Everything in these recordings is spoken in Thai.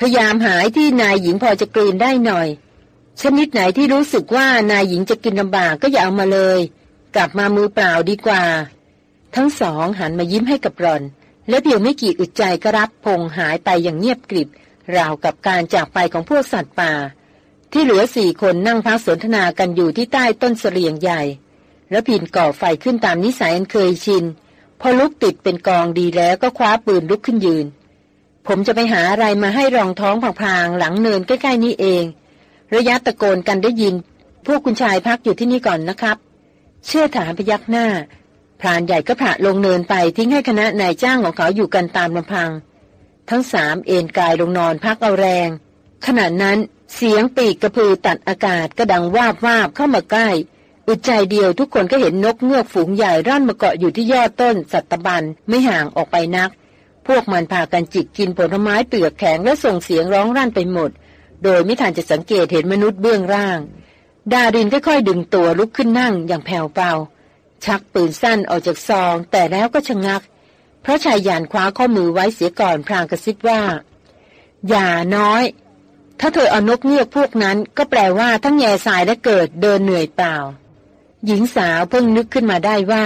พยายามหายที่นายหญิงพอจะกลืนได้หน่อย ชนิดไหนที่รู้สึกว่านายหญิงจะกินลำบากก็อย่าเอามาเลย กลับมามือเปล่าดีกว่า ทั้งสองหันมายิ้มให้กับรอน และเพียงไม่กี่อึดใจก็รับพงหายไปอย่างเงียบกริบ ราวกับการจากไปของพวกสัตว์ป่า ที่เหลือสี่คนนั่งพักสนทนากันอยู่ที่ใต้ต้นเสลียงใหญ่ แล้วพินก่อไฟขึ้นตามนิสัยอันเคยชินพอลุกติดเป็นกองดีแล้วก็คว้าปืนลุกขึ้นยืน ผมจะไปหาอะไรมาให้รองท้องพางๆหลังเนินใกล้ๆนี้เอง ระยะตะโกนกันได้ยิน พวกคุณชายพักอยู่ที่นี่ก่อนนะครับ เชื่อถามพยักหน้าพรานใหญ่ก็ผ่าลงเนินไปทิ้งให้คณะนายจ้างของเขาอยู่กันตามลำพัง ทั้งสามเอนกายลงนอนพักเอาแรง ขณะนั้นเสียงปีกกระพือตัดอากาศก็ดังวาบวาบเข้ามาใกล้อึดใจเดียวทุกคนก็เห็นนกเงือกฝูงใหญ่ร่อนมาเกาะอยู่ที่ยอดต้นสัตบันไม่ห่างออกไปนัก พวกมันพากันจิกกินผลไม้เปลือกแข็งและส่งเสียงร้องรั่นไปหมด โดยไม่ทันจะสังเกตเห็นมนุษย์เบื้องล่าง ดารินค่อยๆดึงตัวลุกขึ้นนั่งอย่างแผ่วเบาชักปืนสั้นออกจากซอง แต่แล้วก็ชะงัก เพราะชายยานคว้าข้อมือไว้เสียก่อนพรางกระซิบว่า อย่าน้อย ถ้าเธอเอานกเงือกพวกนั้นก็แปลว่าทั้งแง่สายและเกิดเดินเหนื่อยเปล่า หญิงสาวเพิ่งนึกขึ้นมาได้ว่า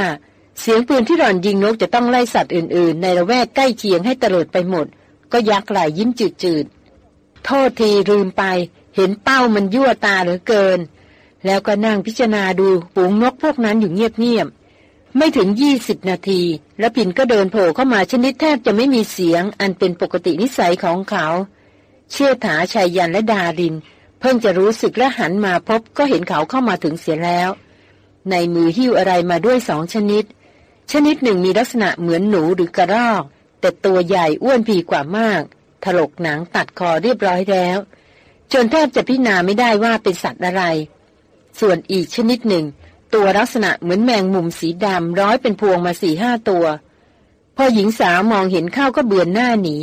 เสียงปืนที่หล่อนยิงนกจะต้องไล่สัตว์อื่น ๆ ในระแวกใกล้เคียงให้ตลอดไปหมด ก็ยักไหลยิ้มจืดๆ โทษทีลืมไป เห็นเป้ามันยั่วตาเหลือเกิน แล้วก็นั่งพิจารณาดูฝูงนกพวกนั้นอยู่เงียบๆ ไม่ถึงยี่สิบนาที แล้วปิ่นก็เดินโผล่เข้ามาชนิดแทบจะไม่มีเสียง อันเป็นปกตินิสัยของเขา เชื่อถาชายยันและดาริน เพิ่งจะรู้สึกและหันมาพบก็เห็นเขาเข้ามาถึงเสียแล้ว ในมือหิ้วอะไรมาด้วยสองชนิด ชนิดหนึ่งมีลักษณะเหมือนหนูหรือกระรอก แต่ตัวใหญ่อ้วนพีกว่ามาก ถลกหนังตัดคอเรียบร้อยแล้ว จนแทบจะพิจารณาไม่ได้ว่าเป็นสัตว์อะไร ส่วนอีกชนิดหนึ่ง ตัวลักษณะเหมือนแมงมุมสีดำร้อยเป็นพวงมาสี่ห้าตัว พอหญิงสาวมองเห็นเข้าก็เบือนหน้าหนี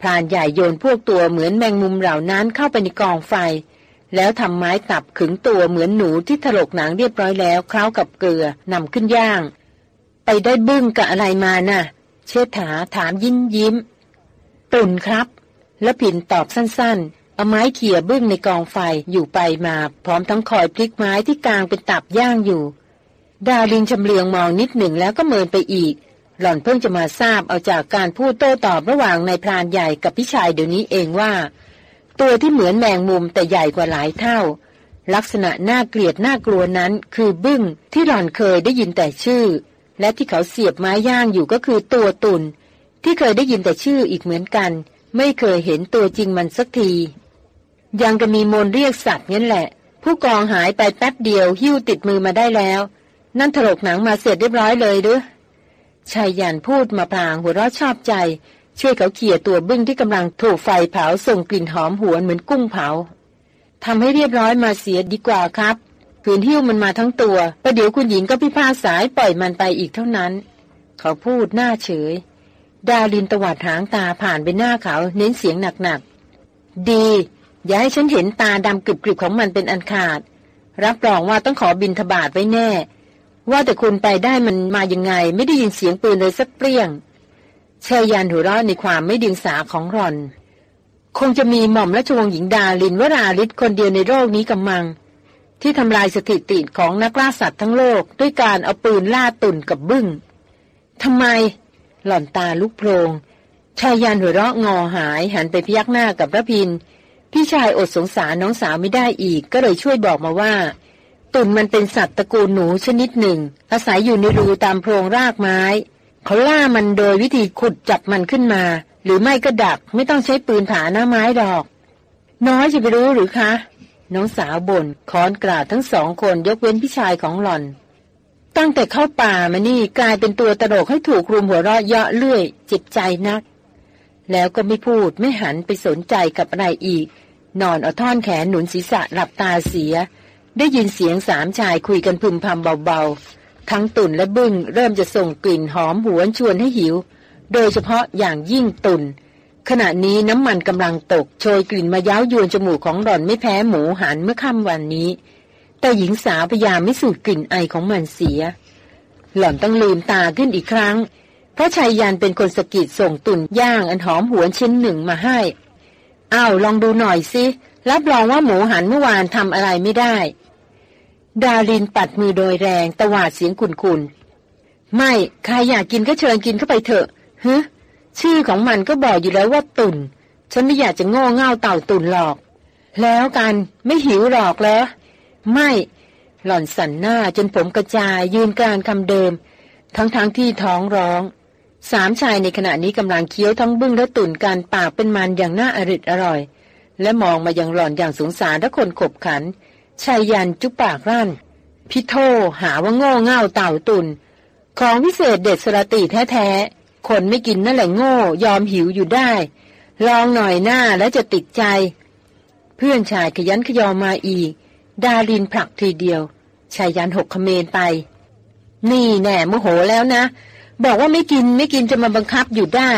พรานใหญ่โยนพวกตัวเหมือนแมงมุมเหล่านั้นเข้าไปในกองไฟ แล้วทำไม้ตับขึงตัวเหมือนหนูที่ถลกหนังเรียบร้อยแล้ว คล้ากับเกลือนำขึ้นย่าง ไปได้บึ้งกับอะไรมาน่ะ เชษฐาถามยิ้มยิ้ม ตุนครับ แล้วผินตอบสั้นๆ เอาไม้เขี่ยบึ้งในกองไฟอยู่ไปมา พร้อมทั้งคอยพลิกไม้ที่กลางเป็นตับย่างอยู่ ดาลินชำเลืองมองนิดหนึ่งแล้วก็เมินไปอีก หล่อนเพิ่งจะมาทราบเอาจากการพูดโต้ตอบระหว่างนายพรานใหญ่กับพี่ชายเดี๋ยวนี้เองว่า ตัวที่เหมือนแมงมุมแต่ใหญ่กว่าหลายเท่าลักษณะน่าเกลียดน่ากลัวนั้นคือบึ้งที่หล่อนเคยได้ยินแต่ชื่อ และที่เขาเสียบไม้ย่างอยู่ก็คือตัวตุนที่เคยได้ยินแต่ชื่ออีกเหมือนกัน ไม่เคยเห็นตัวจริงมันสักที ยังจะมีมนเรียกสัตว์งั้นแหละ ผู้กองหายไปแป๊บเดียวหิ้วติดมือมาได้แล้ว นั่นถลกหนังมาเสร็จเรียบร้อยเลยด้วยชายยันพูดมาพลางหัวเราะชอบใจ ช่วยเขาเขี่ยตัวบึ้งที่กำลังถูกไฟเผาส่งกลิ่นหอมหวนเหมือนกุ้งเผาทำให้เรียบร้อยมาเสียดีกว่าครับ ขืนหิ้วมันมาทั้งตัวประเดี๋ยวคุณหญิงก็พิพากษาให้ปล่อยมันไปอีกเท่านั้น เขาพูดหน้าเฉย ดาลินตวัดหางตาผ่านไปหน้าเขาเน้นเสียงหนักๆ ดี อย่าให้ฉันเห็นตาดำกริบๆของมันเป็นอันขาด รับรองว่าต้องขอบินทบาทไว้แน่ ว่าแต่คุณไปได้มันมายังไง ไม่ได้ยินเสียงปืนเลยสักเปรี้ยงเชยยันหัวเราะในความไม่ดึงสาของรอน คงจะมีหม่อมราชวงศ์หญิงดาลินวราลิศคนเดียวในโลกนี้กำมัง ที่ทำลายสถิติของนักล่าสัตว์ทั้งโลกด้วยการเอาปืนล่าตุ่นกับบึ้งทำไม หล่อนตาลุกโพลงชายยันหัวเราะงอหายหันไปพยักหน้ากับพระพิน พี่ชายอดสงสารน้องสาวไม่ได้อีก ก็เลยช่วยบอกมาว่า ตุ่นมันเป็นสัตว์ตระกูลหนูชนิดหนึ่ง อาศัยอยู่ในรูตามโพรงรากไม้ เขาล่ามันโดยวิธีขุดจับมันขึ้นมา หรือไม่ก็ดักไม่ต้องใช้ปืนผาหน้าไม้ดอก น้อยจะไปรู้หรือคะ น้องสาวบน่นคอนกราดทั้งสองคนยกเว้นพี่ชายของหล่อน ตั้งแต่เข้าป่ามานี่กลายเป็นตัวตลกให้ถูกรุมหัวเราะเยาะเลื่อย จิตใจนัก แล้วก็ไม่พูดไม่หันไปสนใจกับอะไรอีก นอนเอาท่อนแขนหนุนศีรษะหลับตาเสีย ได้ยินเสียงสามชายคุยกันพึมพำเบาๆ ทั้งตุ่นและบึ้งเริ่มจะส่งกลิ่นหอมหวนชวนให้หิว โดยเฉพาะอย่างยิ่งตุ่น ขณะนี้น้ำมันกำลังตก โชยกลิ่นมาย้าวยวนจมูกของหล่อนไม่แพ้หมูหันเมื่อค่ำวันนี้ แต่หญิงสาวพยายามไม่สูดกลิ่นไอของมันเสีย หล่อนต้องลืมตาขึ้นอีกครั้ง เพราะชายยันเป็นคนสกิดส่งตุ่นย่างอันหอมหวนชิ้นหนึ่งมาให้อ้าวลองดูหน่อยสิรับรองว่าหมูหันเมื่อวานทำอะไรไม่ได้ ดารินปัดมือโดยแรงตวาดเสียงคุนๆไม่ใครอยากกินก็เชิญกินเข้าไปเถอะฮะ ชื่อของมันก็บอกอยู่แล้วว่าตุนฉันไม่อยากจะโง่เง่าเต่าตุนหรอก แล้วกันไม่หิวหรอกแล้วไม่ หล่อนสันหน้าจนผมกระจายยืนกลางคำเดิม ทั้งๆทที่ท้องร้อง สามชายในขณะนี้กำลังเคี้ยวทั้งบึ้งและตุ่นการปากเป็นมันอย่างน่าอริดอร่อย และมองมายังหล่อนอย่างสงสารและคนขบขัน ชายยันจุปากรั่นพิโทหาว่าโง่เง่าเต่าตุนของวิเศษเด็ดสรติแท้ๆ คนไม่กินนั่นแหละโง่ ยอมหิวอยู่ได้ ลองหน่อยหน้าแล้วจะติดใจ เพื่อนชายขยันขยอมาอีก ดารินผลักทีเดียวชายยันหกขเมนไป นี่แน่โมโหแล้วนะ บอกว่าไม่กินไม่กินจะมาบังคับอยู่ได้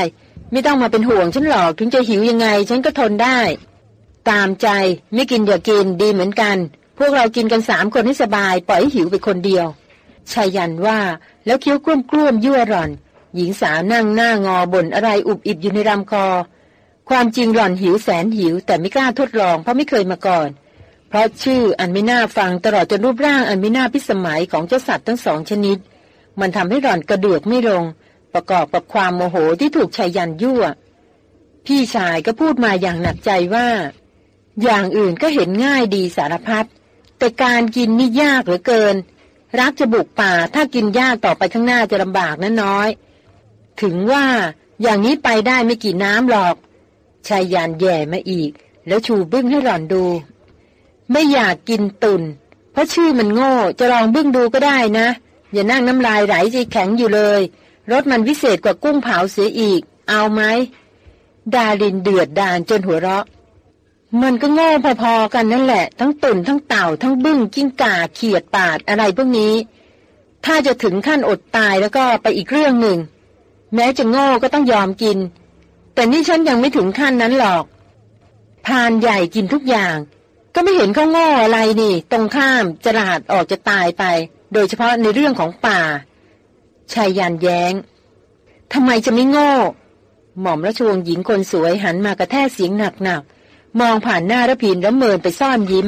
ไม่ต้องมาเป็นห่วงฉันหรอกถึงจะหิวยังไง ฉันก็ทนได้ ตามใจไม่กินอย่ากินดีเหมือนกัน พวกเรากินกันสามคนให้สบาย ปล่อยห,หิวไปคนเดียวชายันว่าแล้วเคี้ยวกลุ้มกลุ้มยั่วร่อน หญิงสาวนั่งหน้างอบ่นอะไรอุบอิบอยู่ในลำคอ ความจริงหล่อนหิวแสนหิวแต่ไม่กล้าทดลองเพราะไม่เคยมาก่อน เพราะชื่ออันไม่น่าฟังตลอดจนรูปร่างอันไม่น่าพิสมัยของเจ้าสัตว์ทั้งสองชนิด มันทำให้หล่อนกระเดือกไม่ลง ประกอบกับความโมโหที่ถูกชายยันยั่ว พี่ชายก็พูดมาอย่างหนักใจว่า อย่างอื่นก็เห็นง่ายดีสารพัดแต่การกินนี่ยากเหลือเกิน รักจะบุกป่าถ้ากินยากต่อไปข้างหน้าจะลำบากนะน้อย ถึงว่าอย่างนี้ไปได้ไม่กี่น้ำหรอก ชายยานแย่มาอีก แล้วชูบึ้งให้หล่อนดู ไม่อยากกินตุนเพราะชื่อมันโง่จะลองบึ้งดูก็ได้นะ อย่านั่งน้ำลายไหลใจแข็งอยู่เลยรสมันวิเศษกว่ากุ้งเผาเสียอีก เอาไหม ดาลินเดือดดานจนหัวเราะ มันก็โง่พอๆกันนั่นแหละ ทั้งตุ่นทั้งเต่าทั้งบึ้งกิ้งก่าเขียดปาดอะไรพวกนี้ ถ้าจะถึงขั้นอดตายแล้วก็ไปอีกเรื่องหนึ่ง แม้จะโง่ก็ต้องยอมกิน แต่นี่ฉันยังไม่ถึงขั้นนั้นหรอก พานใหญ่กินทุกอย่าง ก็ไม่เห็นเขาโง่อะไรนี่ ตรงข้ามจะลาดออกจะตายไป โดยเฉพาะในเรื่องของป่าชายยันแยง้งทำไมจะไม่โง่ หม่อมราชวงศ์หญิงคนสวยหันมากระแทกเสียงหนักมองผ่านหน้าระพินแล้วเมินไปซ่อนยิ้ม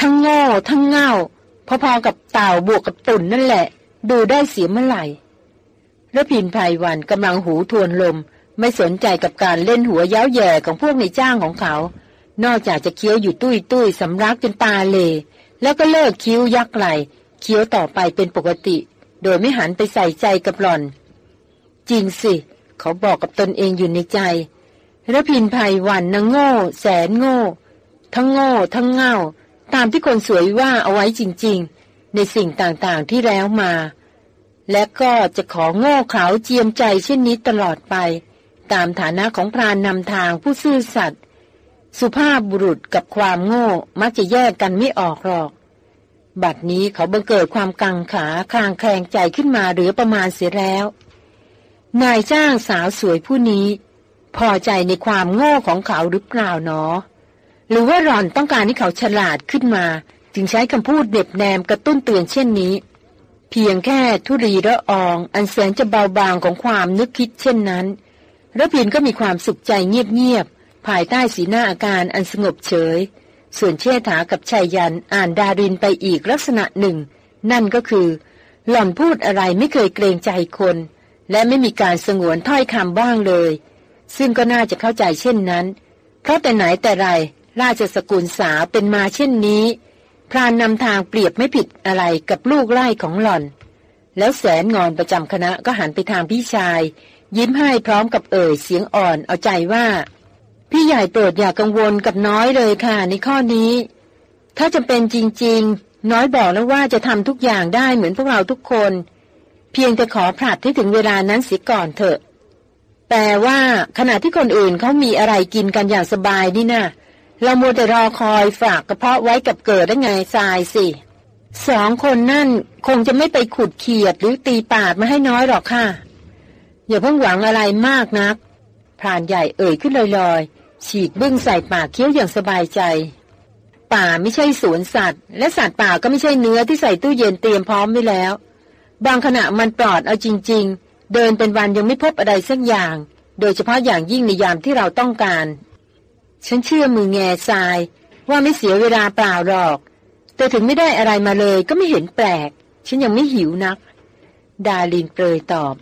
ทั้งโง่ ทั้งเง่าพอๆกับเต่าบวกกับตุ่นนั่นแหละ ดูได้เสียเมื่อไหร่ ระพินภัยวันกำลังหูทวนลม ไม่สนใจกับการเล่นหัวย้าวแย่ของพวกในจ้างของเขา นอกจากจะเคี้ยวอยู่ตุ้ยตุ้ยสำรักจนตาเล แล้วก็เลิกคิ้วยักไหลเคี้ยวต่อไปเป็นปกติ โดยไม่หันไปใส่ใจกับหล่อน จริงสิ เขาบอกกับตนเองอยู่ในใจระพินภัยวันนางโง่ แสนโง่ ทั้งโง่ ทั้งเง่า ตามที่คนสวยว่าเอาไว้จริง ๆ ในสิ่งต่างๆที่แล้วมา และก็จะขอโง่เขาเจียมใจเช่นนี้ตลอดไป ตามฐานะของพรานนำทางผู้ซื่อสัตย์สุภาพบุรุษกับความโง่มักจะแยกกันไม่ออกหรอก บัดนี้เขาบังเกิดความกังขาคลางแคลงใจขึ้นมาหรือประมาณเสียแล้ว นายจ้างสาวสวยผู้นี้ พอใจในความโง่ของเขาหรือเปล่าเนาะหรือว่าหล่อนต้องการให้เขาฉลาดขึ้นมา จึงใช้คำพูดเด็บแนมกระตุ้นเตือนเช่นนี้ พียงแค่ทุรีระออง อันแสนจะเบาบางของความนึกคิดเช่นนั้นระพินก็มีความสุขใจเงียบๆภายใต้สีหน้าอาการอันสงบเฉย ส่วนเชษฐากับชายยันอ่านดารินไปอีกลักษณะหนึ่ง นั่นก็คือ หล่อนพูดอะไรไม่เคยเกรงใจคน และไม่มีการสงวนถ้อยคำบ้างเลย ซึ่งก็น่าจะเข้าใจเช่นนั้น เพราะแต่ไหนแต่ไรราชสกุลสาวเป็นมาเช่นนี้ พรานนำทางเปรียบไม่ผิดอะไรกับลูกไล่ของหล่อน แล้วแสนงอนประจำคณะก็หันไปทางพี่ชาย ยิ้มให้พร้อมกับเอ่ยเสียงอ่อนเอาใจว่า พี่ใหญ่โปรดอย่ากกังวลกับน้อยเลยค่ะในข้อนี้ ถ้าจะเป็นจริง ๆ น้อยบอกแล้วว่าจะทำทุกอย่างได้เหมือนพวกเราทุกคน เพียงแต่ขอผลัดให้ถึงเวลานั้นเสียก่อนเถอะแต่ว่าขณะที่คนอื่นเขามีอะไรกินกันอย่างสบายนี่นะ เราโมแต่รอคอยฝากกระเพาะไว้กับเกิดได้ไงทรายสิสองคนนั่นคงจะไม่ไปขุดเขียดหรือตีปาดมาให้น้อยหรอกค่ะ อย่าเพิ่งหวังอะไรมากนักพรานใหญ่เอ่ยขึ้นลอยๆ ฉีดบึ้งใส่ปากเคี้ยวอย่างสบายใจ ป่าไม่ใช่สวนสัตว์ และสัตว์ป่าก็ไม่ใช่เนื้อที่ใส่ตู้เย็นเตรียมพร้อมไว้แล้ว บางขณะมันปลอดเอาจริง ๆ เดินเป็นวันยังไม่พบอะไรสักอย่าง โดยเฉพาะอย่างยิ่งในยามที่เราต้องการ ฉันเชื่อมือแง่ทราย ว่าไม่เสียเวลาเปล่าหรอก แต่ถึงไม่ได้อะไรมาเลยก็ไม่เห็นแปลก ฉันยังไม่หิวนัก ดาลินเปรยตอบ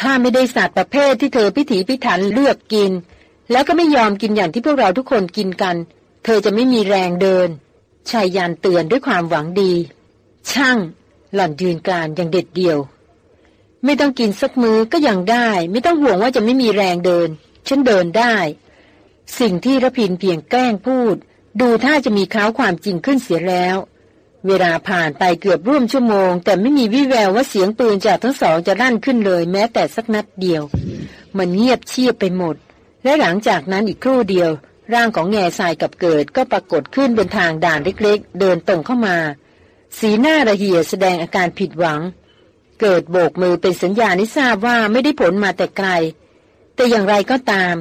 ถ้าไม่ได้สัตว์ประเภทที่เธอพิถีพิถันเลือกกิน แล้วก็ไม่ยอมกินอย่างที่พวกเราทุกคนกินกัน เธอจะไม่มีแรงเดินชายยานเตือนด้วยความหวังดี ช่าง หล่อนยืนกลานอย่างเด็ดเดี่ยว ไม่ต้องกินสักมือก็ยังได้ ไม่ต้องห่วงว่าจะไม่มีแรงเดิน ฉันเดินได้ สิ่งที่ระพินเพียงแกล้งพูด ดูถ้าจะมีข้าวความจริงขึ้นเสียแล้ว เวลาผ่านไปเกือบร่วมชั่วโมง แต่ไม่มีวิแววว่าเสียงปืนจากทั้งสองจะลั่นขึ้นเลย แม้แต่สักนัดเดียว มันเงียบเชียบไปหมด และหลังจากนั้นอีกครู่เดียว ร่างของแง่ทรายกับเกิดก็ปรากฏขึ้นบนทางด่านเล็กๆ เดินตรงเข้ามา สีหน้าระเหียแสดงอาการผิดหวัง เกิดโบกมือเป็นสัญญาณที่ทราบว่าไม่ได้ผลมาแต่ไกล แต่อย่างไรก็ตาม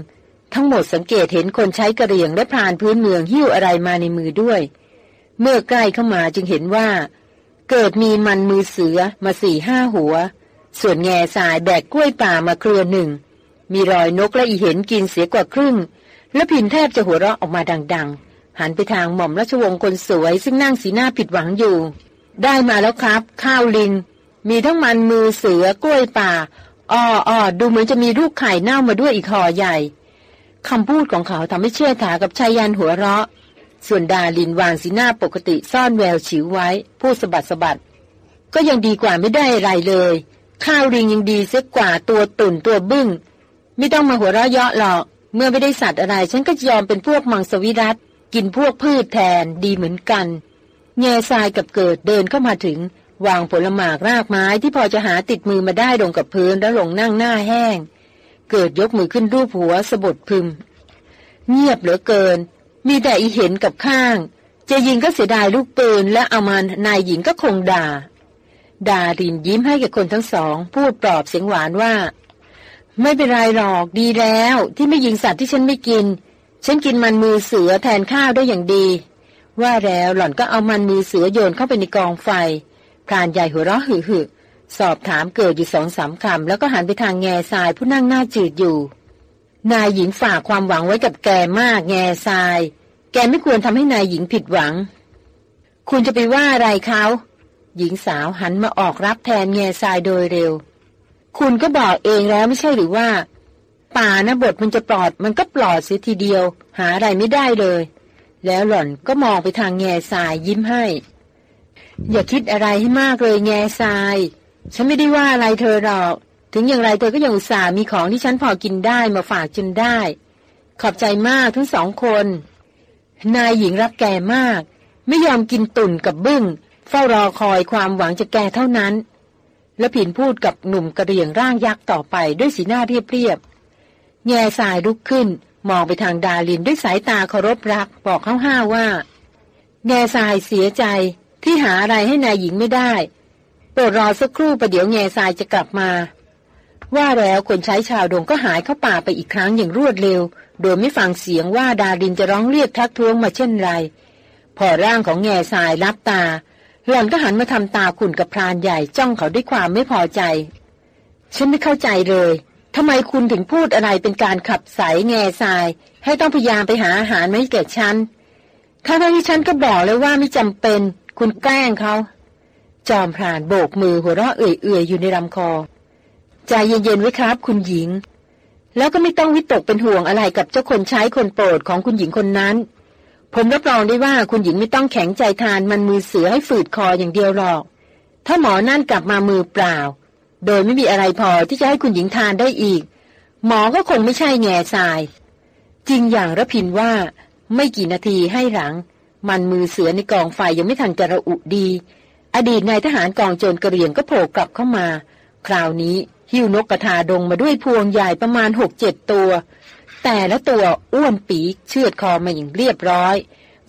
ทั้งหมดสังเกตเห็นคนใช้กระเรียงและพรานพื้นเมืองหิ้วอะไรมาในมือด้วย เมื่อใกล้เข้ามาจึงเห็นว่า เกิดมีมันมือเสือมาสี่ห้าหัว ส่วนแง่สายแบกกล้วยป่ามาเครือหนึ่ง มีรอยนกและอีเห็นกินเสียกว่าครึ่ง แล้วพินแทบจะหัวเราะออกมาดัง ๆ หันไปทางหม่อมราชวงศ์คนสวยซึ่งนั่งสีหน้าผิดหวังอยู่ ได้มาแล้วครับ ข้าวลิง มีทั้งมันมือเสือกล้วยป่าอ้ออ้อดูเหมือนจะมีลูกไข่เน่ามาด้วยอีกห่อใหญ่ คำพูดของเขาทำให้เชื่อถากับชายยันหัวเราะ ส่วนดาลินวางสีหน้าปกติซ่อนแววฉิวไว้ พูดสะบัดสะบัด ก็ยังดีกว่าไม่ได้อะไรเลย ข้าวลิงยังดีเสียกว่าตัวตุ่นตัวบึ้ง ไม่ต้องมาหัวเราะเยาะหรอก เมื่อไม่ได้สัตว์อะไร ฉันก็ยอมเป็นพวกมังสวิรัตกินพวกพืชแทนดีเหมือนกันแง่ทรายกับเกิดเดินเข้ามาถึง วางผลหมากรากไม้ที่พอจะหาติดมือมาได้ลงกับพื้นแล้วลงนั่งหน้าแห้ง เกิดยกมือขึ้นรูปหัวสะบดพึม เงียบเหลือเกิน มีแต่อีเห็นกับข้าง จะยิงก็เสียดายลูกปืน และเอามานายหญิงก็คงด่า ดารินยิ้มให้กับคนทั้งสอง พูดปลอบเสียงหวานว่า ไม่เป็นไรหรอกดีแล้วที่ไม่ยิงสัตว์ที่ฉันไม่กิน ฉันกินมันมือเสือแทนข้าวได้อย่างดี ว่าแล้วหล่อนก็เอามันมือเสือโยนเข้าไปในกองไฟพรานใหญ่หัวเราะหึ่หึ สอบถามเกิดอยู่สองสามคำแล้วก็หันไปทางแง่ทรายผู้นั่งหน้าจืดอยู่ นายหญิงฝากความหวังไว้กับแกมากแง่ทราย แกไม่ควรทำให้นายหญิงผิดหวัง คุณจะไปว่าอะไรเขาหญิงสาวหันมาออกรับแทนแง่ทรายโดยเร็ว คุณก็บอกเองแล้วไม่ใช่หรือว่า ป่านะบทมันจะปลอดมันก็ปลอดเสียทีเดียว หาอะไรไม่ได้เลย แล้วหล่อนก็มองไปทางแง่ทรายยิ้มให้ อย่าคิดอะไรให้มากเลยแง่ทราย ฉันไม่ได้ว่าอะไรเธอหรอก ถึงอย่างไรเธอก็ยังอุตส่าห์มีของที่ฉันพอกินได้มาฝากจนได้ ขอบใจมากทั้งสองคน นายหญิงรักแกมาก ไม่ยอมกินตุ่นกับบึ้ง เฝ้ารอคอยความหวังจากแกเท่านั้น แล้วผินพูดกับหนุ่มกระเรียงร่างยักษ์ต่อไปด้วยสีหน้าเรียบเรียบแง่สายลุกขึ้น มองไปทางดาลินด้วยสายตาเคารพรักบอกเข้าห้าว่า แง่สายเสียใจที่หาอะไรให้นายหญิงไม่ได้ ปรดรอสักครู่ประเดี๋ยวแง่สายจะกลับมา ว่าแล้วคนใช้ชาวดงก็หายเข้าป่าไปอีกครั้งอย่างรวดเร็ว โดยไม่ฟังเสียงว่าดาลินจะร้องเรียกทักท้วงมาเช่นไร พอร่างของแง่สายรับตา หล่อนก็หันมาทำตาขุ่นกับพรานใหญ่จ้องเขาด้วยความไม่พอใจ ฉันไม่เข้าใจเลยทำไมคุณถึงพูดอะไรเป็นการขับสายแง่ทราย ให้ต้องพยายามไปหาอาหารไม่แก่ฉันถ้าที่ฉันก็บอกเลยว่าไม่จำเป็น คุณแกล้งเขา จอมพรานโบกมือหัวเราะเอื่อยๆอยู่ในลำคอ ใจเย็นๆไว้ครับ คุณหญิง แล้วก็ไม่ต้องวิตกเป็นห่วงอะไรกับเจ้าคนใช้คนโปรดของคุณหญิงคนนั้น ผมรับรองได้ว่าคุณหญิงไม่ต้องแข็งใจทานมันมือเสือให้ฝืดคออย่างเดียวหรอก ถ้าหมอนั่นกลับมามือเปล่า โดยไม่มีอะไรพอที่จะให้คุณหญิงทานได้อีก หมอก็คงไม่ใช่แง่ทราย จริงอย่างระพินว่า ไม่กี่นาทีให้หลัง มันมือเสือในกองไฟยังไม่ทันจะระอุดี อดีตนายทหารกองโจรกระเรียงก็โผล่กลับเข้ามา คราวนี้หิ้วนกกระทาดงมาด้วยพวงใหญ่ประมาณหกเจ็ดตัว แต่ละตัวอ้วนปีเชือดคอมาอย่างเรียบร้อย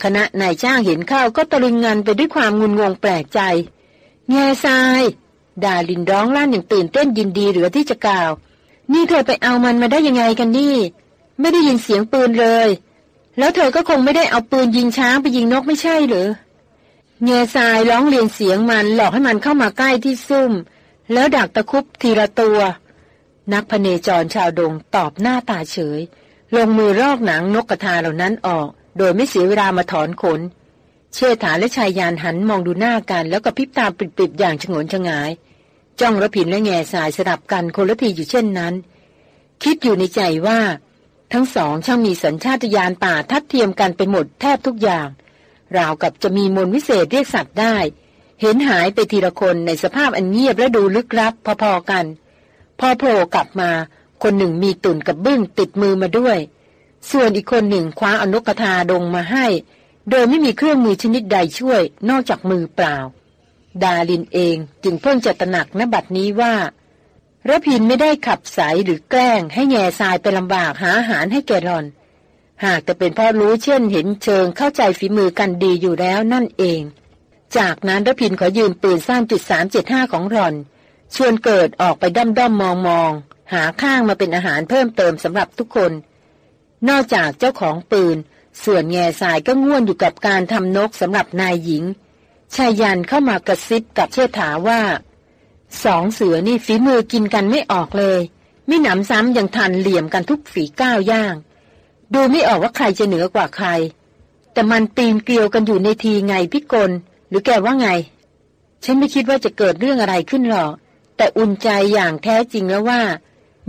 คณะนายจ้างเห็นเข้าก็ตะลึงงันไปด้วยความงุนงงแปลกใจ แง่ทราย ดาลินร้องลั่นอย่างตื่นเต้นยินดีเหลือที่จะกล่าว นี่เธอไปเอามันมาได้ยังไงกันนี่ ไม่ได้ยินเสียงปืนเลย แล้วเธอก็คงไม่ได้เอาปืนยิงช้างไปยิงนกไม่ใช่หรือ แง่ทรายร้องเรียนเสียงมันหลอกให้มันเข้ามาใกล้ที่ซุ่ม แล้วดักตะคุบทีละตัว นักพเนจรชาวดงตอบหน้าตาเฉย ลงมือรอกหนังนกกระทาเหล่านั้นออก โดยไม่เสียเวลามาถอนขน เชษฐาและชายยานหันมองดูหน้ากัน แล้วก็พิบตาปิดๆอย่างฉงนฉงาย จ้องระพินและแง่สายสลับกันคนละทีอยู่เช่นนั้น คิดอยู่ในใจว่า ทั้งสองช่างมีสัญชาตญาณป่าทัดเทียมกันไปหมดแทบทุกอย่าง ราวกับจะมีมนวิเศษเรียกสัตว์ได้ เห็นหายไปทีละคนในสภาพอันเงียบและดูลึกลับพอๆกัน พอโผล่กลับมาคนหนึ่งมีตุ่นกับบึ้งติดมือมาด้วย ส่วนอีกคนหนึ่งคว้าอนุกทาดงมาให้ โดยไม่มีเครื่องมือชนิดใดช่วย นอกจากมือเปล่า ดาลินเองจึงเพิ่งจะตระหนักณบัดนี้ว่าระพินไม่ได้ขับสายหรือแกล้งให้แง่ทรายไปลำบากหาอาหารให้แกรอน หากแต่เป็นเพราะรู้เช่นเห็นเชิงเข้าใจฝีมือกันดีอยู่แล้วนั่นเอง จากนั้นระพินขอยืมปืนสร้างจุดสามเจ็ดห้าของรอน ชวนเกิดออกไปด้อมด้อมมองมองหาข้างมาเป็นอาหารเพิ่มเติมสำหรับทุกคน นอกจากเจ้าของปืนส่วนแง่สายก็ง่วนอยู่กับการทำนกสำหรับนายหญิงชายยันเข้ามากระซิบกับเชษฐาว่าสองเสือนี่ฝีมือกินกันไม่ออกเลย ไม่หนำซ้ำยังทันเหลี่ยมกันทุกฝีก้าวย่าง ดูไม่ออกว่าใครจะเหนือกว่าใคร แต่มันปีนเกลียวกันอยู่ในทีไงพิกล หรือแกว่าไง ฉันไม่คิดว่าจะเกิดเรื่องอะไรขึ้นหรอก แต่อุ่นใจอย่างแท้จริงแล้วว่า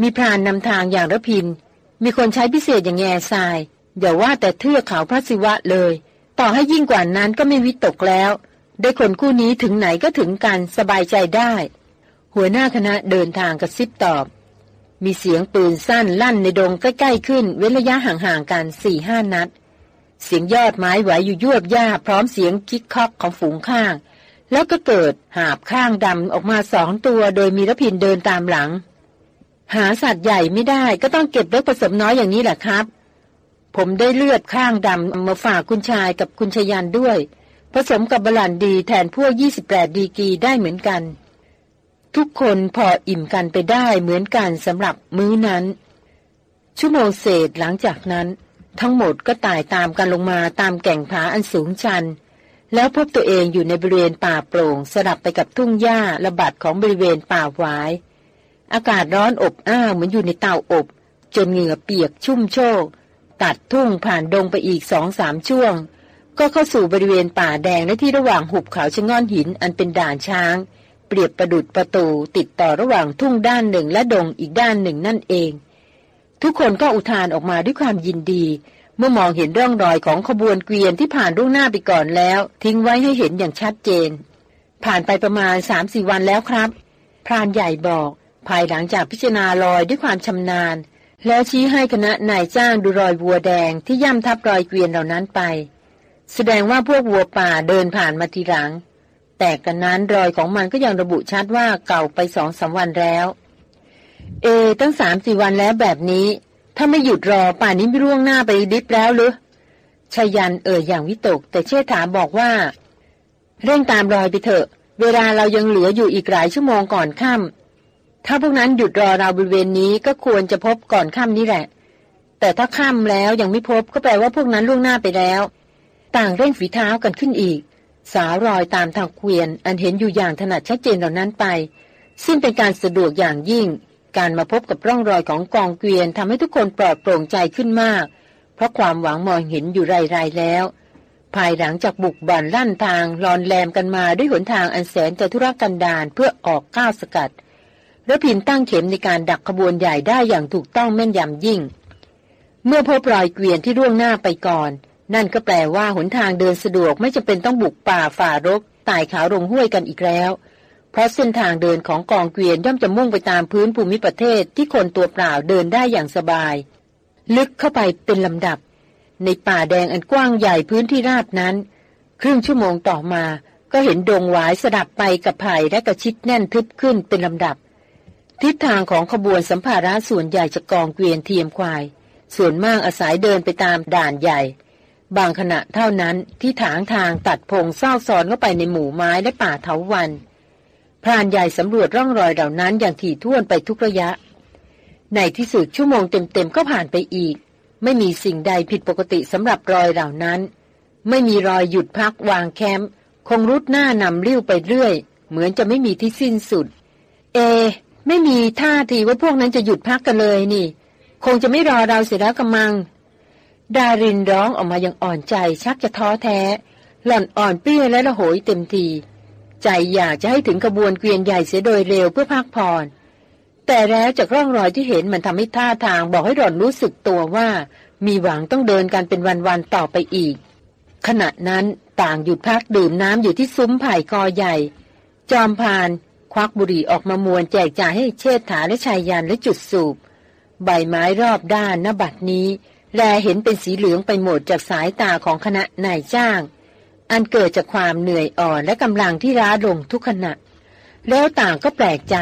มีพรานนำทางอย่างระพิน มีคนใช้พิเศษอย่างแง่ทราย อย่าว่าแต่เทือกเขาพระศิวะเลย ต่อให้ยิ่งกว่านั้นก็ไม่วิตกแล้ว ได้คนคู่นี้ถึงไหนก็ถึงกันสบายใจได้ หัวหน้าคณะเดินทางกระซิบตอบ มีเสียงปืนสั้นลั่นในดงใกล้ๆขึ้น เว้นระยะห่างๆกันสี่ห้านัด เสียงยอดไม้ไหวอยู่ยวบย่าพร้อมเสียงคิกคอกของฝูงข้าง แล้วก็เกิดหาบข้างดำออกมาสองตัวโดยมีรพินเดินตามหลัง หาสัตว์ใหญ่ไม่ได้ก็ต้องเก็บเล็กผสมน้อยอย่างนี้แหละครับ ผมได้เลือดข้างดำมาฝากคุณชายกับคุณชยันด้วย ผสมกับบลันดีแทนพวก28ดีกีได้เหมือนกัน ทุกคนพออิ่มกันไปได้เหมือนกันสำหรับมื้อนั้น ชั่วโมงเศษหลังจากนั้น ทั้งหมดก็ตายตามกันลงมาตามแก่งผาอันสูงชัน แล้วพบตัวเองอยู่ในบริเวณป่าโปร่ง สลับไปกับทุ่งหญ้าระบาดของบริเวณป่าหวาย อากาศร้อนอบอ้าวเหมือนอยู่ในเตาอบ จนเหงื่อเปียกชุ่มโชกตัดทุ่งผ่านดงไปอีกสองสามช่วง ก็เข้าสู่บริเวณป่าแดงและที่ระหว่างหุบเขาชะง่อนหินอันเป็นด่านช้าง เปรียบประดุดประตูติดต่อระหว่างทุ่งด้านหนึ่งและดงอีกด้านหนึ่งนั่นเอง ทุกคนก็อุทานออกมาด้วยความยินดี เมื่อมองเห็นร่องรอยของขบวนเกวียนที่ผ่านล่วงหน้าไปก่อนแล้ว ทิ้งไว้ให้เห็นอย่างชัดเจน ผ่านไปประมาณสามสี่วันแล้วครับ พรานใหญ่บอก ภายหลังจากพิจารณารอยด้วยความชำนาญ แล้วชี้ให้คณะนายจ้างดูรอยวัวแดงที่ย่ำทับรอยเกวียนเหล่านั้นไป แสดงว่าพวกวัวป่าเดินผ่านมาทีหลัง แต่กันนั้นรอยของมันก็ยังระบุชัดว่าเก่าไปสองสาวันแล้ว เอ ตั้งสามสี่วันแล้วแบบนี้ ถ้าไม่หยุดรอป่านนี้ไม่ร่วงหน้าไปดิบแล้วหรือชายันเอ่ยอย่างวิตก แต่เชษฐาบอกว่า เร่งตามรอยไปเถอะ เวลาเรายังเหลืออยู่อีกหลายชั่วโมงก่อนค่ำถ้าพวกนั้นหยุดรอเราบริเวณนี้ก็ควรจะพบก่อนค่ำนี้แหละ แต่ถ้าค่ำแล้วยังไม่พบก็แปลว่าพวกนั้นล่วงหน้าไปแล้ว ต่างเร่งฝีเท้ากันขึ้นอีก สาวรอยตามทางเกวียน อันเห็นอยู่อย่างถนัดชัดเจนเหล่านั้นไป ซึ่งเป็นการสะดวกอย่างยิ่ง การมาพบกับร่องรอยของกองเกวียนทำให้ทุกคนปลอดโปร่งใจขึ้นมาก เพราะความหวังมองเห็นอยู่ไรๆแล้ว ภายหลังจากบุกบั่นลั่นทางลอนแลมกันมาด้วยหนทางอันแสนจะทุรกันดารเพื่อออกก้าวสกัดระพินตั้งเข็มในการดักขบวนใหญ่ได้อย่างถูกต้องแม่นยำยิ่ง เมื่อพบรอยเกวียนที่ร่วงหน้าไปก่อน นั่นก็แปลว่าหนทางเดินสะดวกไม่จำเป็นต้องบุกป่าฝ่ารกตายขาวลงห้วยกันอีกแล้ว เพราะเส้นทางเดินของกองเกวียนย่อมจะมุ่งไปตามพื้นภูมิประเทศที่คนตัวเปล่าเดินได้อย่างสบาย ลึกเข้าไปเป็นลำดับ ในป่าแดงอันกว้างใหญ่พื้นที่ราบนั้น ครึ่งชั่วโมงต่อมา ก็เห็นดงหวายสดับไปกับไผ่และกระชิดแน่นทึบขึ้นเป็นลำดับ ทิศทางของขบวนสัมภาระส่วนใหญ่จะกองเกวียนเทียมควาย ส่วนมากอาศัยเดินไปตามด่านใหญ่ บางขณะเท่านั้นที่ถางทางตัดพงเศร้าซอนเข้าไปในหมู่ไม้และป่าเถาวันพรานใหญ่สำรวจร่องรอยเหล่านั้นอย่างถี่ถ้วนไปทุกระยะ ในที่สุดชั่วโมงเต็มๆก็ผ่านไปอีก ไม่มีสิ่งใดผิดปกติสำหรับรอยเหล่านั้น ไม่มีรอยหยุดพักวางแคมป์คงรุดหน้านำเลี้ยวไปเรื่อย เหมือนจะไม่มีที่สิ้นสุด เอ ไม่มีท่าทีว่าพวกนั้นจะหยุดพักกันเลยนี่ คงจะไม่รอเราเสียแล้วกำมัง ดารินร้องออกมาอย่างอ่อนใจชักจะท้อแท้ หล่อนอ่อนเปี้ยและละโหยเต็มที ใจอยากจะให้ถึงกระบวนเกวียนใหญ่เสียโดยเร็วเพื่อพักผ่อนแต่แล้วจากร่องรอยที่เห็นมันทำให้ท่าทางบอกให้หล่อนรู้สึกตัวว่า มีหวังต้องเดินกันเป็นวันๆต่อไปอีก ขณะนั้นต่างหยุดพักดื่มน้ำอยู่ที่ซุ้มไผ่กอใหญ่ จอมพาน ควักบุหรี่ออกมามวนแจกจ่ายให้เชษฐาและชายยันและจุดสูบ ใบไม้รอบด้านนบัดนี้ แลเห็นเป็นสีเหลืองไปหมดจากสายตาของคณะนายจ้าง อันเกิดจากความเหนื่อยอ่อนและกำลังที่ร้าลงทุกขณะ แล้วต่างก็แปลกใจ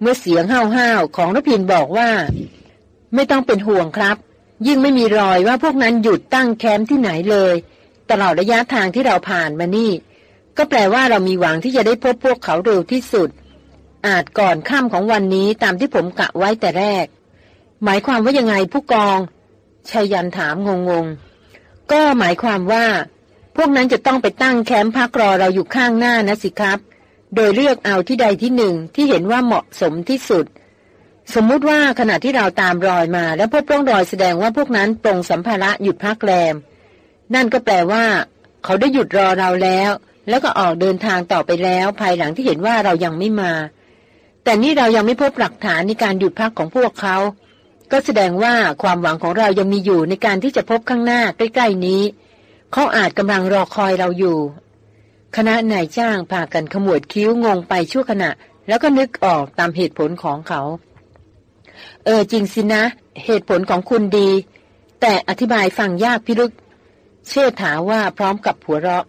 เมื่อเสียงห้าวๆของรพินบอกว่า ไม่ต้องเป็นห่วงครับ ยิ่งไม่มีรอยว่าพวกนั้นหยุดตั้งแคมป์ที่ไหนเลย ตลอดระยะทางที่เราผ่านมานี่ ก็แปลว่าเรามีหวังที่จะได้พบพวกเขาเร็วที่สุด อาจก่อนค่ำของวันนี้ตามที่ผมกะไว้แต่แรก หมายความว่ายังไงผู้กอง ชายันถามงงๆก็หมายความว่า พวกนั้นจะต้องไปตั้งแคมป์พักรอเราอยู่ข้างหน้านะสิครับ โดยเลือกเอาที่ใดที่หนึ่งที่เห็นว่าเหมาะสมที่สุด สมมุติว่าขณะที่เราตามรอยมา แล้วพบร่องรอยแสดงว่าพวกนั้นปรงสัมภาระหยุดพักแรม นั่นก็แปลว่า เขาได้หยุดรอเราแล้ว แล้วก็ออกเดินทางต่อไปแล้ว ภายหลังที่เห็นว่าเรายังไม่มา แต่นี่เรายังไม่พบหลักฐานในการหยุดพักของพวกเขา ก็แสดงว่าความหวังของเรายังมีอยู่ในการที่จะพบข้างหน้าใกล้ ๆ นี้ เขาอาจกำลังรอคอยเราอยู่ คณะนายจ้างพากันขมวดคิ้วงงไปชั่วขณะ แล้วก็นึกออกตามเหตุผลของเขา เออจริงสินะ เหตุผลของคุณดี แต่อธิบายฟังยากพิลึก เชื่อถาว่าพร้อมกับหัวเราะ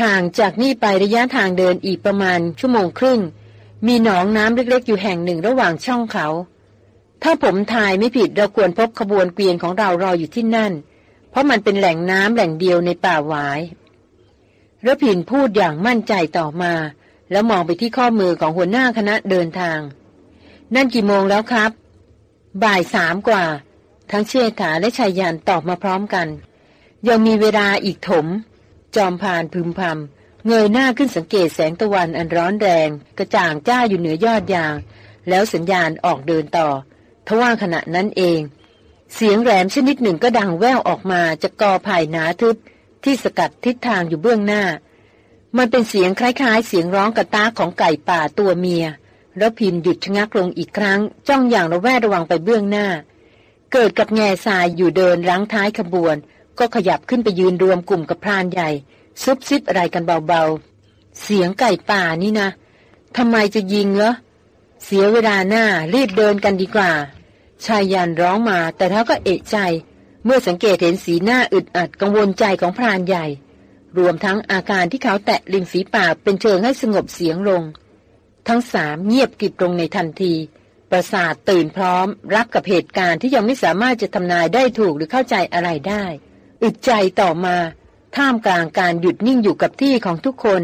ห่างจากนี่ไประยะทางเดินอีกประมาณชั่วโมงครึ่ง มีหนองน้ำเล็กๆ อยู่แห่งหนึ่งระหว่างช่องเขา ถ้าผมทายไม่ผิดเราควรพบขบวนเกวียนของเรารออยู่ที่นั่น เพราะมันเป็นแหล่งน้ำแหล่งเดียวในป่าหวายระพินพูดอย่างมั่นใจต่อมา แล้วมองไปที่ข้อมือของหัวหน้าคณะเดินทาง นั่นกี่โมงแล้วครับ บ่ายสามกว่า ทั้งเชษฐาและชายยานตอบมาพร้อมกัน ยังมีเวลาอีกถม จอมพานพึมพำเงยหน้าขึ้นสังเกตแสงตะวันอันร้อนแรง กระจ่างจ้าอยู่เหนือยอดยาง แล้วสัญญาณออกเดินต่อ ทว่าขณะนั้นเอง เสียงแหลมชนิดหนึ่งก็ดังแว่วออกมาจากกอไผ่หนาทึบที่สกัดทิศทางอยู่เบื้องหน้า มันเป็นเสียงคล้ายๆ เสียงร้องกระตาของไก่ป่าตัวเมีย แล้วพินหยุดชะงักลงอีกครั้ง จ้องอย่างระแวดระวังไปเบื้องหน้า เกิดกับแง่ทรายอยู่เดินรั้งท้ายขบวน ก็ขยับขึ้นไปยืนรวมกลุ่มกับพรานใหญ่ ซุบซิบอะไรกันเบาๆ เสียงไก่ป่านี่นะทำไมจะยิงเหรอเสียเวลาหน้ารีบเดินกันดีกว่า ชายยันร้องมาแต่เท้าก็เอะใจ เมื่อสังเกตเห็นสีหน้าอึดอัดกังวลใจของพรานใหญ่ รวมทั้งอาการที่เขาแตะริมฝีปากเป็นเชิงให้สงบเสียงลง ทั้งสามเงียบกริบลงในทันที ประสาทตื่นพร้อม รับกับเหตุการณ์ที่ยังไม่สามารถจะทำนายได้ถูกหรือเข้าใจอะไรได้ อึดใจต่อมาท่ามกลางการหยุดนิ่งอยู่กับที่ของทุกคน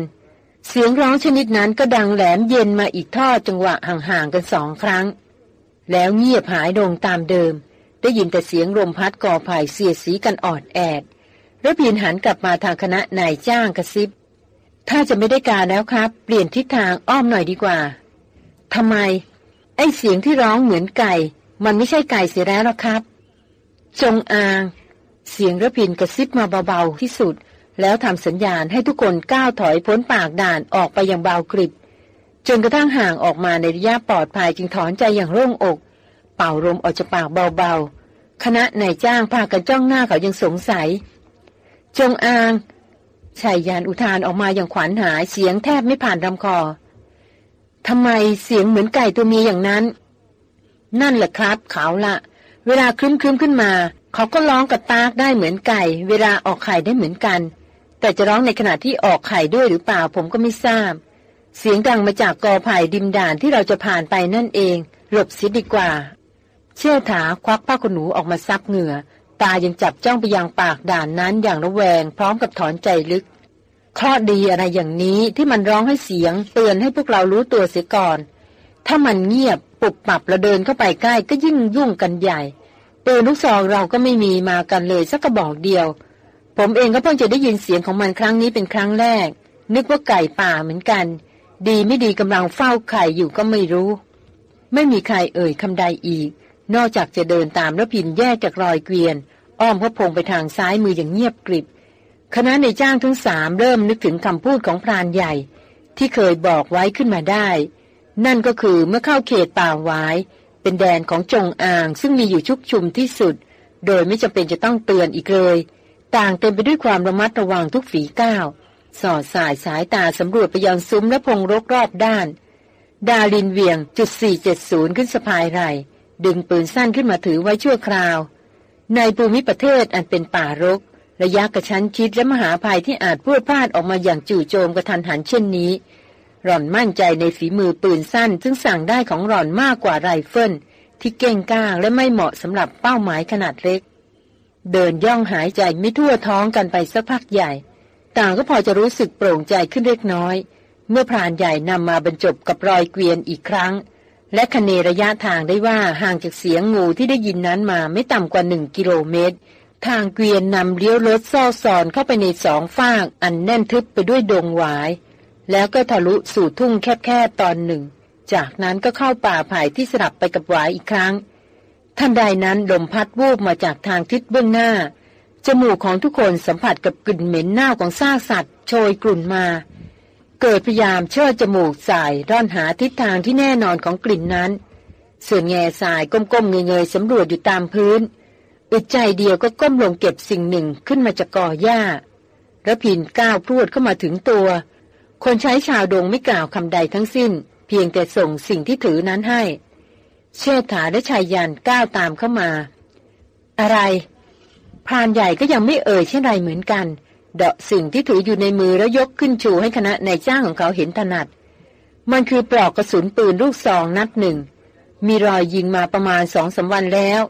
เสียงร้องชนิดนั้นก็ดังแหลมเย็นมาอีกท่อจังหวะห่างๆกันสองครั้ง แล้วเงียบหายลงตามเดิม ได้ยินแต่เสียงลมพัดก่อไผ่เสียดสีกันออดแอดระพินหันกลับมาทางคณะนายจ้างกระซิบ ถ้าจะไม่ได้การแล้วครับ เปลี่ยนทิศทางอ้อมหน่อยดีกว่าทำไม ไอเสียงที่ร้องเหมือนไก่ มันไม่ใช่ไก่เสียแล้วหรอครับ จงอาง เสียงระพินกระซิบมาเบาๆที่สุด แล้วทำสัญญาณให้ทุกคนก้าวถอยพ้นปากด่านออกไปอย่างเบากริบ จนกระทั่งห่างออกมาในระยะปลอดภัยจึงถอนใจอย่างโล่งอก เป่าลมออกจากปากเบาๆ คณะนายจ้างพากันจ้องหน้าเขายังสงสัย จงอางชายยานอุทานออกมาอย่างขวัญหายเสียงแทบไม่ผ่านลำคอทำไมเสียงเหมือนไก่ตัวเมียอย่างนั้น นั่นแหละครับเขาละเวลาครึ้มครึ้มขึ้นมา เขาก็ร้องกับตากได้เหมือนไก่ เวลาออกไข่ได้เหมือนกัน แต่จะร้องในขณะที่ออกไข่ด้วยหรือเปล่าผมก็ไม่ทราบ เสียงดังมาจากกอไผ่ดิมด่านที่เราจะผ่านไปนั่นเอง หลบเสียดีกว่า เชี่ยวถาควักผ้าขนหนูออกมาซับเหงื่อ ตายังจับจ้องไปยังปากด่านนั้นอย่างระแวง พร้อมกับถอนใจลึกเคราะดีอะไรอย่างนี้ที่มันร้องให้เสียง เตือนให้พวกเรารู้ตัวเสียก่อน ถ้ามันเงียบปุบปับเราเดินเข้าไปใกล้ก็ยิ่งยุ่งกันใหญ่ปืนลูกซองเราก็ไม่มีมากันเลยสักกระบอกเดียว ผมเองก็เพิ่งจะได้ยินเสียงของมันครั้งนี้เป็นครั้งแรก นึกว่าไก่ป่าเหมือนกัน ดีไม่ดีกำลังเฝ้าไข่อยู่ก็ไม่รู้ ไม่มีใครเอ่ยคำใดอีก นอกจากจะเดินตามระพินแยกจากรอยเกวียน อ้อมพระพงไปทางซ้ายมืออย่างเงียบกริบคณะในจ้างทั้งสามเริ่มนึกถึงคำพูดของพรานใหญ่ ที่เคยบอกไว้ขึ้นมาได้ นั่นก็คือเมื่อเข้าเขตป่าไว้เป็นแดนของจงอางซึ่งมีอยู่ชุกชุมที่สุด โดยไม่จำเป็นจะต้องเตือนอีกเลย ต่างเต็มไปด้วยความระมัดระวังทุกฝีก้าว สอดสายสายตาสำรวจไปยังซุ้มและพงรกรอบด้าน ดาลินเวียงจุด 470 ขึ้นสะพายไหลดึงปืนสั้นขึ้นมาถือไว้ชั่วคราว ในภูมิประเทศอันเป็นป่ารก ระยะกระชั้นชิดและมหาภัยที่อาจพูดพลาดออกมาอย่างจู่โจมกระทันหันเช่นนี้ หล่อนมั่นใจในฝีมือปืนสั้น ซึ่งสั่งได้ของหล่อนมากกว่าไรเฟิลที่เก้งก้างและไม่เหมาะสำหรับเป้าหมายขนาดเล็ก เดินย่องหายใจไม่ทั่วท้องกันไปสักพักใหญ่ ต่างก็พอจะรู้สึกโปร่งใจขึ้นเล็กน้อย เมื่อพรานใหญ่นำมาบรรจบกับรอยเกวียนอีกครั้ง และคะเนระยะทางได้ว่าห่างจากเสียงงูที่ได้ยินนั้นมาไม่ต่ำกว่าหนึ่งกิโลเมตร ทางเกวียนนำเลี้ยวลดซอกซอนเข้าไปในสองฟากอันแน่นทึบไปด้วยดงหวาย แล้วก็ทะลุสู่ทุ่งแคบๆตอนหนึ่ง จากนั้นก็เข้าป่าไผ่ที่สลับไปกับหวายอีกครั้งทันใดนั้นลมพัดวูบมาจากทางทิศเบื้องหน้า จมูกของทุกคนสัมผัสกับกลิ่นเหม็นเน่าของซากสัตว์โชยกลุ่นมา เกิดพยายามเชิดจมูกสายร่อนหาทิศทางที่แน่นอนของกลิ่นนั้น ส่วนแง่สายก้มๆเงยๆสำรวจอยู่ตามพื้นอึดใจเดียวก็ก้มลงเก็บสิ่งหนึ่งขึ้นมาจากกอหญ้าระพินก้าวพรวดเข้ามาถึงตัว คนใช้ชาวดงไม่กล่าวคำใดทั้งสิ้น เพียงแต่ส่งสิ่งที่ถือนั้นให้ เชษฐาและชายยันก้าวตามเข้ามา อะไร พรานใหญ่ก็ยังไม่เอ่ยเช่นไรเหมือนกัน เดาะสิ่งที่ถืออยู่ในมือแล้วยกขึ้นชูให้คณะนายจ้างของเขาเห็นถนัด มันคือปลอกกระสุนปืนลูกซองนัดหนึ่ง มีรอยยิงมาประมาณสองสาวันแล้ว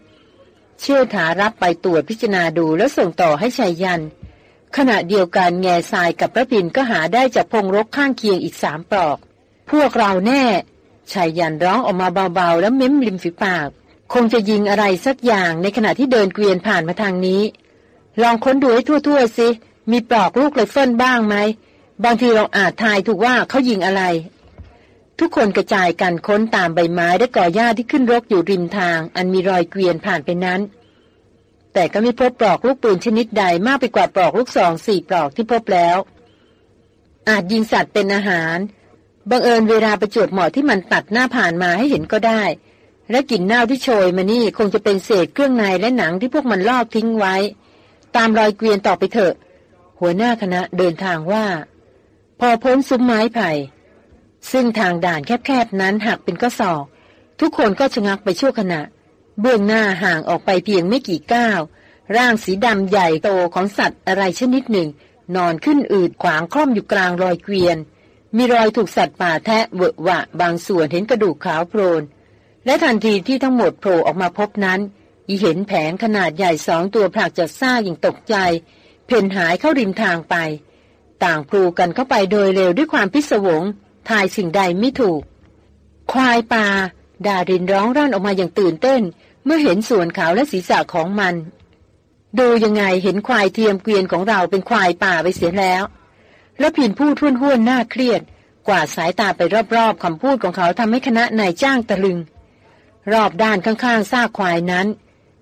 เชี่ยวถารับไปตรวจพิจารณาดูแล้วส่งต่อให้ชายยัน ขณะเดียวกันแง่ทรายกับพระพินก็หาได้จากพงรกข้างเคียงอีกสามปลอก พวกเราแน่ชายยันร้องออกมาเบาๆ แล้วเม้มริมฝีปาก คงจะยิงอะไรสักอย่างในขณะที่เดินเกวียนผ่านมาทางนี้ ลองค้นดูให้ทั่วๆสิ มีปลอกลูกไรเฟิลบ้างไหม บางทีเราอาจทายถูกว่าเขายิงอะไร ทุกคนกระจายกันค้นตามใบไม้และก่อหญ้าที่ขึ้นรกอยู่ริมทาง อันมีรอยเกวียนผ่านไปนั้น แต่ก็ไม่พบปลอกลูกปืนชนิดใดมากไปกว่าปลอกลูกซองสี่ปลอกที่พบแล้ว อาจยิงสัตว์เป็นอาหารบังเอิญเวลาประจวบเหมาะที่มันตัดหน้าผ่านมาให้เห็นก็ได้ และกลิ่นเน่าที่โชยมานี่คงจะเป็นเศษเครื่องในและหนังที่พวกมันลอบทิ้งไว้ ตามรอยเกวียนต่อไปเถอะ หัวหน้าคณะเดินทางว่า พอพ้นซุ้มไม้ไผ่ ซึ่งทางด่านแคบๆนั้นหักเป็นก็ศอก ทุกคนก็ชะงักไปชั่วขณะ เบื้องหน้าห่างออกไปเพียงไม่กี่ก้าวร่างสีดำใหญ่โตของสัตว์อะไรชนิดหนึ่ง นอนขึ้นอืดขวางคล่อมอยู่กลางรอยเกวียน มีรอยถูกสัตว์ป่าแทะเวอะวะบางส่วนเห็นกระดูกขาวโพลน และทันทีที่ทั้งหมดโผล่ออกมาพบนั้นอีเห็นแผงขนาดใหญ่สองตัวผลักจากซ่าอย่างตกใจ เพ่นหายเข้าริมทางไป ต่างพลูกันเข้าไปโดยเร็วด้วยความพิศวงทายสิ่งใดไม่ถูก ควายป่าดารินร้องร่านออกมาอย่างตื่นเต้น เมื่อเห็นส่วนขาวและศีรษะของมัน ดูยังไงเห็นควายเทียมเกวียนของเราเป็นควายป่าไปเสียแล้ว แล้วผินพูดทุ่นห้วนหน้าเครียด กว่าสายตาไปรอบๆคำพูดของเขาทำให้คณะนายจ้างตะลึง รอบด้านข้างๆซากควายนั้น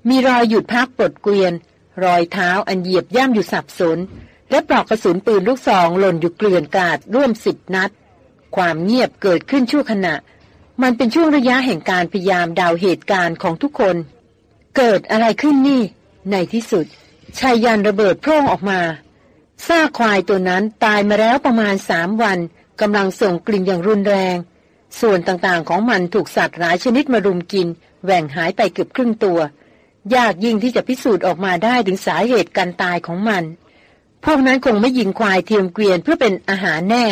มีรอยหยุดพักปลดเกวียน รอยเท้าอันเหยียบย่ำอยู่สับสน และปลอกกระสุนปืนลูกซองหล่นอยู่เกลื่อนกาดร่วมสิบนัด ความเงียบเกิดขึ้นชั่วขณะ มันเป็นช่วงระยะแห่งการพยายามดาวเหตุการณ์ของทุกคน เกิดอะไรขึ้นนี่ ในที่สุดชายยันระเบิดโพร่งออกมาซากควายตัวนั้นตายมาแล้วประมาณสามวันกำลังส่งกลิ่นอย่างรุนแรง ส่วนต่างๆของมันถูกสัตว์หลายชนิดมารุมกินแหว่งหายไปเกือบครึ่งตัว ยากยิ่งที่จะพิสูจน์ออกมาได้ถึงสาเหตุการตายของมัน พวกนั้นคงไม่ยิงควายเทียมเกวียนเพื่อเป็นอาหารแน่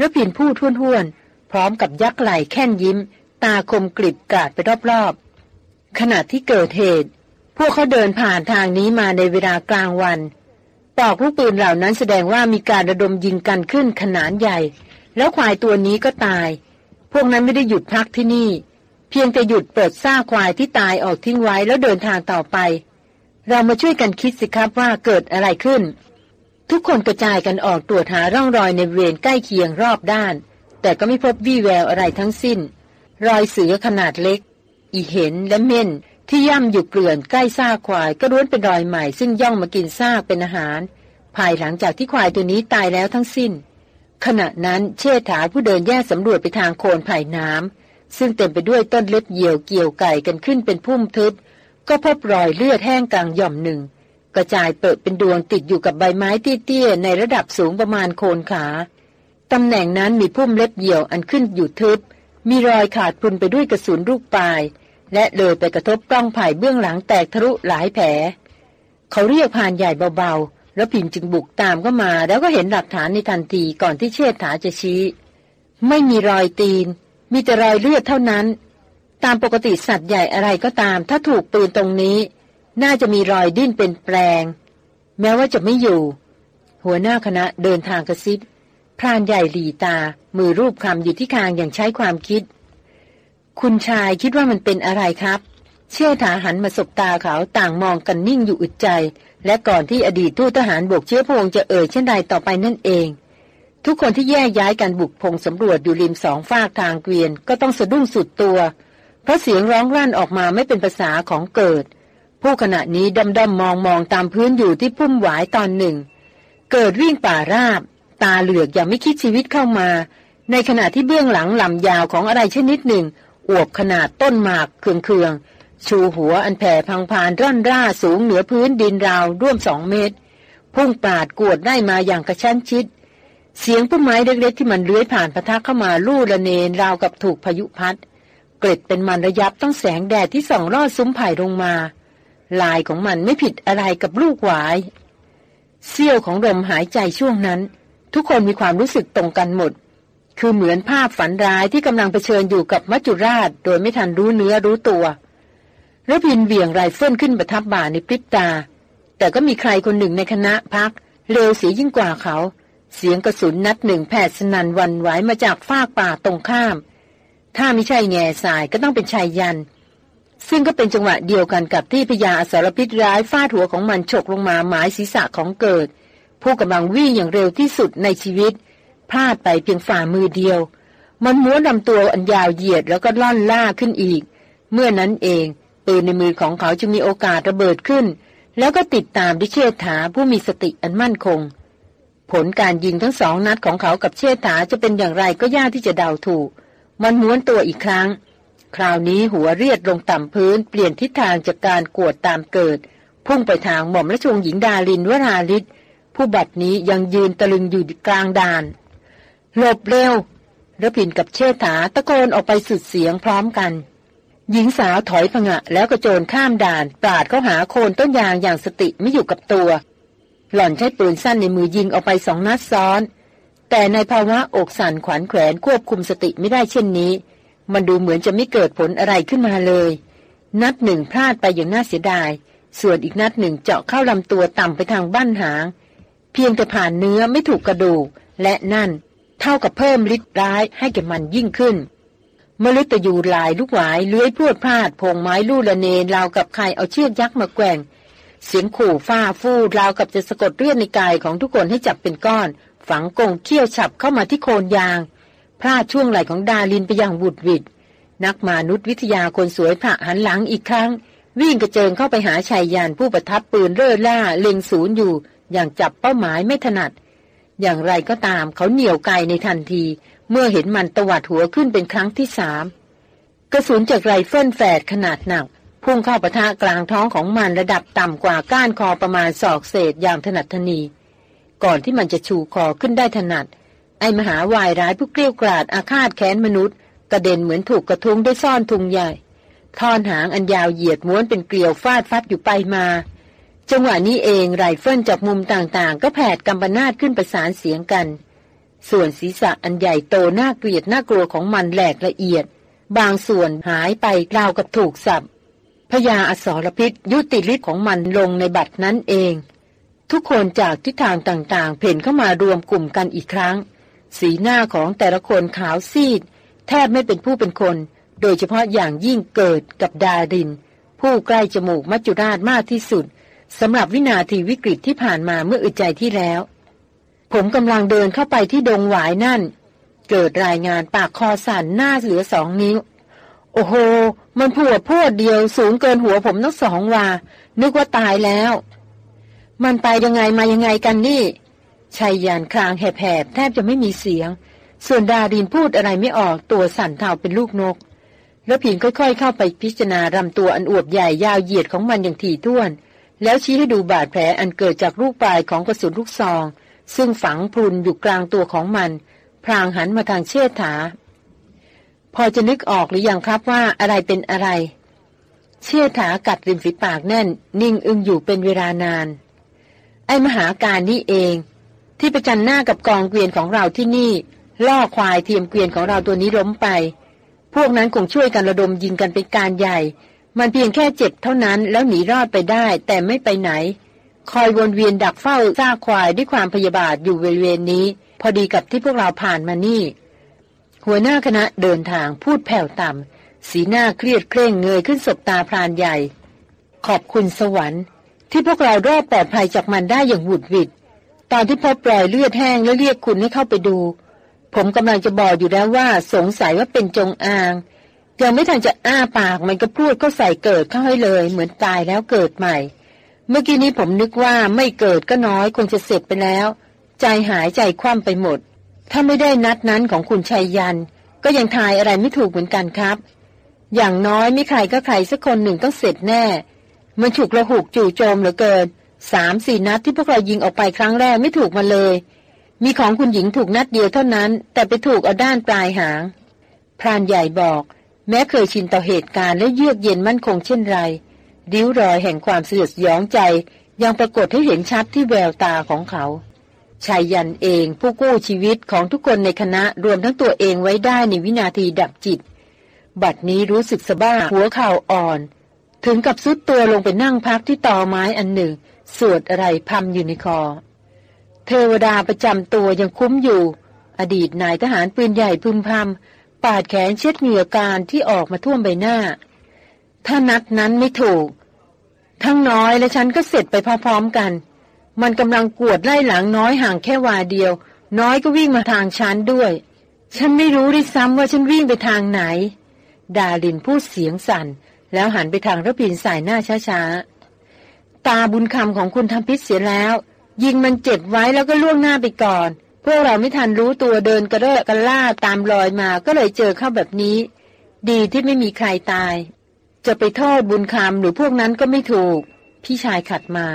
ระพินพูดท้วนๆ พร้อมกับยักไหล่แค่นยิ้ม ตาคมกริบกาดไปรอบๆ ขณะที่เกิดเหตุ พวกเขาเดินผ่านทางนี้มาในเวลากลางวันปอกลูกปืนเหล่านั้นแสดงว่ามีการระดมยิงกันขึ้นขนาดใหญ่ แล้วควายตัวนี้ก็ตาย พวกนั้นไม่ได้หยุดพักที่นี่ เพียงแต่หยุดเปิดซ่าควายที่ตายออกทิ้งไว้แล้วเดินทางต่อไป เรามาช่วยกันคิดสิครับว่าเกิดอะไรขึ้น ทุกคนกระจายกันออกตรวจหาร่องรอยในเวรใกล้เคียงรอบด้าน แต่ก็ไม่พบวี่แววอะไรทั้งสิ้น รอยเสือขนาดเล็ก อีเห็นและเม่นที่ย่ำอยู่เกลื่อนใกล้ซากควายก็ล้วนเป็นรอยใหม่ ซึ่งย่องมากินซากเป็นอาหาร ภายหลังจากที่ควายตัวนี้ตายแล้วทั้งสิ้น ขณะนั้นเชษฐาผู้เดินแยกสำรวจไปทางโคนไผ่น้ำซึ่งเต็มไปด้วยต้นเล็บเหี่ยวเกี่ยวไก่กันขึ้นเป็นพุ่มทึบ ก็พบรอยเลือดแห้งกลางหย่อมหนึ่ง กระจายเปิดเป็นดวงติดอยู่กับใบไม้เตี้ยๆในระดับสูงประมาณโคนขาตำแหน่งนั้นมีพุ่มเล็บเหี่ยวอันขึ้นอยู่ทึบ มีรอยขาดพรุนไปด้วยกระสุนลูกปลาย และเลยไปกระทบกล้องไผ่เบื้องหลังแตกทะลุหลายแผล เขาเรียกผ่านใหญ่เบาๆ แล้วพิมจึงบุกตามเข้ามา แล้วก็เห็นหลักฐานในทันทีก่อนที่เชษฐาจะชี้ ไม่มีรอยตีน มีแต่รอยเลือดเท่านั้น ตามปกติสัตว์ใหญ่อะไรก็ตาม ถ้าถูกปืนตรงนี้ น่าจะมีรอยดิ้นเป็นแปลง แม้ว่าจะไม่อยู่ หัวหน้าคณะเดินทางกระซิบพรานใหญ่หลีตา มือรูปคำอยู่ที่คางอย่างใช้ความคิด คุณชายคิดว่ามันเป็นอะไรครับ เชื่อถาหันมาสบตาเขาต่างมองกันนิ่งอยู่อึดใจ และก่อนที่อดีตทูตทหารบกเชื้อพงจะเอ่ยเช่นใดต่อไปนั่นเอง ทุกคนที่แยกย้ายกันบุกพงสำรวจอยู่ริมสองฝากทางเกวียนก็ต้องสะดุ้งสุดตัว เพราะเสียงร้องรั่นออกมาไม่เป็นภาษาของเกิด ผู้ขณะนี้ดำดำมองมองตามพื้นอยู่ที่พุ่มหวายตอนหนึ่ง เกิดวิ่งป่าราบ ตาเหลือกอย่างไม่คิดชีวิตเข้ามา ในขณะที่เบื้องหลังลำยาวของอะไรชนิดหนึ่งอวบขนาดต้นหมากเคืองๆ ชูหัวอันแผ่พังพานร่อนร่าสูงเหนือพื้นดินราวร่วมสองเมตร พุ่งปาดกวดได้มาอย่างกระชั้นชิด เสียงพุ่มไม้เล็กๆที่มันเลื้อยผ่านพะทักเข้ามาลู่ละเนนราวกับถูกพายุพัด เกล็ดเป็นมันระยับต้องแสงแดดที่ส่องลอดซุ้มไผ่ลงมา ลายของมันไม่ผิดอะไรกับลูกหวายเสี้ยวของลมหายใจช่วงนั้น ทุกคนมีความรู้สึกตรงกันหมด คือเหมือนภาพฝันร้ายที่กำลังเผชิญอยู่กับมัจจุราช โดยไม่ทันรู้เนื้อรู้ตัว แล้วพินเบี่ยงไรเฟิลขึ้นประทับบ่าในพริบตา แต่ก็มีใครคนหนึ่งในคณะพัก เร็วเสียยิ่งกว่าเขา เสียงกระสุนนัดหนึ่งแผดสนันวันไหวมาจากฟากป่าตรงข้าม ถ้าไม่ใช่แง่สายก็ต้องเป็นชายยัน ซึ่งก็เป็นจังหวะเดียวกันกับที่พญาอสารพิษร้ายฟาดหัวของมันฉกลงมาหมายศีรษะของเกิด ผู้กำลังวิ่งอย่างเร็วที่สุดในชีวิตพลาดไปเพียงฝ่ามือเดียว มันม้วนลำตัวอันยาวเหยียดแล้วก็ล่อนล่าขึ้นอีก เมื่อนั้นเอง ปืนในมือของเขาจะมีโอกาสระเบิดขึ้น แล้วก็ติดตามด้วยเชษฐาผู้มีสติอันมั่นคง ผลการยิงทั้งสองนัดของเขากับเชษฐาจะเป็นอย่างไรก็ยากที่จะเดาถูก มันม้วนตัวอีกครั้ง คราวนี้หัวเรียดลงต่ำพื้น เปลี่ยนทิศทางจากการกวดตามเกิด พุ่งไปทางหม่อมราชวงศ์หญิงดาลินวราลิศผู้บัดนี้ยังยืนตะลึงอยู่กลางด่านหลบเร็วระพินกับเชษฐาตะโกนออกไปสุดเสียงพร้อมกัน หญิงสาวถอยผงะแล้วกระโจนข้ามด่าน ปราดเข้าหาโคนต้นยางอย่างสติไม่อยู่กับตัว หล่อนใช้ปืนสั้นในมือยิงออกไปสองนัดซ้อน แต่ในภาวะอกสั่นขวัญแขวนควบคุมสติไม่ได้เช่นนี้ มันดูเหมือนจะไม่เกิดผลอะไรขึ้นมาเลย นัดหนึ่งพลาดไปอย่างน่าเสียดาย ส่วนอีกนัดหนึ่งเจาะเข้าลำตัวต่ำไปทางบ้านหาง เพียงแต่ผ่านเนื้อไม่ถูกกระดูกและนั่น เท่ากับเพิ่มฤทธิ์ร้ายให้แก่มันยิ่งขึ้น มฤตยูลายลูกหวายเลื้อยพวดพลาดพงไม้ลู่ละเนนราวกับใครเอาเชือกยักษ์มาแกว่ง เสียงขู่ฟ้าฟูดราวกับจะสะกดเลือดในกายของทุกคนให้จับเป็นก้อน ฝังกงเขี้ยวฉับเข้ามาที่โคนยางพลาดช่วงไหลของดาลินไปอย่างบุดวิดนักมนุษยวิทยาคนสวยผ่าหันหลังอีกครั้ง วิ่งกระเจิงเข้าไปหาชายยานผู้ประทับปืนเร่อล่าเล็งศูนย์อยู่ อย่างจับเป้าหมายไม่ถนัด อย่างไรก็ตามเขาเหนี่ยวไกในทันที เมื่อเห็นมันตวัดหัวขึ้นเป็นครั้งที่สามกระสุนจากไรเฟิลแฝดขนาดหนัก พุ่งเข้าปะทะกลางท้องของมันระดับต่ำกว่าก้านคอประมาณศอกเศษอย่างถนัดทนี ก่อนที่มันจะชูคอขึ้นได้ถนัด ไอมหาวายร้ายผู้เกลี้ยกล่อดอาฆาตแค้นมนุษย์ กระเด็นเหมือนถูกกระทุ้งได้ซ่อนทุงใหญ่ท่อนหางอันยาวเหยียดม้วนเป็นเกลียวฟาดฟัดอยู่ไปมา จังหวะนี้เองไรเฟิลจากมุมต่างๆ ก็แผดกำปนาดขึ้นประสานเสียงกัน ส่วนศีรษะอันใหญ่โตน่าเกลียดน่ากลัวของมันแหลกละเอียด บางส่วนหายไปราวกับถูกสับพญาอสรพิษยุติฤทธิ์ของมันลงในบัดนั้นเอง ทุกคนจากทิศทางต่างๆ เพ่นเข้ามารวมกลุ่มกันอีกครั้ง สีหน้าของแต่ละคนขาวซีด แทบไม่เป็นผู้เป็นคน โดยเฉพาะอย่างยิ่งเกิดกับดาดิน ผู้ใกล้จมูกมัจจุราชมากที่สุดสำหรับวินาทีวิกฤตที่ผ่านมาเมื่ออึดใจที่แล้ว ผมกำลังเดินเข้าไปที่ดงหวายนั่น เกิดรายงานปากคอสั่นหน้าเหลือสองนิ้ว โอ้โห มันผัวพวดเดียวสูงเกินหัวผมทั้งสองวา นึกว่าตายแล้ว มันไปยังไงมายังไงกันนี่ชายยานคลางแหบๆแทบจะไม่มีเสียง ส่วนดารินพูดอะไรไม่ออกตัวสั่นเทาเป็นลูกนก แล้วผินค่อยๆ เข้าไปพิจารณารำตัวอันอวบใหญ่ยาวเหยียดของมันอย่างถี่ถ้วน แล้วชี้ให้ดูบาดแผลอันเกิดจากลูกปลายของกระสุนลูกซอง ซึ่งฝังพรุนอยู่กลางตัวของมัน พรางหันมาทางเชษฐา พอจะนึกออกหรือยังครับว่าอะไรเป็นอะไร เชษฐากัดริมฝีปากแน่น นิ่งอึงอยู่เป็นเวลานาน ไอ้มหาการนี่เอง ที่ประจันหน้ากับกองเกวียนของเราที่นี่ ล่อควายเทียมเกวียนของเราตัวนี้ล้มไป พวกนั้นคงช่วยกันระดมยิงกันเป็นการใหญ่ มันเพียงแค่เจ็บเท่านั้นแล้วหนีรอดไปได้แต่ไม่ไปไหน คอยวนเวียนดักเฝ้าซากควายด้วยความพยาบาทอยู่บริเวณนี้ พอดีกับที่พวกเราผ่านมานี่ หัวหน้าคณะเดินทางพูดแผ่วต่ำสีหน้าเครียดเคร่งเงยขึ้นสบตาพรานใหญ่ ขอบคุณสวรรค์ ที่พวกเรารอดปลอดภัยจากมันได้อย่างหวุดหวิดตอนที่พบปล่อยเลือดแห้งแล้วเรียกคุณให้เข้าไปดู ผมกำลังจะบอกอยู่แล้วว่าสงสัยว่าเป็นจงอางยังไม่ทันจะอ้าปากมันก็พูดก็ใส่เกิดเข้าให้เลย เหมือนตายแล้วเกิดใหม่ เมื่อกี้นี้ผมนึกว่าไม่เกิดก็น้อยคงจะเสร็จไปแล้ว ใจหายใจคว่ำไปหมด ถ้าไม่ได้นัดนั้นของคุณชัยยัน ก็ยังทายอะไรไม่ถูกเหมือนกันครับ อย่างน้อยไม่ใครก็ใครสักคนหนึ่งต้องเสร็จแน่ มันฉุกระหุกจู่โจมเหลือเกินสามสี่นัดที่พวกเรายิงออกไปครั้งแรกไม่ถูกมาเลย มีของคุณหญิงถูกนัดเดียวเท่านั้น แต่ไปถูกเอาด้านปลายหาง พรานใหญ่บอก แม้เคยชินต่อเหตุการณ์และเยือกเย็นมั่นคงเช่นไร ริ้วรอยแห่งความสยดย้องใจยังปรากฏให้เห็นชัดที่แววตาของเขาชายยันเองผู้กู้ชีวิตของทุกคนในคณะรวมทั้งตัวเองไว้ได้ในวินาทีดับจิต บัดนี้รู้สึกสะบ้าหัวเข่าอ่อน ถึงกับซุดตัวลงไปนั่งพักที่ตอไม้อันหนึ่ง สวดอะไรพำอยู่ในคอ เทวดาประจำตัวยังคุ้มอยู่ อดีตนายทหารปืนใหญ่พึมพำปาดแขนเช็ดเหงื่อการที่ออกมาท่วมใบหน้า ถ้านัดนั้นไม่ถูก ทั้งน้อยและฉันก็เสร็จไปพร้อมๆกัน มันกำลังกวดไล่หลังน้อยห่างแค่วาเดียว น้อยก็วิ่งมาทางฉันด้วย ฉันไม่รู้ด้วยซ้ำว่าฉันวิ่งไปทางไหน ดาลินพูดเสียงสั่น แล้วหันไปทางระพินสายหน้าช้าๆ ตาบุญคำของคุณทำพิษเสียแล้ว ยิงมันเจ็บไว้แล้วก็ล่วงหน้าไปก่อนพวกเราไม่ทันรู้ตัวเดินกระเดาะกันล่าตามรอยมาก็เลยเจอเข้าแบบนี้ ดีที่ไม่มีใครตาย จะไปโทษบุญคำหรือพวกนั้นก็ไม่ถูก พี่ชายขัดมา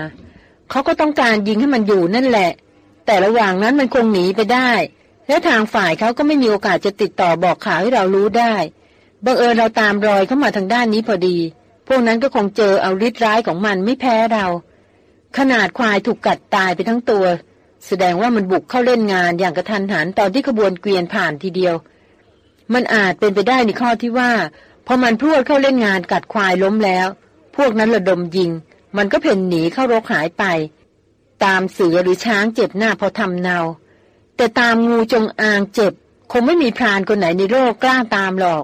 เขาก็ต้องการยิงให้มันอยู่นั่นแหละ แต่ระหว่างนั้นมันคงหนีไปได้ และทางฝ่ายเขาก็ไม่มีโอกาสจะติดต่อบอกข่าวให้เรารู้ได้บังเอิญเราตามรอยเข้ามาทางด้านนี้พอดี พวกนั้นก็คงเจอเอาฤทธิ์ร้ายของมันไม่แพ้เรา ขนาดควายถูกกัดตายไปทั้งตัว แสดงว่ามันบุกเข้าเล่นงานอย่างกระทันหันตอนที่ขบวนเกวียนผ่านทีเดียว มันอาจเป็นไปได้ในข้อที่ว่า พอมันพรวดเข้าเล่นงานกัดควายล้มแล้ว พวกนั้นระดมยิง มันก็เพ่นหนีเข้ารกหายไป ตามเสือหรือช้างเจ็บหน้าพอทำเนา แต่ตามงูจงอางเจ็บ คงไม่มีพรานคนไหนในโลกกล้าตามหรอก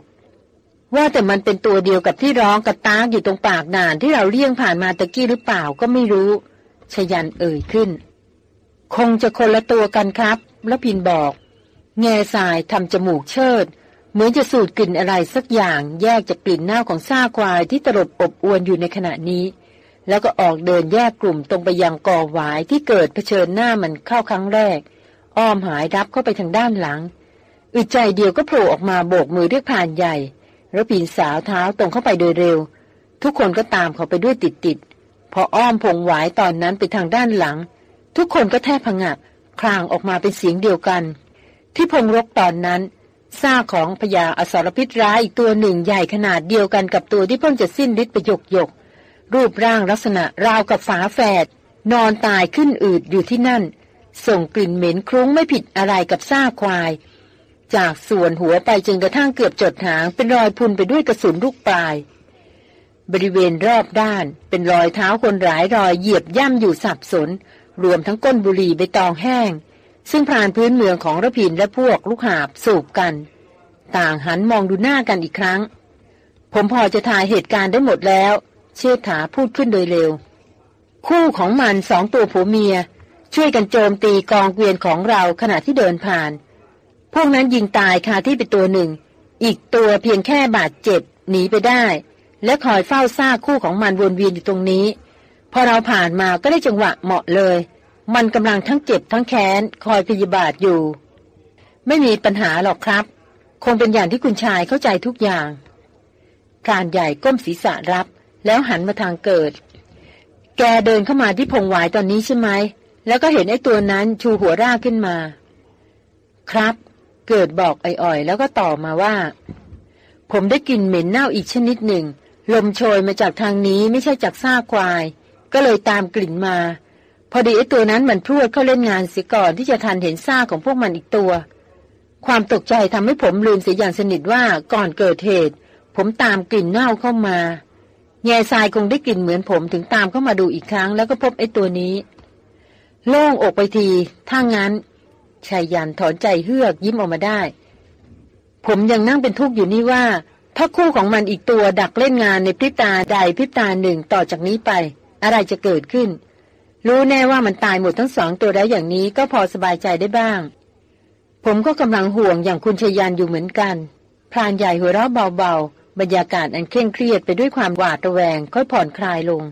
ว่าแต่มันเป็นตัวเดียวกับที่ร้องกับตากอยู่ตรงปากด่านที่เราเลี่ยงผ่านมาตะกี้หรือเปล่าก็ไม่รู้ชยันเอ่ยขึ้น คงจะคนละตัวกันครับ แล้วพินบอก แง่สายทำจมูกเชิด เหมือนจะสูดกลิ่นอะไรสักอย่างแยกจากกลิ่นเน่าของซากควายที่ตลบอบอวนอยู่ในขณะนี้ แล้วก็ออกเดินแยกกลุ่มตรงไปยังกอหวายที่เกิดเผชิญหน้ามันเข้าครั้งแรก อ้อมหายรับเข้าไปทางด้านหลัง อึดใจเดียวก็โผล่ออกมาโบกมือเรียกผ่านใหญ่แล้วปีนสาวเท้าตรงเข้าไปโดยเร็ว ทุกคนก็ตามเขาไปด้วยติดๆพออ้อมพงหวายตอนนั้นไปทางด้านหลัง ทุกคนก็แทบพังะคลางออกมาเป็นเสียงเดียวกัน ที่พงรกตอนนั้น ซากของพญาอสรพิษร้ายอีกตัวหนึ่งใหญ่ขนาดเดียวกันกับตัวที่เพิ่งจะสิ้นฤทธิ์ประยกยก รูปร่างลักษณะราวกับฝาแฝดนอนตายขึ้นอืดอยู่ที่นั่น ส่งกลิ่นเหม็นคลุ้งไม่ผิดอะไรกับซากควาย จากส่วนหัวไปจนกระทั่งเกือบจดหางเป็นรอยพุนไปด้วยกระสุนลูกปลาย บริเวณรอบด้านเป็นรอยเท้าคนหลายรอยเหยียบย่ำอยู่สับสน รวมทั้งก้นบุหรี่ใบตองแห้ง ซึ่งผ่านพื้นเมืองของระพินและพวกลูกหาบสูบกัน ต่างหันมองดูหน้ากันอีกครั้ง ผมพอจะทายเหตุการณ์ได้หมดแล้ว เชษฐาพูดขึ้นโดยเร็ว คู่ของมันสองตัวผัวเมีย ช่วยกันโจมตีกองเกวียนของเราขณะที่เดินผ่าน พวกนั้นยิงตายคาที่ไปตัวหนึ่ง อีกตัวเพียงแค่บาดเจ็บหนีไปได้ และคอยเฝ้าซากคู่ของมันวนเวียนอยู่ตรงนี้ พอเราผ่านมาก็ได้จังหวะเหมาะเลย มันกำลังทั้งเจ็บทั้งแค้น คอยพยาบาทอยู่ ไม่มีปัญหาหรอกครับ คงเป็นอย่างที่คุณชายเข้าใจทุกอย่างการใหญ่ก้มศีรษะรับ แล้วหันมาทางเกิด แกเดินเข้ามาที่พงหวายตอนนี้ใช่ไหม แล้วก็เห็นไอ้ตัวนั้นชูหัวร่าขึ้นมา ครับ เกิดบอกอ่อยๆ แล้วก็ต่อมาว่า ผมได้กลิ่นเหม็นเน่าอีกชนิดหนึ่ง ลมโชยมาจากทางนี้ไม่ใช่จากซากควาย ก็เลยตามกลิ่นมา พอดีไอ้ตัวนั้นมันพรวดเข้าเล่นงานเสียก่อนที่จะทันเห็นซากของพวกมันอีกตัว ความตกใจทำให้ผมลืมเสียอย่างสนิทว่าก่อนเกิดเหตุ ผมตามกลิ่นเน่าเข้ามาแง่ทรายคงได้กลิ่นเหมือนผมถึงตามเข้ามาดูอีกครั้งแล้วก็พบไอ้ตัวนี้ โล่งอกไปทีถ้างั้นชายยันถอนใจเฮือกยิ้มออกมาได้ ผมยังนั่งเป็นทุกข์อยู่นี่ว่า ถ้าคู่ของมันอีกตัวดักเล่นงานในพริบตาใดพริบตาหนึ่งต่อจากนี้ไป อะไรจะเกิดขึ้น รู้แน่ว่ามันตายหมดทั้งสองตัวแล้วอย่างนี้ก็พอสบายใจได้บ้าง ผมก็กำลังห่วงอย่างคุณชยันอยู่เหมือนกัน พรานใหญ่หัวเราะเบาๆ บรรยากาศอันเคร่งเครียดไปด้วยความหวาดระแวง ค่อยผ่อนคลายลง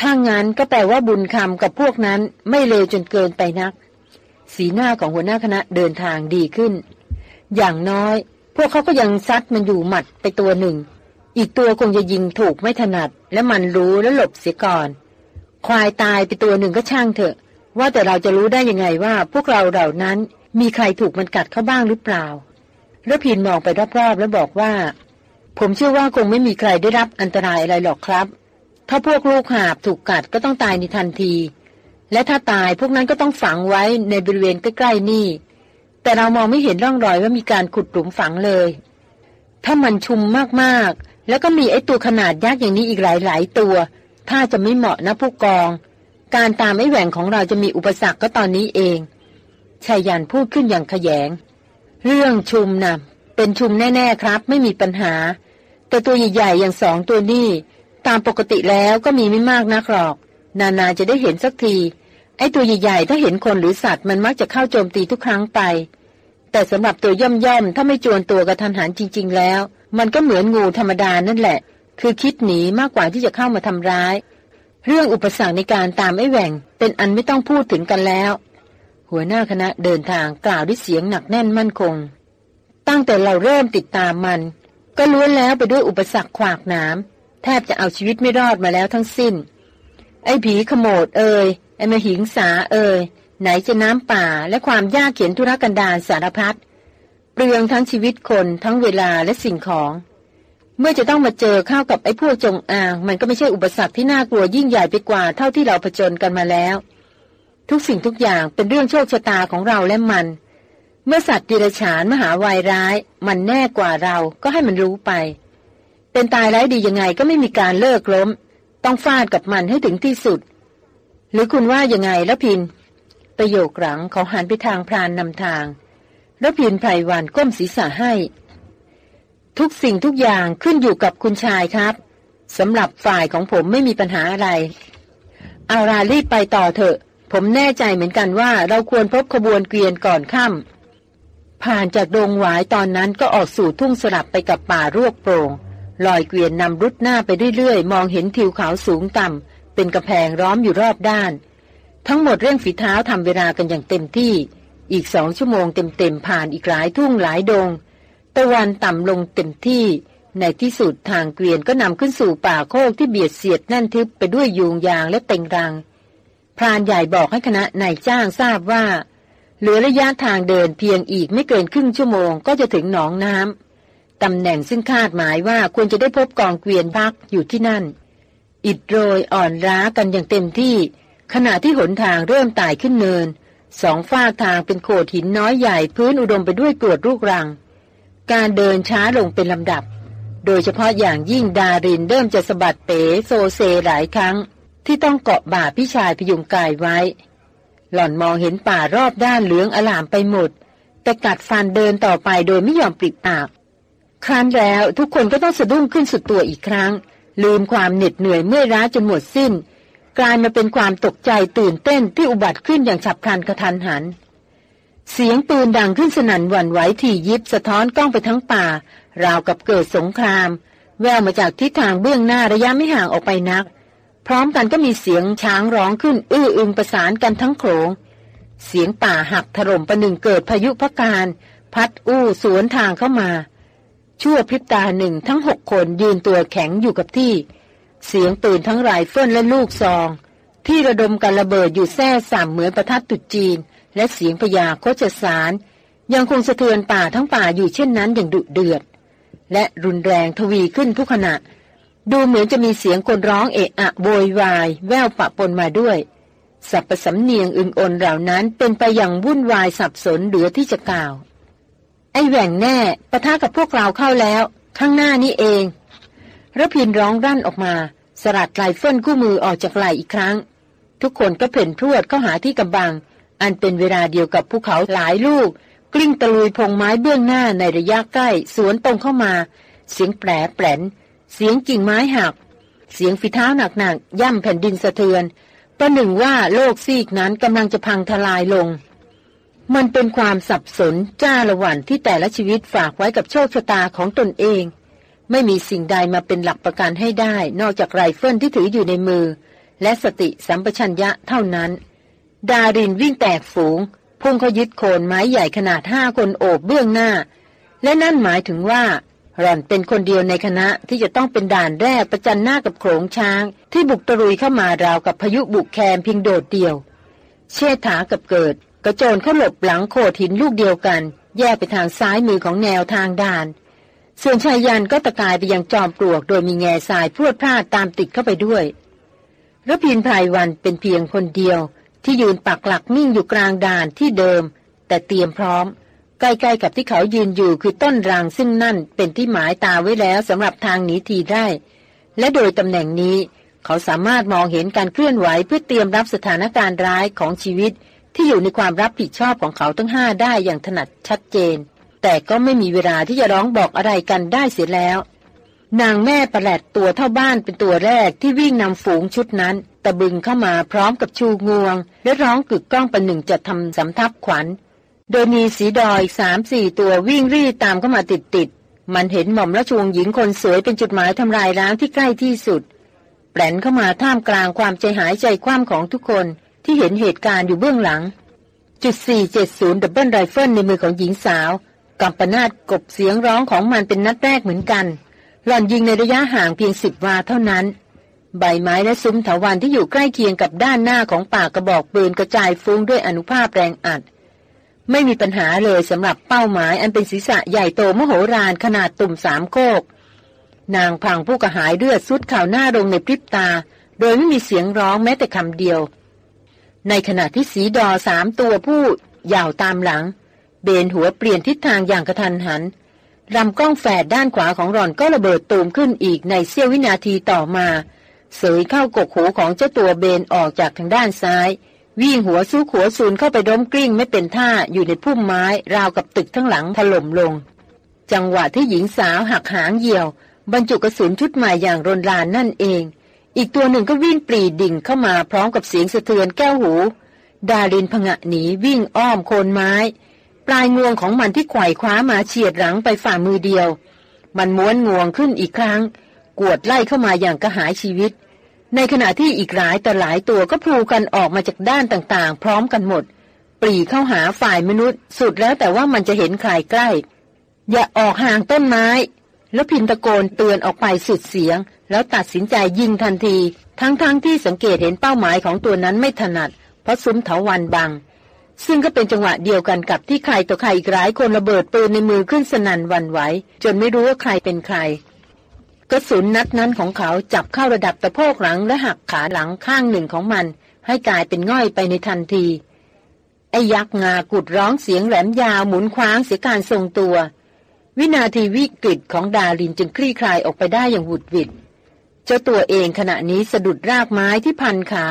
ถ้างั้นก็แปลว่าบุญคำกับพวกนั้นไม่เลวจนเกินไปนัก สีหน้าของหัวหน้าคณะเดินทางดีขึ้น อย่างน้อย พวกเขาก็ยังซัดมันอยู่หมัดไปตัวหนึ่ง อีกตัวคงจะยิงถูกไม่ถนัด และมันรู้แล้วหลบเสียก่อน ควายตายไปตัวหนึ่งก็ช่างเถอะ ว่าแต่เราจะรู้ได้ยังไงว่า พวกเราเหล่านั้นมีใครถูกมันกัดเข้าบ้างหรือเปล่าแล้วพินมองไปรอบๆแล้วบอกว่า ผมเชื่อว่าคงไม่มีใครได้รับอันตรายอะไรหรอกครับ ถ้าพวกลูกหาบถูกกัดก็ต้องตายในทันที และถ้าตายพวกนั้นก็ต้องฝังไว้ในบริเวณใกล้ๆนี่ แต่เรามองไม่เห็นร่องรอยว่ามีการขุดหลุมฝังเลย ถ้ามันชุมมากๆ แล้วก็มีไอ้ตัวขนาดยักษ์อย่างนี้อีกหลายๆตัว ถ้าจะไม่เหมาะนะผู้กอง การตามไอ้แหว่งของเราจะมีอุปสรรคก็ตอนนี้เองชายยันพูดขึ้นอย่างขยง เรื่องชุมนะเป็นชุมแน่ ๆ ครับ ไม่มีปัญหา แต่ตัวใหญ่ๆอย่างสองตัวนี้ตามปกติแล้วก็มีไม่มากนักหรอก นานาจะได้เห็นสักที ไอ้ตัวใหญ่ๆถ้าเห็นคนหรือสัตว์มันมักจะเข้าโจมตีทุกครั้งไป แต่สำหรับตัวย่อมๆถ้าไม่จวนตัวกระทันหันจริง ๆ แล้ว มันก็เหมือนงูธรรมดานั่นแหละ คือคิดหนีมากกว่าที่จะเข้ามาทำร้าย เรื่องอุปสรรคในการตามไอ้แหว่ง เป็นอันไม่ต้องพูดถึงกันแล้ว หัวหน้าคณะเดินทางกล่าวด้วยเสียงหนักแน่นมั่นคง ตั้งแต่เราเริ่มติดตามมัน ก็ล้วนแล้วไปด้วยอุปสรรคขวากหนามแทบจะเอาชีวิตไม่รอดมาแล้วทั้งสิ้น ไอ้ผีขโมดเอ่ยไอ้มหิงสาเอ่ยไหนจะน้ำป่าและความยากเขียนธุรกันดารสารพัดเปลืองทั้งชีวิตคนทั้งเวลาและสิ่งของ เมื่อจะต้องมาเจอเข้ากับไอ้พวกจงอาง มันก็ไม่ใช่อุปสรรคที่น่ากลัวยิ่งใหญ่ไปกว่าเท่าที่เราผจญกันมาแล้ว ทุกสิ่งทุกอย่างเป็นเรื่องโชคชะตาของเราและมัน เมื่อสัตว์ดิรฉานมหาวายร้าย มันแน่กว่าเราก็ให้มันรู้ไป เป็นตายไร้ดียังไงก็ไม่มีการเลิกล้ม ต้องฟาดกับมันให้ถึงที่สุด หรือคุณว่ายังไงแล้วพิน ประโยคหลังเขาหันไปทางพรานนำทาง แล้วพินไพรวันก้มศีรษะให้ ทุกสิ่งทุกอย่างขึ้นอยู่กับคุณชายครับสำหรับฝ่ายของผมไม่มีปัญหาอะไรเอารารีบไปต่อเถอะ ผมแน่ใจเหมือนกันว่าเราควรพบขบวนเกวียนก่อนค่ำผ่านจากดงหวายตอนนั้นก็ออกสู่ทุ่งสลับไปกับป่ารวกโปร่งลอยเกวียนนำรุดหน้าไปเรื่อยๆ มองเห็นทิวเขาสูงต่ำเป็นกระแพงร้อมอยู่รอบด้าน ทั้งหมดเร่งฝีเท้าทำเวลากันอย่างเต็มที่ อีกสองชั่วโมงเต็มๆผ่านอีกหลายทุ่งหลายดง ตะวันต่ำลงเต็มที่ ในที่สุดทางเกวียนก็นำขึ้นสู่ป่าโคกที่เบียดเสียดแน่นทึบไปด้วยยูงยางและเต็งรัง พรานใหญ่บอกให้คณะนายจ้างทราบว่า เหลือระยะทางเดินเพียงอีกไม่เกินครึ่งชั่วโมงก็จะถึงหนองน้ำตำแหน่งซึ่งคาดหมายว่าควรจะได้พบกองเกวียนพักอยู่ที่นั่น อิดโรยอ่อนร้ากันอย่างเต็มที่ ขณะที่หนทางเริ่มไต่ขึ้นเนินสองฝ้าทางเป็นโขดหินน้อยใหญ่พื้นอุดมไปด้วยกรวดลูกรัง การเดินช้าลงเป็นลำดับ โดยเฉพาะอย่างยิ่งดารินเริ่มจะสะบัดเป๋โซเซหลายครั้ง ที่ต้องเกาะบ่าพี่ชายพยุงกายไว้ หล่อนมองเห็นป่ารอบด้านเหลืองอลามไปหมด แต่กัดฟันเดินต่อไปโดยไม่ยอมปริบอาก ครั้นแล้วทุกคนก็ต้องสะดุ้งขึ้นสุดตัวอีกครั้ง ลืมความเหน็ดเหนื่อยเมื่อยล้าจนหมดสิ้น กลายมาเป็นความตกใจตื่นเต้นที่อุบัติขึ้นอย่างฉับพลันกระทันหัน เสียงปืนดังขึ้นสนั่นหวั่นไหวถี่ยิบสะท้อนกล้องไปทั้งป่า ราวกับเกิดสงคราม แว่วมาจากทิศทางเบื้องหน้าระยะไม่ห่างออกไปนัก พร้อมกันก็มีเสียงช้างร้องขึ้น อื้ออึงประสานกันทั้งโขลงเสียงป่าหักถล่มประหนึ่งเกิดพายุพัการ พัดอู้สวนทางเข้ามา ชั่วพริบตาหนึ่งทั้งหกคนยืนตัวแข็งอยู่กับที่ เสียงปืนทั้งไรเฟิลและลูกซอง ที่ระดมกันระเบิดอยู่แท่สามเหมือนประทัดตุดจีน และเสียงพญาคชสาร ยังคงสะเทือนป่าทั้งป่าอยู่เช่นนั้นอย่างดุเดือด และรุนแรงทวีขึ้นทุกขณะ ดูเหมือนจะมีเสียงคนร้องเอะอะโวยวาย แววปะปนมาด้วยสับประสำเนียงอึงอนเหล่านั้นเป็นไปอย่างวุ่นวายสับสนเหลือที่จะกล่าว ไอ้แหว่งแน่ปะทะกับพวกเราเข้าแล้ว ข้างหน้านี้เองระพินร้องรั่นออกมา สลัดไกลเฟินคู่มือออกจากไหลอีกครั้ง ทุกคนก็เพ่นพรวดเข้าหาที่กำบัง อันเป็นเวลาเดียวกับภูเขาหลายลูก กลิ้งตะลุยพงไม้เบื้องหน้าในระยะใกล้ สวนตรงเข้ามา เสียงแปร๋แปร้นเสียงกิ่งไม้หัก เสียงฝีเท้าหนักๆย่ำแผ่นดินสะเทือน ประหนึ่งว่าโลกซีกนั้นกำลังจะพังทลายลง มันเป็นความสับสนจ้าละหวั่นที่แต่ละชีวิตฝากไว้กับโชคชะตาของตนเอง ไม่มีสิ่งใดมาเป็นหลักประกันให้ได้ นอกจากไรเฟิลที่ถืออยู่ในมือ และสติสัมปชัญญะเท่านั้น ดารินวิ่งแตกฝูง พุ่งเขายึดโคนไม้ใหญ่ขนาดห้าคนโอบเบื้องหน้า และนั่นหมายถึงว่าหล่อนเป็นคนเดียวในคณะที่จะต้องเป็นด่านแรกประจันหน้ากับโขงช้าง ที่บุกตรุยเข้ามาราวกับพายุบุกแคมเพียงโดดเดียว เชษฐากับเกิด กระโจนเข้าหลบหลังโขดหินลูกเดียวกัน แยกไปทางซ้ายมือของแนวทางด่าน ส่วนชายยันก็ตะกายไปยังจอมปลวก โดยมีแง่ทรายพรวดพลาดตามติดเข้าไปด้วยระพินไพรวันเป็นเพียงคนเดียว ที่ยืนปักหลักนิ่งอยู่กลางด่านที่เดิม แต่เตรียมพร้อม ใกล้ๆกับที่เขายืนอยู่คือต้นรังซึ่งนั่นเป็นที่หมายตาไว้แล้วสำหรับทางหนีทีได้ และโดยตำแหน่งนี้ เขาสามารถมองเห็นการเคลื่อนไหวเพื่อเตรียมรับสถานการณ์ร้ายของชีวิต ที่อยู่ในความรับผิดชอบของเขาทั้งห้าได้อย่างถนัดชัดเจน แต่ก็ไม่มีเวลาที่จะร้องบอกอะไรกันได้เสียแล้ว นางแม่ประหลัดตัวเท่าบ้านเป็นตัวแรกที่วิ่งนำฝูงชุดนั้น ตะบึงเข้ามาพร้อมกับชูงวง และร้องกึกก้องประหนึ่งจะทำสำทับขวัญ โดยมีสีดอยสามสี่ตัววิ่งรี่ตามเข้ามาติดติดมันเห็นหม่อมราชวงศ์หญิงคนสวยเป็นจุดหมายทำลายล้างที่ใกล้ที่สุดแปร้นเข้ามาท่ามกลางความใจหายใจคว่ำของทุกคนที่เห็นเหตุการณ์อยู่เบื้องหลัง จุด 470 double rifle ในมือของหญิงสาวกัมปนาตกบเสียงร้องของมันเป็นนัดแรกเหมือนกัน หล่อนยิงในระยะห่างเพียงสิบวาเท่านั้น ใบไม้และซุ้มถาวันที่อยู่ใกล้เคียงกับด้านหน้าของปากกระบอกปืนกระจายฟุ้งด้วยอนุภาพแรงอัด ไม่มีปัญหาเลยสำหรับเป้าหมายอันเป็นศีรษะใหญ่โตมโหฬารขนาดตุ่มสามโคก นางพังผู้กระหายเลือดสุดข่าวหน้าลงในพริบตา โดยไม่มีเสียงร้องแม้แต่คำเดียว ในขณะที่สีดอสามตัวผู้ยาวตามหลัง เบนหัวเปลี่ยนทิศทางอย่างกระทันหัน ลำกล้องแฝดด้านขวาของรอนก็ระเบิดตูมขึ้นอีกในเสี้ยววินาทีต่อมา เสยเข้ากกหูของเจ้าตัวเบนออกจากทางด้านซ้าย วิ่งหัวสู้ขัวซูนเข้าไปด้มกลิ้งไม่เป็นท่าอยู่ในพุ่มไม้ราวกับตึกทั้งหลังถล่มลง จังหวะที่หญิงสาวหักหางเหี่ยว บรรจุกระสุนชุดใหม่อย่างรนรานนั่นเอง อีกตัวหนึ่งก็วิ่งปรีดิ่งเข้ามาพร้อมกับเสียงสะเทือนแก้วหู ดารินพงะหนีวิ่งอ้อมโคนไม้ ปลายงวงของมันที่ไขว่คว้ามาเฉียดหลังไปฝ่ามือเดียว มันม้วนงวงขึ้นอีกครั้ง กวดไล่เข้ามาอย่างกระหายชีวิต ในขณะที่อีกหลายแต่หลายตัวก็พลูกันออกมาจากด้านต่างๆ พร้อมกันหมด ปรีเข้าหาฝ่ายมนุษย์ สุดแล้วแต่ว่ามันจะเห็นใครใกล้ อย่าออกห่างต้นไม้ แล้วพินตะโกนเตือนออกไปสุดเสียง แล้วตัดสินใจยิงทันที ทั้งๆทที่สังเกตเห็นเป้าหมายของตัวนั้นไม่ถนัด เพราะซุ้มเถาวันบัง ซึ่งก็เป็นจังหวะเดียวกันกับที่ใครต่อใครอีกหลายคนระเบิดปืนในมือขึ้นสนั่นวันไหว จนไม่รู้ว่าใครเป็นใคร กระสุนนัดนั้นของเขาจับเข้าระดับตะโพกหลังและหักขาหลังข้างหนึ่งของมัน ให้กลายเป็นง่อยไปในทันที ไอ้ยักษ์งากุดร้องเสียงแหลมยาวหมุนคว้างเสียการทรงตัว วินาทีวิกฤตของดาลินจึงคลี่คลายออกไปได้อย่างหุดหวิด เจ้าตัวเองขณะนี้สะดุดรากไม้ที่พันขา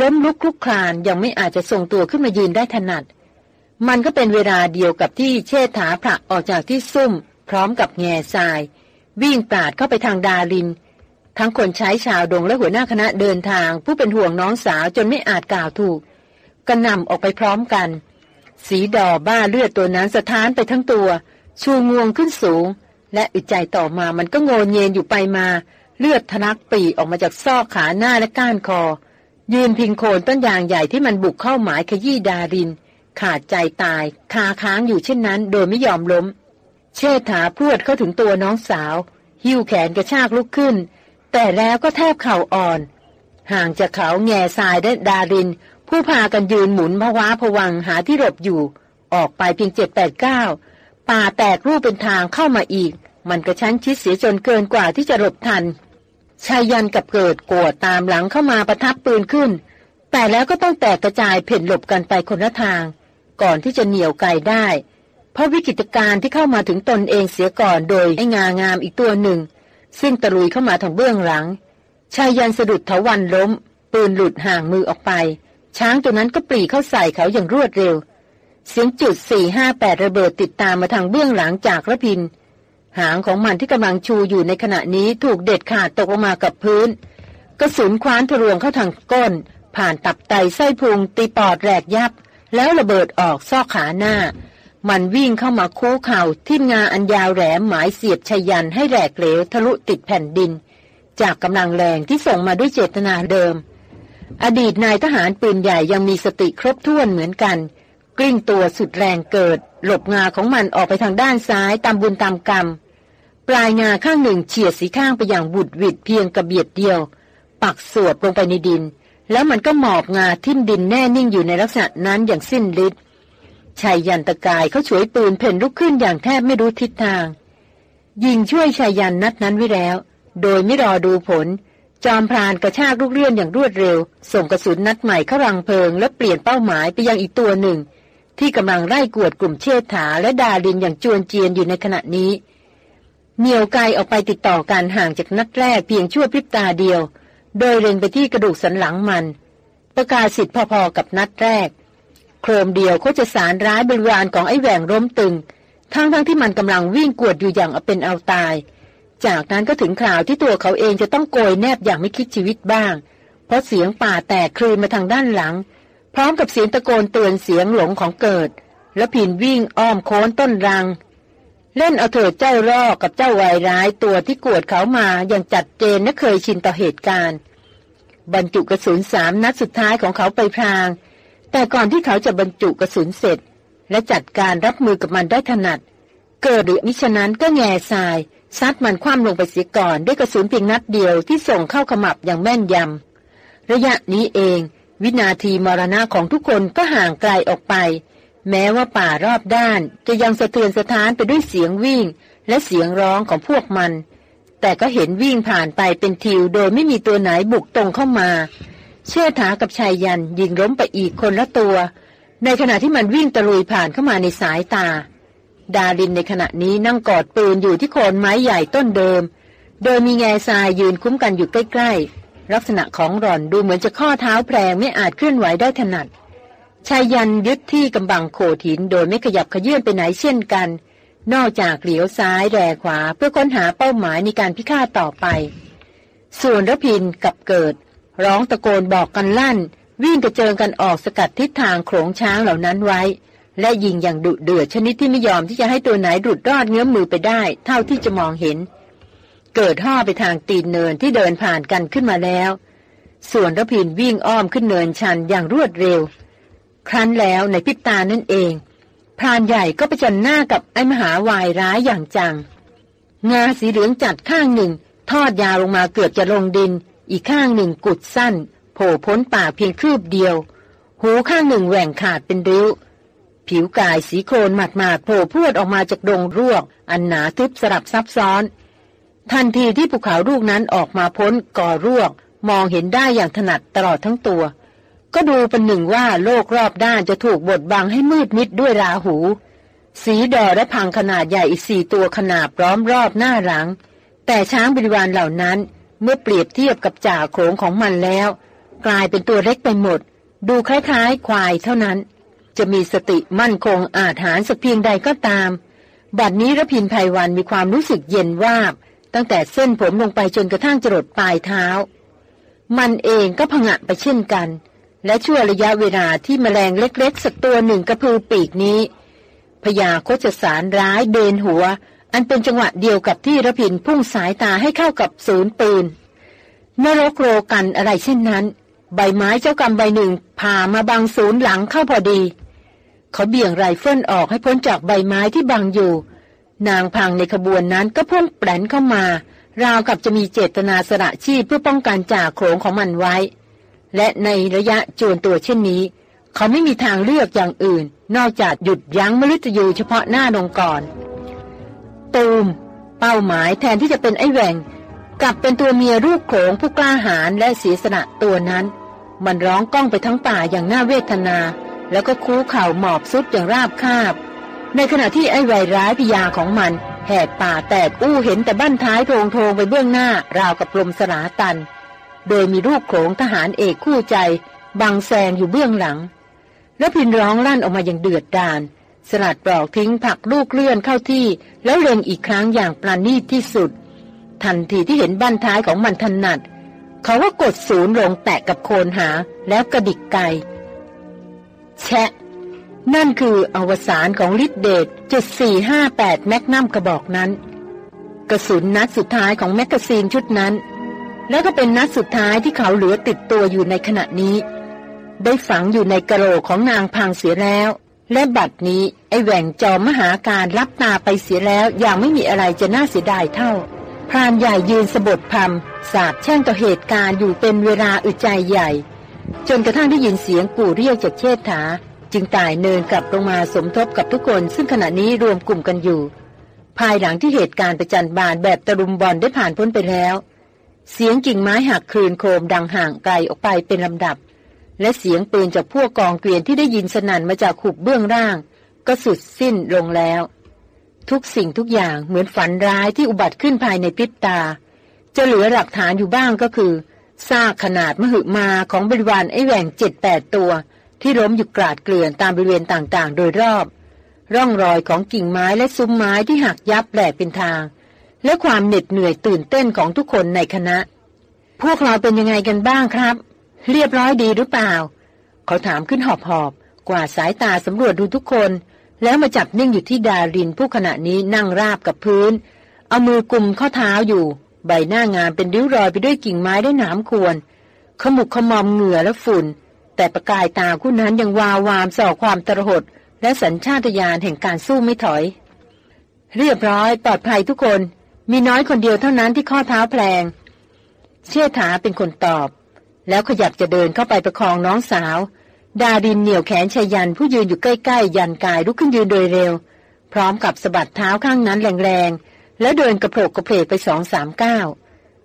ล้มลุกคลุกคลานยังไม่อาจจะทรงตัวขึ้นมายืนได้ถนัด มันก็เป็นเวลาเดียวกับที่เชษฐาผลักออกจากที่ซุ่ม พร้อมกับแง่ทราย วิ่งปราดเข้าไปทางดาลิน ทั้งคนใช้ชาวดงและหัวหน้าคณะเดินทาง ผู้เป็นห่วงน้องสาวจนไม่อาจกล่าวถูกกระนำออกไปพร้อมกัน สีดอบ้าเลือดตัวนั้นสะท้านไปทั้งตัว ชูงวงขึ้นสูง และอึดใจต่อมามันก็โงนเยนอยู่ไปมา เลือดทะลักปีออกมาจากซอกขาหน้าและก้านคอ ยืนพิงโคนต้นยางใหญ่ที่มันบุกเข้าหมายขยี้ดาริน ขาดใจตาย คาค้างอยู่เช่นนั้น โดยไม่ยอมล้ม เชษฐาพรวดเข้าถึงตัวน้องสาว หิ้วแขนกระชากลุกขึ้น แต่แล้วก็แทบเข่าอ่อน ห่างจากเขาแง่ทรายและดาริน ผู้พากันยืนหมุนพะว้าผวังหาที่หลบอยู่ ออกไปเพียงเจ็ดแปดเก้าป่าแตกรูปเป็นทางเข้ามาอีก มันกระชั้นชิดเสียจนเกินกว่าที่จะหลบทัน ชายยันกับเกิดโกรธตามหลังเข้ามาประทับปืนขึ้น แต่แล้วก็ต้องแตกกระจายเพ่นหลบกันไปคนละทาง ก่อนที่จะเหนี่ยวไกลได้ เพราะวิกฤตการณ์ที่เข้ามาถึงตนเองเสียก่อนโดยไอ้งางามอีกตัวหนึ่ง ซึ่งตะลุยเข้ามาทางเบื้องหลัง ชายยันสะดุดเถาวันล้ม ปืนหลุดห่างมือออกไป ช้างตัวนั้นก็ปรีเข้าใส่เขาอย่างรวดเร็ว เสียงจุด458ระเบิดติดตามมาทางเบื้องหลังจากระพิน หางของมันที่กำลังชูอยู่ในขณะนี้ถูกเด็ดขาดตกลงมากับพื้น กระสุนคว้านทะลวงเข้าทางก้น ผ่านตับไตไส้พุงตีปอดแหลกยับ แล้วระเบิดออกซอกขาหน้า มันวิ่งเข้ามาคู่เข่าทิ่มงาอันยาวแหลมหมายเสียบชยันให้แหลกเหลวทะลุติดแผ่นดิน จากกำลังแรงที่ส่งมาด้วยเจตนาเดิม อดีตนายทหารปืนใหญ่ยังมีสติครบถ้วนเหมือนกัน กลิ้งตัวสุดแรงเกิด หลบงาของมันออกไปทางด้านซ้ายตามบุญตามกรรม ปลายงาข้างหนึ่งเฉียดสีข้างไปอย่างบุดวิดเพียงกระเบียดเดียว ปักสวบลงไปในดิน แล้วมันก็หมอบงาทิ่มดินแน่นิ่งอยู่ในลักษณะนั้นอย่างสิ้นฤทธิ์ชายยันตะกายเขาฉวยปืนเพ่นลุกขึ้นอย่างแทบไม่รู้ทิศทาง ยิงช่วยชายยันนัดนั้นไว้แล้ว โดยไม่รอดูผล จอมพรานกระชากลูกเลื่อนอย่างรวดเร็ว ส่งกระสุนนัดใหม่เข้ารังเพลิง และเปลี่ยนเป้าหมายไปยังอีกตัวหนึ่ง ที่กำลังไล่กวดกลุ่มเชษฐาและดาลินอย่างจวนเจียนอยู่ในขณะนี้เหนียวไกลออกไปติดต่อการห่างจากนัดแรกเพียงชั่วพริบตาเดียว โดยเล็งไปที่กระดูกสันหลังมัน ประกาศสิทธิ์พอๆกับนัดแรก โครมเดียวเขาจะสารร้ายบริวารของไอ้แหว่งร่มตึง ทั้งทั้งที่มันกำลังวิ่งกวดอยู่อย่างเอาเป็นเอาตาย จากนั้นก็ถึงคราวที่ตัวเขาเองจะต้องโกยแนบอย่างไม่คิดชีวิตบ้าง เพราะเสียงป่าแตกคลืนมาทางด้านหลัง พร้อมกับเสียงตะโกนเตือนเสียงหลงของเกิด แล้วผินวิ่งอ้อมโค้นต้นรัง เล่นเอาเถิดเจ้าร่อกับเจ้าวายร้ายตัวที่กวดเขามาอย่างจัดเจนและเคยชินต่อเหตุการณ์ บรรจุกระสุนสามนัดสุดท้ายของเขาไปพราง แต่ก่อนที่เขาจะบรรจุกระสุนเสร็จ และจัดการรับมือกับมันได้ถนัด เกิดหรือมิฉะนั้นก็แง่ทรายซัดมันคว่ำลงไปเสียก่อนด้วยกระสุนเพียงนัดเดียวที่ส่งเข้าขมับอย่างแม่นยำระยะนี้เอง วินาทีมรณะของทุกคนก็ห่างไกลออกไป แม้ว่าป่ารอบด้านจะยังสะเทือนสะท้านไปด้วยเสียงวิ่ง และเสียงร้องของพวกมัน แต่ก็เห็นวิ่งผ่านไปเป็นทิวโดยไม่มีตัวไหนบุกตรงเข้ามา เชื่อถากับชายยันยิงล้มไปอีกคนละตัว ในขณะที่มันวิ่งตะลุยผ่านเข้ามาในสายตา ดารินในขณะนี้นั่งกอดปืนอยู่ที่โคนไม้ใหญ่ต้นเดิม โดยมีแง่ทรายยืนคุ้มกันอยู่ใกล้ๆ ลักษณะของหล่อนดูเหมือนจะข้อเท้าแพลงไม่อาจเคลื่อนไหวได้ถนัดชายยันยึดที่กำบังโขดหินโดยไม่ขยับขยื่นไปไหนเช่นกัน นอกจากเหลียวซ้ายแรขวาเพื่อค้นหาเป้าหมายในการพิฆาตต่อไป ส่วนรพินกับเกิด ร้องตะโกนบอกกันลั่น วิ่งกระเจิงกันออกสกัดทิศทางโขงช้างเหล่านั้นไว้ และยิงอย่างดุเดือดชนิดที่ไม่ยอมที่จะให้ตัวไหนดุดรอดเงื้อมมือไปได้ เท่าที่จะมองเห็น เกิดห่อไปทางตีนเนินที่เดินผ่านกันขึ้นมาแล้ว ส่วนรพินวิ่งอ้อมขึ้นเนินชันอย่างรวดเร็ว ครั้นแล้วในพิบตานั่นเองพรานใหญ่ก็ไปจันหน้ากับไอ้มหาวายร้ายอย่างจัง งาสีเหลืองจัดข้างหนึ่ง ทอดยาวลงมาเกือบจะลงดิน อีกข้างหนึ่งกุดสั้น โผล่พ้นปากเพียงคืบเดียว หูข้างหนึ่งแหว่งขาดเป็นริ้ว ผิวกายสีโครนหมาดหมาดๆโผล่พรวดออกมาจากดงรวก อันหนาทึบสลับซับซ้อน ทันทีที่ภูเขาลูกนั้นออกมาพ้นก่อร่วกมองเห็นได้อย่างถนัดตลอดทั้งตัว ก็ดูเป็นหนึ่งว่าโลกรอบด้านจะถูกบดบังให้มืดมิดด้วยราหู สีดอและพังขนาดใหญ่อีกสี่ตัวขนาบล้อมรอบหน้าหลัง แต่ช้างบริวารเหล่านั้นเมื่อเปรียบเทียบกับจ่าโขงของมันแล้ว กลายเป็นตัวเล็กไปหมด ดูคล้ายๆควายเท่านั้น จะมีสติมั่นคงอาจหารสักเพียงใดก็ตาม บัดนี้ระพินภัยวันมีความรู้สึกเย็นวาบ ตั้งแต่เส้นผมลงไปจนกระทั่งจรดปลายเท้า มันเองก็ผงะไปเช่นกัน และชั่วระยะเวลาที่มแมลงเล็กๆ สักตัวหนึ่งกระพือปีกนี้พญาโคจสารร้ายเบนหัว อันเป็นจังหวะเดียวกับที่ระพินพุ่งสายตาให้เข้ากับศูนย์ปืนนรกโรกันอะไรเช่นนั้น ใบไม้เจ้ากรรมใบหนึ่งผ่ามาบังศูนย์หลังเข้าพอดี เขาเบี่ยงไรเฟิลออกให้พ้นจากใบไม้ที่บังอยู่ นางพังในขบวนนั้นก็พุ่งแปลนเข้ามา ราวกับจะมีเจตนาสละชีพเพื่อป้องกันจากโขงของมันไว้ และในระยะจวนตัวเช่นนี้ เขาไม่มีทางเลือกอย่างอื่น นอกจากหยุดยั้งมฤตยูเฉพาะหน้าลงก่อน ตูม เป้าหมายแทนที่จะเป็นไอ้แหวงกลับเป็นตัวเมียรูปโขงผู้กล้าหาญและเสียสละตัวนั้น มันร้องก้องไปทั้งป่าอย่างน่าเวทนา แล้วก็คูเข่าหมอบสุดอย่างราบคาบ ในขณะที่ไอ้ไวร้ายพิยาของมัน แหกป่าแตกอู้เห็นแต่บ้านท้ายโทงโทงไปเบื้องหน้า ราวกับลมสลาตัน โดยมีรูปโขงทหารเอกคู่ใจ บังแซงอยู่เบื้องหลัง แล้วพินร้องลั่นออกมาอย่างเดือดดาลสลัดปลอกทิ้งผักลูกเลื่อนเข้าที่ แล้วเล็งอีกครั้งอย่างปราณีตที่สุด ทันทีที่เห็นบ้านท้ายของมันถนัด เขาก็กดศูนย์ลงแตะกับโคนหาแล้วกระดิกไกแชะ นั่นคืออวสานของลิดเดตจุดสี่ห้าแมกนัมกระบอกนั้น กระสุนนัดสุดท้ายของแมกกาซีนชุดนั้น แล้วก็เป็นนัดสุดท้ายที่เขาเหลือติดตัวอยู่ในขณะนี้ ได้ฝังอยู่ในกะโหลกของนางพังเสียแล้ว และบัดนี้ไอแหว่งจอมมหากาฬลับตาไปเสียแล้วอย่างไม่มีอะไรจะน่าเสียดายเท่าพรานใหญ่ยืนสบถพรำสาบแช่งต่อเหตุการณ์อยู่เป็นเวลาอึดใจใหญ่ จนกระทั่งได้ยินเสียงกู่เรียกจากเชษฐา จึงตายเนินกลับลงมาสมทบกับทุกคน ซึ่งขณะนี้รวมกลุ่มกันอยู่ ภายหลังที่เหตุการณ์ประจันบานแบบตะลุมบอลได้ผ่านพ้นไปแล้ว เสียงกิ่งไม้หักคลืนโคมดังห่างไกลออกไปเป็นลำดับ และเสียงปืนจากพวกกองเกวียนที่ได้ยินสนั่นมาจากขุบเบื้องล่าง ก็สุดสิ้นลงแล้ว ทุกสิ่งทุกอย่างเหมือนฝันร้ายที่อุบัติขึ้นภายในพริบตา จะเหลือหลักฐานอยู่บ้างก็คือซากขนาดมหึมาของบริวารไอแหว่งเจ็ดแปดตัว ที่ล้มอยู่กราดเกลื่อนตามบริเวณต่างๆ โดยรอบ ร่องรอยของกิ่งไม้และซุ้มไม้ที่หักยับแหลกเป็นทาง และความเหน็ดเหนื่อยตื่นเต้นของทุกคนในคณะ พวกเราเป็นยังไงกันบ้างครับ เรียบร้อยดีหรือเปล่า เขาถามขึ้นหอบๆกว่าสายตาสำรวจดูทุกคน แล้วมาจับนิ่งอยู่ที่ดารินผู้ขณะนี้นั่งราบกับพื้น เอามือกุมข้อเท้าอยู่ ใบหน้างามเป็นริ้วรอยไปด้วยกิ่งไม้ได้หนามควรขมุกขมอมเหงื่อและฝุ่น แต่ประกายตาคู่นั้นยังวาววามส่อความตระหด และสัญชาตญาณแห่งการสู้ไม่ถอย เรียบร้อยปลอดภัยทุกคน มีน้อยคนเดียวเท่านั้นที่ข้อเท้าแพลง เชี่ยถาเป็นคนตอบ แล้วขยับจะเดินเข้าไปประคองน้องสาว ดาดินเหนี่ยวแขนชายันผู้ยืนอยู่ใกล้ๆ ยันกายลุกขึ้นยืนโดยเร็ว พร้อมกับสะบัดเท้าข้างนั้นแรงๆแล้วเดินกระโผกกระเพกไปสองสามก้าว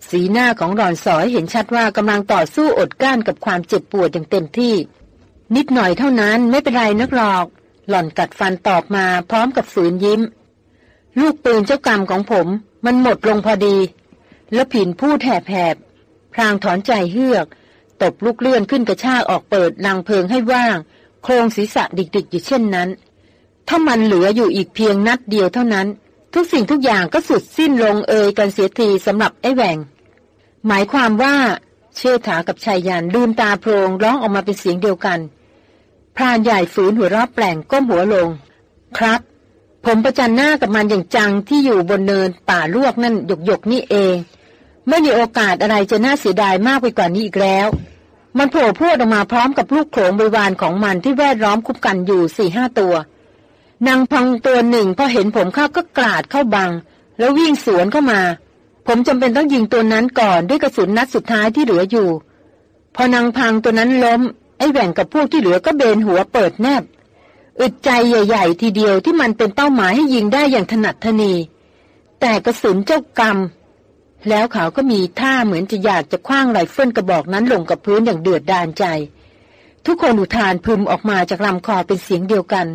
สีหน้าของหลอนสอยเห็นชัดว่ากำลังต่อสู้อดกั้นกับความเจ็บปวดอย่างเต็มที่ นิดหน่อยเท่านั้นไม่เป็นไรนักหรอก หล่อนกัดฟันตอบมาพร้อมกับฝืนยิ้ม ลูกปืนเจ้ากรรมของผมมันหมดลงพอดี แล้วผินพูดแหบๆพรางถอนใจเฮือก ตบลูกเลื่อนขึ้นกระชากออกเปิดลังเพลิงให้ว่าง โครงศีรษะดิกๆอยู่เช่นนั้น ถ้ามันเหลืออยู่อีกเพียงนัดเดียวเท่านั้น ทุกสิ่งทุกอย่างก็สุดสิ้นลงเอยกันเสียทีสำหรับไอ้แหวง หมายความว่า เชษฐากับชายยันลืมตาโพรงร้องออกมาเป็นเสียงเดียวกัน พรานใหญ่ฝืนหัวรอบแปลงก้มหัวลง ครับ ผมประจันหน้ากับมันอย่างจังที่อยู่บนเนินป่าลวกนั่นหยกหยกนี่เอง ไม่มีโอกาสอะไรจะน่าเสียดายมากไปกว่านี้อีกแล้ว มันโผล่พวดออกมาพร้อมกับลูกโขงบริวารของมันที่แวดล้อมคุบกันอยู่สี่ห้าตัวนางพังตัวหนึ่งพอเห็นผมเข้าก็กราดเข้าบัง แล้ววิ่งสวนเข้ามา ผมจำเป็นต้องยิงตัวนั้นก่อนด้วยกระสุนนัดสุดท้ายที่เหลืออยู่ พอนางพังตัวนั้นล้ม ไอ้แหว่งกับพวกที่เหลือก็เบนหัวเปิดแนบ อึดใจใหญ่ ๆ ทีเดียวที่มันเป็นเป้าหมายให้ยิงได้อย่างถนัดทนี แต่กระสุนเจ้ากรรม แล้วเขาก็มีท่าเหมือนจะอยากจะคว้างไรเฟิลกระบอกนั้นลงกับพื้นอย่างเดือดดานใจ ทุกคนอุทานพึมออกมาจากลำคอเป็นเสียงเดียวกัน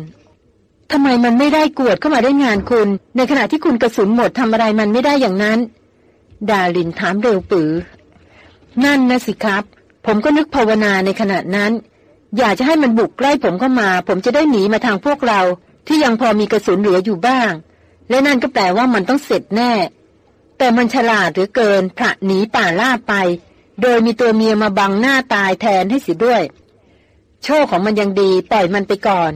ทำไมมันไม่ได้กวดเข้ามาได้งานคุณ ในขณะที่คุณกระสุนหมดทำอะไรมันไม่ได้อย่างนั้น ดาลินถามเร็วปือ นั่นนะสิครับ ผมก็นึกภาวนาในขณะนั้น อยากจะให้มันบุกใกล้ผมเข้ามา ผมจะได้หนีมาทางพวกเรา ที่ยังพอมีกระสุนเหลืออยู่บ้าง และนั่นก็แปลว่ามันต้องเสร็จแน่ แต่มันฉลาดหรือเกินพระหนีป่าล่าไป โดยมีตัวเมียมาบังหน้าตายแทนให้สิด้วย โชคของมันยังดีปล่อยมันไปก่อน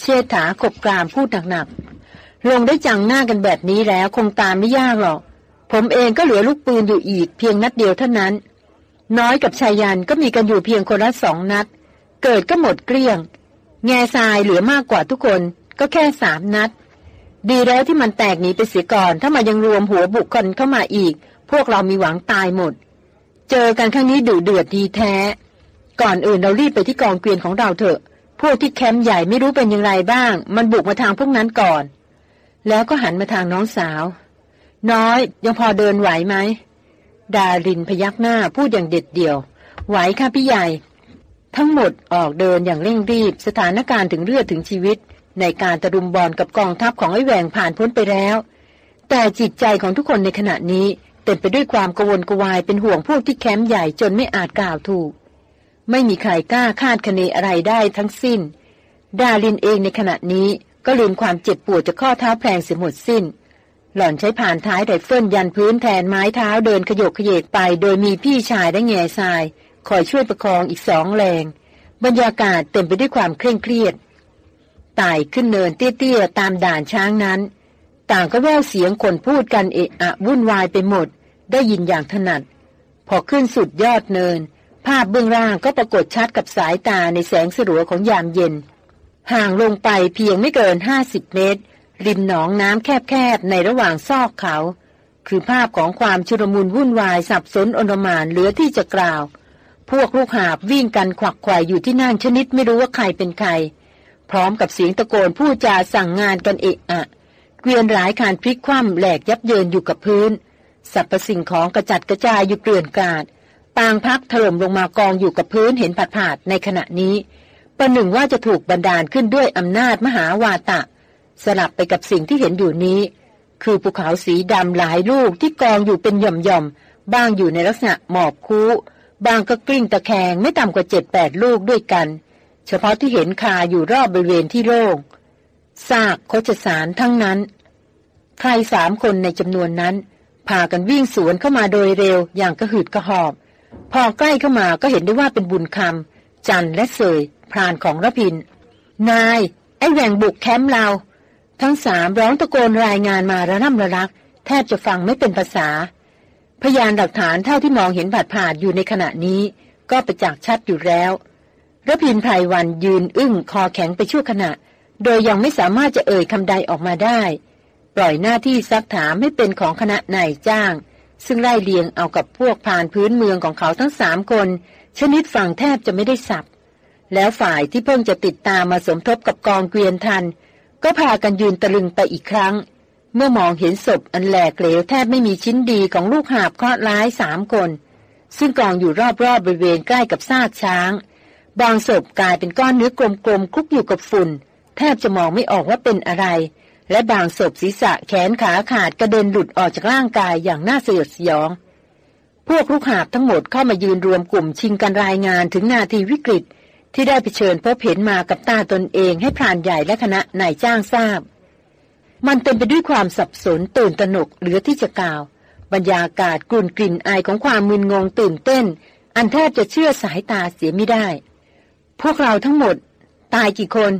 เชษฐาขบกรามพูดหนักๆลงได้จังหน้ากันแบบนี้แล้วคงตามไม่ยากหรอก ผมเองก็เหลือลูกปืนอยู่อีกเพียงนัดเดียวเท่านั้น น้อยกับชายยันก็มีกันอยู่เพียงคนละสองนัด เกิดก็หมดเกลี้ยง แง่ทรายเหลือมากกว่าทุกคนก็แค่สามนัด ดีแล้วที่มันแตกหนีไปเสียก่อน ถ้ามายังรวมหัวบุคคลเข้ามาอีก พวกเรามีหวังตายหมด เจอกันครั้งนี้ดุเดือดดีแท้ ก่อนอื่นเรารีบไปที่กองเกวียนของเราเถอะ พวกที่แคมป์ใหญ่ไม่รู้เป็นอย่างไรบ้าง มันบุกมาทางพวกนั้นก่อน แล้วก็หันมาทางน้องสาว น้อยยังพอเดินไหวไหม ดารินพยักหน้าพูดอย่างเด็ดเดี่ยว ไหวค่ะพี่ใหญ่ ทั้งหมดออกเดินอย่างเร่งรีบ สถานการณ์ถึงเลือดถึงชีวิต ในการตะลุมบอลกับกองทัพของไอ้แหวงผ่านพ้นไปแล้ว แต่จิตใจของทุกคนในขณะนี้เต็มไปด้วยความกวนกวายเป็นห่วงพวกที่แคมป์ใหญ่จนไม่อาจกล่าวถูก ไม่มีใครกล้าคาดคะเนอะไรได้ทั้งสิ้น ดาลินเองในขณะนี้ก็ลืมความเจ็บปวดจากข้อเท้าแพลงเสียหมดสิ้น หล่อนใช้ผ่านท้ายไดเฟิลยันพื้นแทนไม้เท้าเดินขยกขยเกไป โดยมีพี่ชายและแง่ทราย คอยช่วยประคองอีกสองแรง บรรยากาศเต็มไปด้วยความเคร่งเครียดไต่ขึ้นเนินเตี้ยๆตามด่านช้างนั้น ต่างก็แววเสียงคนพูดกันเอะอะวุ่นวายไปหมด ได้ยินอย่างถนัด พอขึ้นสุดยอดเนิน ภาพเบื้องล่างก็ปรากฏชัดกับสายตาในแสงสลัวของยามเย็น ห่างลงไปเพียงไม่เกินห้าสิบเมตร ริมหนองน้ำแคบๆในระหว่างซอกเขา คือภาพของความชุลมุนวุ่นวายสับสนอนมานเหลือที่จะกล่าว พวกลูกหาบวิ่งกันขวักไขว่อยู่ที่นั่นชนิดไม่รู้ว่าใครเป็นใคร พร้อมกับเสียงตะโกนพูดจาสั่งงานกันเอะอะ เกวียนหลายคานพลิกคว่ำแหลกยับเยินอยู่กับพื้นสรรพสิ่งของกระจัดกระจายอยู่เกลื่อนกาดปางพักถล่มลงมากองอยู่กับพื้นเห็นผาดผาดในขณะนี้ประหนึ่งว่าจะถูกบันดาลขึ้นด้วยอำนาจมหาวาตะ สลับไปกับสิ่งที่เห็นอยู่นี้ คือภูเขาสีดำหลายลูกที่กองอยู่เป็นหย่อมๆบ้างอยู่ในลักษณะหมอบคูบางก็กลิ้งตะแคงไม่ต่ำกว่าเจ็ดแปดลูกด้วยกัน เฉพาะที่เห็นคาอยู่รอบบริเวณที่โล่งซากโคชสารทั้งนั้น ใครสามคนในจำนวนนั้น พากันวิ่งสวนเข้ามาโดยเร็วอย่างกระหืดกระหอบ พอใกล้เข้ามาก็เห็นได้ว่าเป็นบุญคำจันและเสยพรานของระพิน นาย ไอ้แหว่งบุกแคมป์เรา ทั้งสามร้องตะโกนรายงานมาระน่ำระลัก แทบจะฟังไม่เป็นภาษา พยานหลักฐานเท่าที่มองเห็นผาดผ่านอยู่ในขณะนี้ ก็ประจักษ์ชัดอยู่แล้วระพินไพรวันยืนอึ้งคอแข็งไปชั่วขณะ โดยยังไม่สามารถจะเอ่ยคำใดออกมาได้ ปล่อยหน้าที่ซักถามให้เป็นของคณะนายจ้าง ซึ่งไล่เลียงเอากับพวกผ่านพื้นเมืองของเขาทั้งสามคน ชนิดฝั่งแทบจะไม่ได้สับแล้วฝ่ายที่เพิ่งจะติดตามมาสมทบกับกองเกวียนทัน ก็พากันยืนตะลึงไปอีกครั้ง เมื่อมองเห็นศพอันแหลกเหลวแทบไม่มีชิ้นดีของลูกหาบเคราะห์ร้ายสามคน ซึ่งกองอยู่รอบๆบบริเวณใกล้กับซากช้าง บางศพกลายเป็นก้อนเนื้อกลมๆคลุกอยู่กับฝุ่น แทบจะมองไม่ออกว่าเป็นอะไร และบางศพศีรษะแขนขาขาดกระเด็นหลุดออกจากร่างกายอย่างน่าสยดสยอง พวกลูกหาบทั้งหมดเข้ามายืนรวมกลุ่มชิงกันรายงานถึงนาทีวิกฤต ที่ได้ไปเชิญพบเห็นมากับตาตนเองให้พรานใหญ่และคณะนายจ้างทราบ มันเต็มไปด้วยความสับสนตื่นตระหนกเหลือที่จะกล่าว บรรยากาศกลุ่นกลิ่นอายของความมึนงงตื่นเต้น อันแทบจะเชื่อสายตาเสียไม่ได้ พวกเราทั้งหมด ตายกี่คน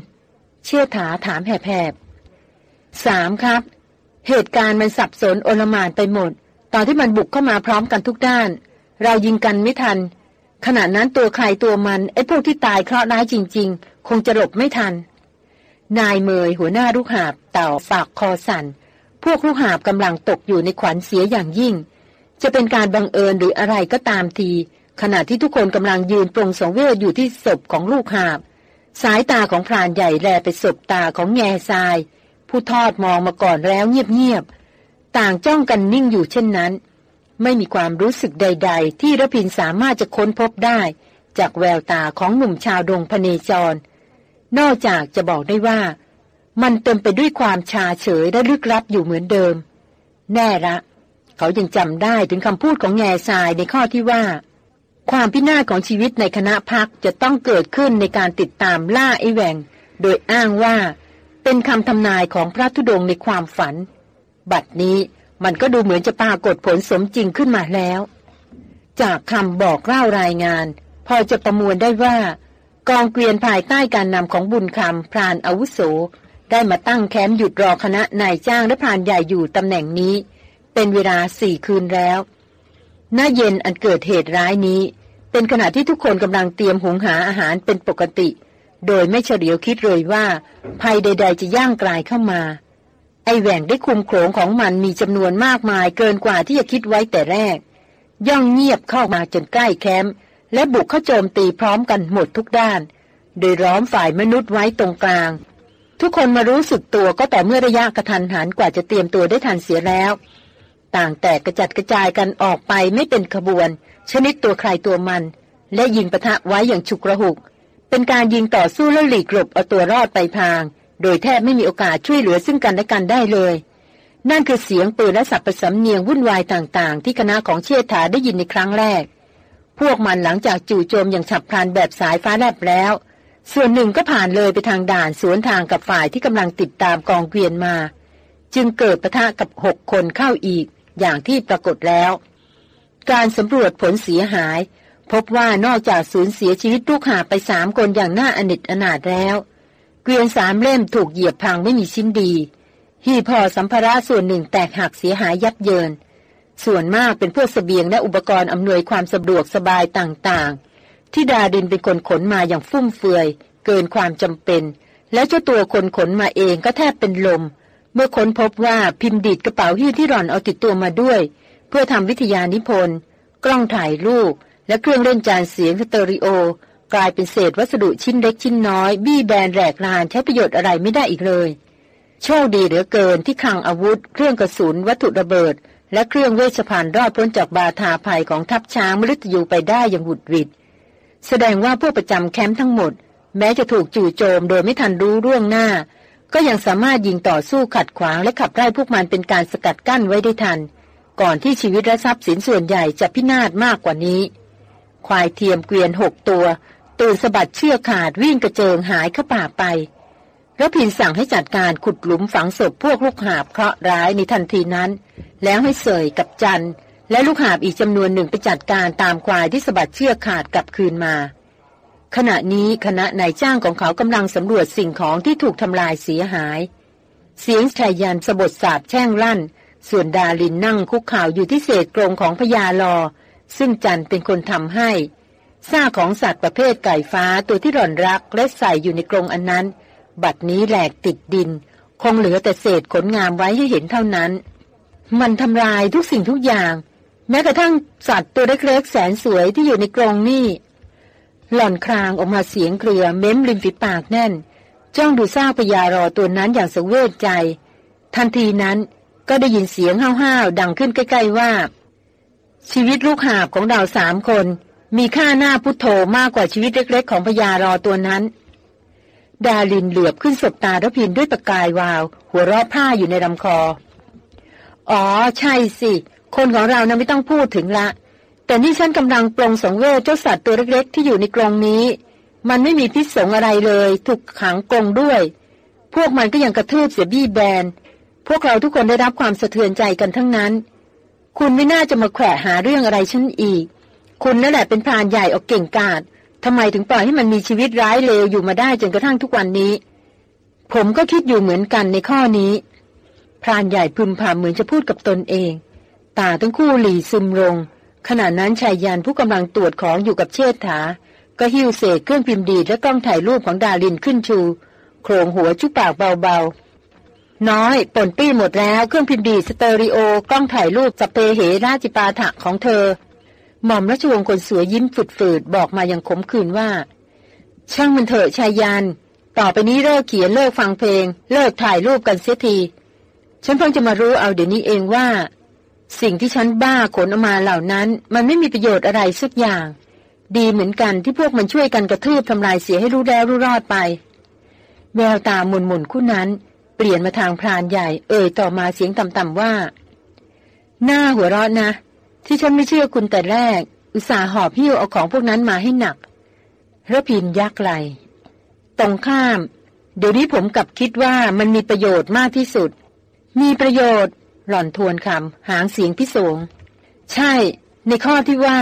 เชื่อถาถามแหบๆสามครับ เหตุการณ์มันสับสนโอลหมานไปหมด ตอนที่มันบุกเข้ามาพร้อมกันทุกด้าน เรายิงกันไม่ทัน ขณะนั้นตัวใครตัวมันไอ้พวกที่ตายเคราะห์ร้ายจริง ๆ คงจะหลบไม่ทัน นายเมยหัวหน้าลูกหาบเต่าปากคอสัน่น พวกลูกหาบกำลังตกอยู่ในขวัญเสียอย่างยิ่ง จะเป็นการบังเอิญหรืออะไรก็ตามที ขณะที่ทุกคนกำลังยืนปรงสงเวชอยู่ที่ศพของลูกหาบ สายตาของพรานใหญ่แลไปศพตาของแง่ทราย ผู้ทอดมองมาก่อนแล้วเงียบๆต่างจ้องกันนิ่งอยู่เช่นนั้น ไม่มีความรู้สึกใด ๆ ที่ระพินสามารถจะค้นพบได้ จากแววตาของหนุ่มชาวดงพเนจร นอกจากจะบอกได้ว่า มันเต็มไปด้วยความชาเฉยและลึกลับอยู่เหมือนเดิม แน่ละ เขายังจำได้ถึงคำพูดของแง่ทรายในข้อที่ว่า ความพินาศของชีวิตในคณะพักจะต้องเกิดขึ้นในการติดตามล่าไอแหวงโดยอ้างว่า เป็นคำทำนายของพระธุดงค์ในความฝัน บัดนี้ มันก็ดูเหมือนจะปรากฏผลสมจริงขึ้นมาแล้ว จากคำบอกเล่ารายงาน พอจะประมวลได้ว่า กองเกวียนภายใต้การนำของบุญคำพรานอาวุโส ได้มาตั้งแคมป์หยุดรอคณะนายจ้างและพรานใหญ่อยู่ตำแหน่งนี้ เป็นเวลาสี่คืนแล้ว หน้าเย็นอันเกิดเหตุร้ายนี้ เป็นขณะที่ทุกคนกำลังเตรียมหุงหาอาหารเป็นปกติ โดยไม่เฉลียวคิดเลยว่า ภัยใด ๆ จะย่างกลายเข้ามา แหว่งได้คุมโขงของมันมีจำนวนมากมายเกินกว่าที่จะคิดไว้แต่แรก ย่องเงียบเข้ามาจนใกล้แคมป์และบุกเข้าโจมตีพร้อมกันหมดทุกด้าน โดยล้อมฝ่ายมนุษย์ไว้ตรงกลาง ทุกคนมารู้สึกตัวก็แต่เมื่อระยะกระทันหันกว่าจะเตรียมตัวได้ทันเสียแล้ว ต่างแตกกระจัดกระจายกันออกไปไม่เป็นขบวน ชนิดตัวใครตัวมัน และยิงปะทะไว้อย่างฉุกระหุก เป็นการยิงต่อสู้แล้วหลีกหลบเอาตัวรอดไปพาง โดยแทบไม่มีโอกาสช่วยเหลือซึ่งกันและกันได้เลย นั่นคือเสียงปืนและสับประสำเนียงวุ่นวายต่างๆ ที่คณะของเชษฐาได้ยินในครั้งแรก พวกมันหลังจากจู่โจมอย่างฉับพลันแบบสายฟ้าแลบแล้ว ส่วนหนึ่งก็ผ่านเลยไปทางด่านสวนทางกับฝ่ายที่กำลังติดตามกองเกวียนมา จึงเกิดปะทะกับหกคนเข้าอีก อย่างที่ปรากฏแล้ว การสำรวจผลเสียหาย พบว่านอกจากสูญเสียชีวิตลูกหาไปสามคนอย่างน่าอนิจอนาถแล้ว เกวียนสามเล่มถูกเหยียบพังไม่มีชิ้นดี หีพอสัมภาระส่วนหนึ่งแตกหักเสียหายยับเยิน ส่วนมากเป็นพวกสเสบียงและอุปกรณ์อำนวยความสะดวกสบายต่างๆ ที่ดาดินเป็นคนขนมาอย่างฟุ่มเฟือย เกินความจำเป็น และเจ้าตัวคนขนมาเองก็แทบเป็นลม เมื่อค้นพบว่าพิมพ์ดีดกระเป๋าหิ้วที่หล่อนเอาติดตัวมาด้วย เพื่อทำวิทยานิพนธ์ กล้องถ่ายรูปและเครื่องเล่นจานเสียงสเตอริโอ กลายเป็นเศษวัสดุชิ้นเล็กชิ้นน้อย บี้แบนแหลกลานใช้ประโยชน์อะไรไม่ได้อีกเลย โชคดีเหลือเกินที่คลังอาวุธ เครื่องกระสุน วัตถุระเบิด และเครื่องเวชภัณฑ์รอดพ้นจากบาทาภัยของทัพช้างมฤตยูไปได้อย่างหุดหวิด แสดงว่าพวกประจำแคมป์ทั้งหมด แม้จะถูกจู่โจมโดยไม่ทันรู้ร่วงหน้า ก็ยังสามารถยิงต่อสู้ขัดขวางและขับไล่พวกมันเป็นการสกัดกั้นไว้ได้ทัน ก่อนที่ชีวิตและทรัพย์สินส่วนใหญ่จะพินาศมากกว่านี้ ควายเทียมเกวียนหกตัว ตื่นสะบัดเชือกขาดวิ่งกระเจิงหายเข้าป่าไป แล้วพินสั่งให้จัดการขุดหลุมฝังศพพวกลูกหาบเคราะห์ร้ายในทันทีนั้น แล้วให้เสยกับจันและลูกหาบอีกจำนวนหนึ่งไปจัดการตามควายที่สะบัดเชือกขาดกลับคืนมา ขณะนี้คณะนายจ้างของเขากำลังสำรวจสิ่งของที่ถูกทำลายเสียหาย เสียงชายยันสะบดสาบแช่งลั่น ส่วนดาลินนั่งคุกข่าวอยู่ที่เศษกรงของพญาลอ ซึ่งจันเป็นคนทำให้ ซากของสัตว์ประเภทไก่ฟ้าตัวที่ร่อนรักและใส่อยู่ในกรงอันนั้น บัดนี้แหลกติดดิน คงเหลือแต่เศษขนงามไว้ให้เห็นเท่านั้น มันทำลายทุกสิ่งทุกอย่าง แม้กระทั่งสัตว์ตัวเล็กๆแสนสวยที่อยู่ในกรงนี่ หล่อนครางออกมาเสียงเกลือเม้มริมฝีปากแน่น จ้องดูซากพยารอตัวนั้นอย่างสังเวชใจ ทันทีนั้นก็ได้ยินเสียงห้าวๆดังขึ้นใกล้ ๆว่า ชีวิตลูกหาบของเราสามคน มีค่าหน้าพุทโธมากกว่าชีวิตเล็กๆ ของพญารอตัวนั้น ดาลินเหลือบขึ้นสบตารพินด้วยประกายวาว หัวเราะผ้าอยู่ในลำคอ อ๋อ ใช่สิ คนของเรานะไม่ต้องพูดถึงละ แต่นี่ฉันกำลังปรงสงเวชเจ้าสัตว์ตัวเล็กๆ ที่อยู่ในกรงนี้ มันไม่มีพิษสงอะไรเลย ถูกขังกรงด้วย พวกมันก็ยังกระทืบเสียบี้แบน พวกเราทุกคนได้รับความสะเทือนใจกันทั้งนั้น คุณไม่น่าจะมาแขวะหาเรื่องอะไรฉันอีก คุณนั่นแหละเป็นพรานใหญ่ออกเก่งกาจทำไมถึงปล่อยให้มันมีชีวิตร้ายเลวอยู่มาได้จนกระทั่งทุกวันนี้ ผมก็คิดอยู่เหมือนกันในข้อนี้พรานใหญ่พึมพำเหมือนจะพูดกับตนเอง ตาทั้งคู่หลีซึมลงขณะนั้นชายยันผู้กำลังตรวจของอยู่กับเชษฐา ก็หิ้วเศษเครื่องพิมพ์ดีและกล้องถ่ายรูปของดาลินขึ้นชู โครงหัวจุปากเบาๆ น้อยป่นปี้หมดแล้ว เครื่องพิมพ์ดีสเตอริโอกล้องถ่ายรูปสเปเหราจิปาถะของเธอ หม่อมราชวงศ์คนสวยยิ้มฝืดๆบอกมาอย่างขมขื่นว่า ช่างมันเถอะชายยาน ต่อไปนี้เลิกเขียนเลิกฟังเพลง เลิกถ่ายรูปกันเสียที ฉันเพิ่งจะมารู้เอาเดี๋ยวนี้เองว่า สิ่งที่ฉันบ้าขนออกมาเหล่านั้น มันไม่มีประโยชน์อะไรสักอย่าง ดีเหมือนกันที่พวกมันช่วยกันกระทืบทำลายเสียให้รู้แล้วรู้รอดไป แววตาหมุนๆคู่นั้น เปลี่ยนมาทางพรานใหญ่เอ่ยต่อมาเสียงต่ำๆว่า หน้าหัวเราะนะ ที่ฉันไม่เชื่อคุณแต่แรก อุตส่าห์หอบหิ้วเอาของพวกนั้นมาให้หนักระพินยักไหลตรงข้าม เดี๋ยวนี้ผมกลับคิดว่ามันมีประโยชน์มากที่สุด มีประโยชน์ หล่อนทวนคำหางเสียงพิศงใช่ ในข้อที่ว่า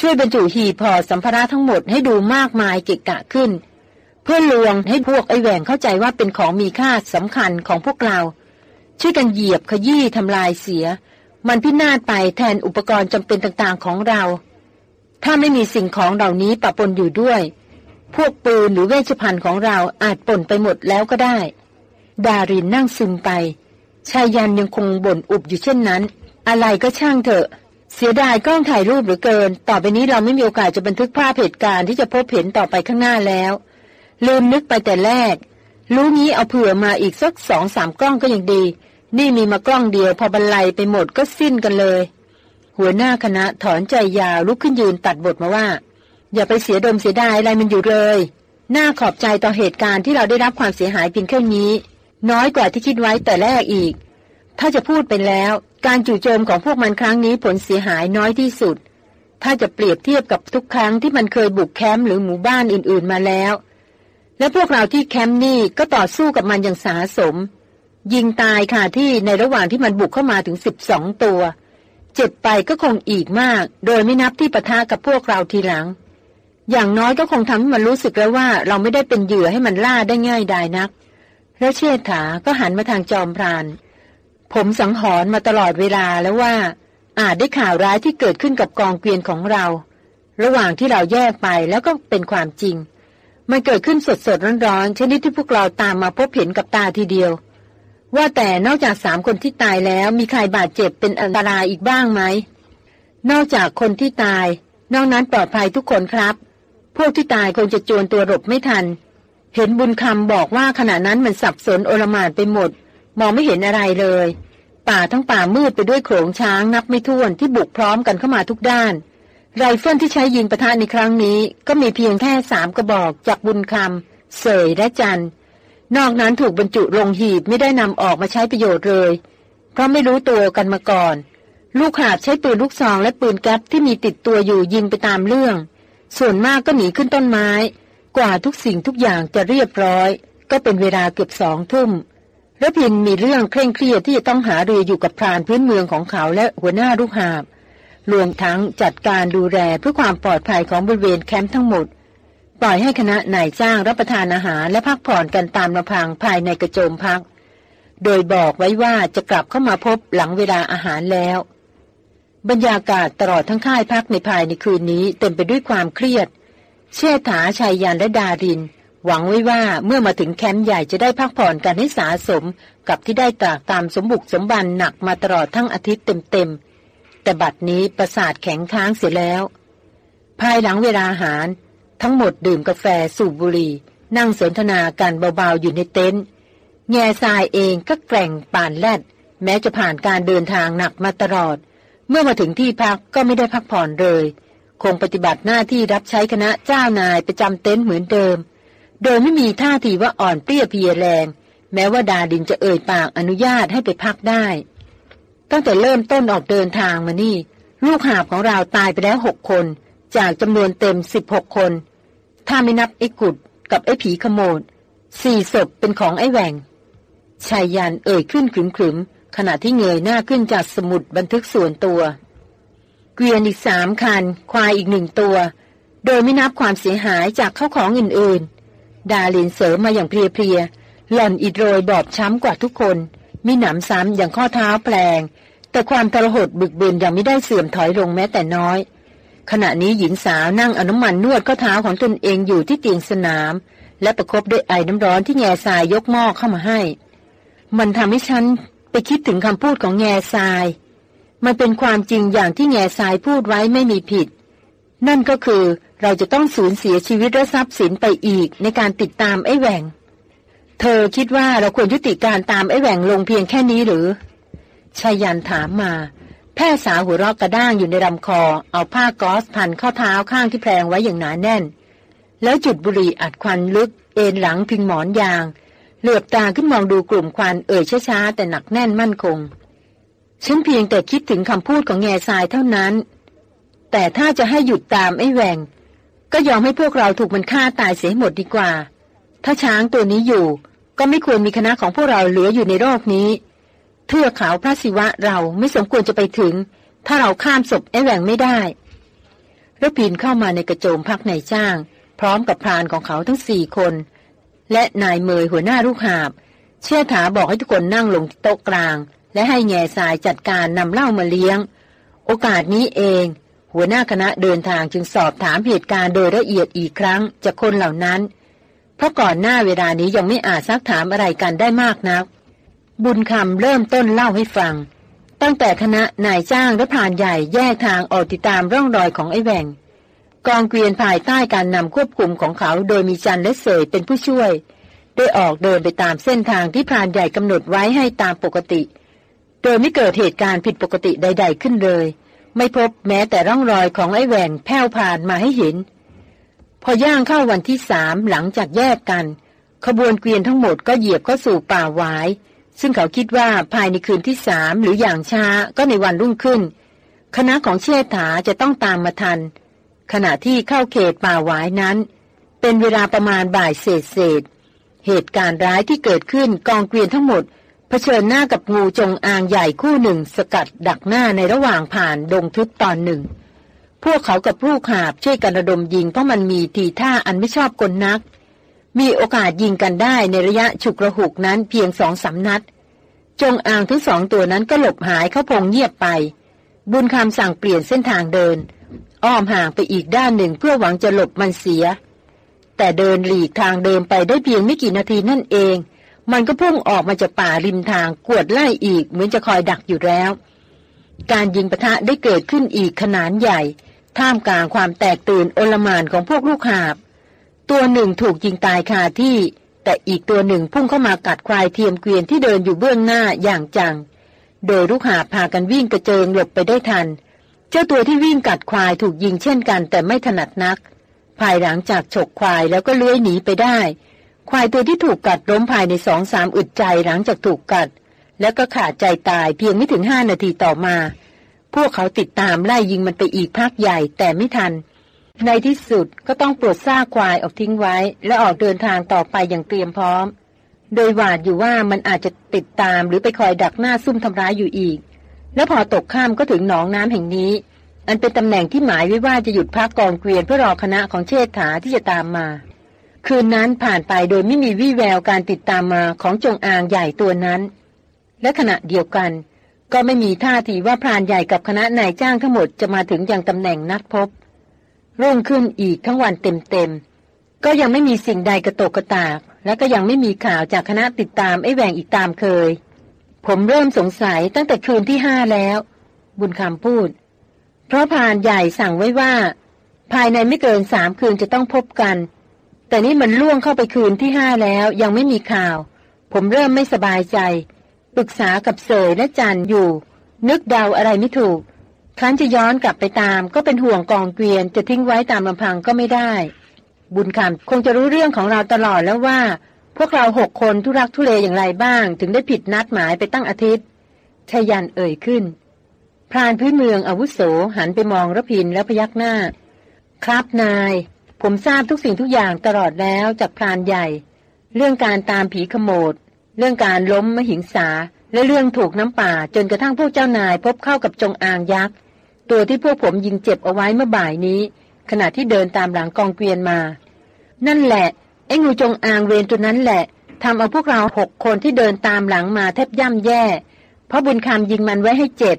ช่วยบรรจุหีบห่อสัมภาระทั้งหมดให้ดูมากมายเกะกะขึ้น เพื่อลวงให้พวกไอ้แหวงเข้าใจว่าเป็นของมีค่าสำคัญของพวกเรา ช่วยกันเหยียบขยี้ทำลายเสีย มันพินาศไปแทนอุปกรณ์จำเป็นต่างๆของเรา ถ้าไม่มีสิ่งของเหล่านี้ปะปนอยู่ด้วย พวกปืนหรือเวชภัณฑ์ของเราอาจป่นไปหมดแล้วก็ได้ ดารินนั่งซึมไป ชายยันยังคงบ่นอุบอยู่เช่นนั้น อะไรก็ช่างเถอะ เสียดายกล้องถ่ายรูปหรือเกิน ต่อไปนี้เราไม่มีโอกาสจะบันทึกภาพเหตุการณ์ที่จะพบเห็นต่อไปข้างหน้าแล้ว ลืมนึกไปแต่แรก รู้งี้เอาเผื่อมาอีกสักสองสามกล้องก็ยังดี นี่มีมากล้องเดียวพอบรรลัยไปหมดก็สิ้นกันเลย หัวหน้าคณะถอนใจยาวลุกขึ้นยืนตัดบทมาว่า อย่าไปเสียดมเสียดายอะไรมันอยู่เลยน่าขอบใจต่อเหตุการณ์ที่เราได้รับความเสียหายเพียงแค่นี้ น้อยกว่าที่คิดไว้แต่แรกอีก ถ้าจะพูดไปแล้ว การจู่โจมของพวกมันครั้งนี้ผลเสียหายน้อยที่สุด ถ้าจะเปรียบเทียบกับทุกครั้งที่มันเคยบุกแคมป์หรือหมู่บ้านอื่นๆมาแล้ว และพวกเราที่แคมป์นี่ก็ต่อสู้กับมันอย่างสาสม ยิงตายค่ะที่ในระหว่างที่มันบุกเข้ามาถึงสิบสองตัว เจ็บไปก็คงอีกมาก โดยไม่นับที่ปะทะกับพวกเราทีหลัง อย่างน้อยก็คงทำให้มันรู้สึกแล้วว่า เราไม่ได้เป็นเหยื่อให้มันล่าได้ง่ายดายนักแล้วเชษฐาก็หันมาทางจอมพราน ผมสังหรณ์มาตลอดเวลาแล้วว่า อาจได้ข่าวร้ายที่เกิดขึ้นกับกองเกวียนของเรา ระหว่างที่เราแยกไปแล้วก็เป็นความจริง มันเกิดขึ้นสดสดร้อนๆชนิดที่พวกเราตามมาพบเห็นกับตาทีเดียว ว่าแต่นอกจากสามคนที่ตายแล้วมีใครบาดเจ็บเป็นอันตรายอีกบ้างไหม นอกจากคนที่ตาย นอกนั้นปลอดภัยทุกคนครับ พวกที่ตายคงจะโจรตัวหลบไม่ทัน เห็นบุญคำบอกว่าขณะนั้นมันสับสนโอลหมานไปหมด มองไม่เห็นอะไรเลย ป่าทั้งป่ามืดไปด้วยโขลงช้างนับไม่ถ้วนที่บุกพร้อมกันเข้ามาทุกด้าน ไรเฟิลที่ใช้ยิงปะทะในครั้งนี้ ก็มีเพียงแค่สามกระบอกจากบุญคำเสยและจันทร์ นอกนั้นถูกบรรจุลงหีบไม่ได้นำออกมาใช้ประโยชน์เลย เพราะไม่รู้ตัวกันมาก่อน ลูกหาบใช้ปืนลูกซองและปืนแก๊ปที่มีติดตัวอยู่ยิงไปตามเรื่อง ส่วนมากก็หนีขึ้นต้นไม้ กว่าทุกสิ่งทุกอย่างจะเรียบร้อย ก็เป็นเวลาเกือบสองทุ่มรพินทร์มีเรื่องเคร่งเครียดที่จะต้องหารืออยู่กับพรานพื้นเมืองของเขาและหัวหน้าลูกหาบรวมทั้งจัดการดูแลเพื่อความปลอดภัยของบริเวณแคมป์ทั้งหมด ล่อยให้คณะนายจ้างรับประทานอาหารและพักผ่อนกันตามลำพังภายในกระโจมพัก โดยบอกไว้ว่าจะกลับเข้ามาพบหลังเวลาอาหารแล้ว บรรยากาศตลอดทั้งค่ายพักในภายในคืนนี้เต็มไปด้วยความเครียด เชษฐาชายยันและดาริน หวังไว้ว่าเมื่อมาถึงแคมป์ใหญ่จะได้พักผ่อนกันให้สาสม กับที่ได้ตากตามสมบุกสมบันหนักมาตลอดทั้งอาทิตย์เต็มๆแต่บัดนี้ประสาทแข็งค้างเสียแล้ว ภายหลังเวลาอาหาร ทั้งหมดดื่มกาแฟสูบบุหรี่นั่งสนทนากันเบาๆอยู่ในเต็นท์แง่ทรายเองก็แกร่งป่านแลด แม้จะผ่านการเดินทางหนักมาตลอด เมื่อมาถึงที่พักก็ไม่ได้พักผ่อนเลย คงปฏิบัติหน้าที่รับใช้คณะเจ้านายประจำเต็นท์เหมือนเดิม โดยไม่มีท่าทีว่าอ่อนเปรี้ยเพียแรง แม้ว่าดาดินจะเอ่ยปากอนุญาตให้ไปพักได้ ตั้งแต่เริ่มต้นออกเดินทางมานี่ ลูกหาบของเราตายไปแล้วหกคน จากจำนวนเต็มสิบหกคน ถ้าไม่นับไอ้กุดกับไอ้ผีขโมดสี่ศพเป็นของไอ้แหวงชายยันเอ่ยขึ้นขรึมขณะที่เงยหน้าขึ้นจากสมุดบันทึกส่วนตัว เกวียนอีกสามคัน ควายอีกหนึ่งตัว โดยไม่นับความเสียหายจากเข้าของอื่นๆ ดาลินเสริมมาอย่างเพลียๆ หล่อนอิดโรยบอบช้ำกว่าทุกคน มีหนำซ้ำอย่างข้อเท้าแปลง แต่ความทรหดบึกบืนยังไม่ได้เสื่อมถอยลงแม้แต่น้อย ขณะนี้หญิงสาวนั่งอนุมันนวดข้อเท้าของตนเองอยู่ที่เตียงสนาม และประคบด้วยไอ้น้ำร้อนที่แง่ทรายยกหม้อเข้ามาให้ มันทำให้ฉันไปคิดถึงคำพูดของแง่ทราย มันเป็นความจริงอย่างที่แง่ทรายพูดไว้ไม่มีผิด นั่นก็คือเราจะต้องสูญเสียชีวิตและทรัพย์สินไปอีกในการติดตามไอ้แหวงเธอคิดว่าเราควรยุติการตามไอ้แหวงลงเพียงแค่นี้หรือชายันถามมา แพทย์สาวหัวเราะกระด้างอยู่ในลำคอ เอาผ้ากอซพันข้อเท้าข้างที่แพรงไว้อย่างหนาแน่น แล้วจุดบุหรี่อัดควันลึก เอ็นหลังพิงหมอนยาง เหลือบตาขึ้นมองดูกลุ่มควันเอ่ยช้าๆแต่หนักแน่นมั่นคง ฉันเพียงแต่คิดถึงคำพูดของแง่ทรายเท่านั้น แต่ถ้าจะให้หยุดตามไอ้แหวงก็ยอมให้พวกเราถูกมันฆ่าตายเสียหมดดีกว่า ถ้าช้างตัวนี้อยู่ ก็ไม่ควรมีคณะของพวกเราเหลืออยู่ในโลกนี้ เทือกเขาพระศิวะเราไม่สมควรจะไปถึง ถ้าเราข้ามศพไอ้แหวงไม่ได้ระพินเข้ามาในกระโจมพักนายจ้าง พร้อมกับพรานของเขาทั้งสี่คน และนายเมยหัวหน้าลูกหาบ เชื่อถาบอกให้ทุกคนนั่งลงโต๊ะกลาง และให้แง่สายจัดการนำเหล้ามาเลี้ยง โอกาสนี้เอง หัวหน้าคณะเดินทางจึงสอบถามเหตุการณ์โดยละเอียดอีกครั้งจากคนเหล่านั้น เพราะก่อนหน้าเวลานี้ยังไม่อาจซักถามอะไรกันได้มากนัก บุญคำเริ่มต้นเล่าให้ฟัง ตั้งแต่คณะนายจ้างและพรานใหญ่แยกทางออกติดตามร่องรอยของไอ้แหวงกองเกวียนภายใต้การนำควบคุมของเขาโดยมีจันและเสยเป็นผู้ช่วย ได้ออกเดินไปตามเส้นทางที่พรานใหญ่กำหนดไว้ให้ตามปกติ โดยไม่เกิดเหตุการณ์ผิดปกติใด ๆ ขึ้นเลย ไม่พบแม้แต่ร่องรอยของไอ้แหวนแผ่วผ่านมาให้เห็น พอย่างเข้าวันที่สามหลังจากแยกกัน ขบวนเกวียนทั้งหมดก็เหยียบเข้าสู่ป่าหวาย ซึ่งเขาคิดว่าภายในคืนที่สามหรืออย่างช้าก็ในวันรุ่งขึ้น คณะของเชษฐาจะต้องตามมาทัน ขณะที่เข้าเขตป่าหวายนั้น เป็นเวลาประมาณบ่ายเศษเศษ เหตุการณ์ร้ายที่เกิดขึ้นกองเกวียนทั้งหมดเผชิญหน้ากับงูจงอางใหญ่คู่หนึ่งสกัดดักหน้าในระหว่างผ่านดงทึบตอนหนึ่ง พวกเขากับลูกหาบช่วยกันระดมยิงเพราะมันมีทีท่าอันไม่ชอบกลนัก มีโอกาสยิงกันได้ในระยะฉุกระหุกนั้นเพียงสองสานัด จงอางทั้งสองตัวนั้นก็หลบหายเข้าพงเงียบไป บุญคำสั่งเปลี่ยนเส้นทางเดิน อ้อมห่างไปอีกด้านหนึ่งเพื่อหวังจะหลบมันเสีย แต่เดินหลีกทางเดิมไปได้เพียงไม่กี่นาทีนั่นเอง มันก็พุ่งออกมาจากป่าริมทางกวดไล่อีกเหมือนจะคอยดักอยู่แล้ว การยิงปะทะได้เกิดขึ้นอีกขนาดใหญ่ ท่ามกลางความแตกตื่นโอลมานของพวกลูกหาบ ตัวหนึ่งถูกยิงตายคาที่ แต่อีกตัวหนึ่งพุ่งเข้ามากัดควายเทียมเกวียนที่เดินอยู่เบื้องหน้าอย่างจัง โดยลูกหาพากันวิ่งกระเจิงหลบไปได้ทัน เจ้าตัวที่วิ่งกัดควายถูกยิงเช่นกัน แต่ไม่ถนัดนัก ภายหลังจากฉกควายแล้วก็เลื้อยหนีไปได้ ควายตัวที่ถูกกัดล้มภายในสองสามอึดใจหลังจากถูกกัด แล้วก็ขาดใจตายเพียงไม่ถึงห้านาทีต่อมา พวกเขาติดตามไล่ยิงมันไปอีกพักใหญ่แต่ไม่ทัน ในที่สุดก็ต้องปลดซากควายออกทิ้งไว้ และออกเดินทางต่อไปอย่างเตรียมพร้อม โดยหวาดอยู่ว่ามันอาจจะติดตามหรือไปคอยดักหน้าซุ่มทำร้ายอยู่อีก แล้วพอตกข้ามก็ถึงหนองน้ำแห่งนี้ อันเป็นตำแหน่งที่หมายไว้ว่าจะหยุดพักกองเกวียนเพื่อรอคณะของเชษฐาที่จะตามมา คืนนั้นผ่านไปโดยไม่มีวี่แววการติดตามมาของจงอางใหญ่ตัวนั้น และขณะเดียวกัน ก็ไม่มีท่าทีว่าพรานใหญ่กับคณะนายจ้างทั้งหมดจะมาถึงยังตำแหน่งนัดพบ รุ่งขึ้นอีกทั้งวันเต็มๆ ก็ยังไม่มีสิ่งใดกระตกกระตาก และก็ยังไม่มีข่าวจากคณะติดตามไอ้แหวงอีกตามเคย ผมเริ่มสงสัยตั้งแต่คืนที่ห้าแล้ว บุญคำพูด เพราะพานใหญ่สั่งไว้ว่า ภายในไม่เกินสามคืนจะต้องพบกัน แต่นี่มันล่วงเข้าไปคืนที่ห้าแล้วยังไม่มีข่าว ผมเริ่มไม่สบายใจ ปรึกษากับเสยและจันอยู่ นึกเดาอะไรไม่ถูก ครั้นจะย้อนกลับไปตาม ก็เป็นห่วงกองเกวียนจะทิ้งไว้ตามลำพังก็ไม่ได้ บุญคำคงจะรู้เรื่องของเราตลอดแล้วว่า พวกเราหกคนทุรักทุเลอย่างไรบ้าง ถึงได้ผิดนัดหมายไปตั้งอาทิตย์ชายันเอ่ยขึ้น พรานพื้นเมืองอาวุโสหันไปมองระพินแล้วพยักหน้า ครับนาย ผมทราบทุกสิ่งทุกอย่างตลอดแล้วจากพรานใหญ่ เรื่องการตามผีขโมดเรื่องการล้มมหิงสาและเรื่องถูกน้ำป่าจนกระทั่งพวกเจ้านายพบเข้ากับจงอางยักษ์ ตัวที่พวกผมยิงเจ็บเอาไว้เมื่อบ่ายนี้ ขณะที่เดินตามหลังกองเกวียนมา นั่นแหละ ไอ้งูจงอางเวรตัวนั้นแหละทำเอาพวกเราหกคนที่เดินตามหลังมาแทบย่ำแย่ เพราะบุญคำยิงมันไว้ให้เจ็บ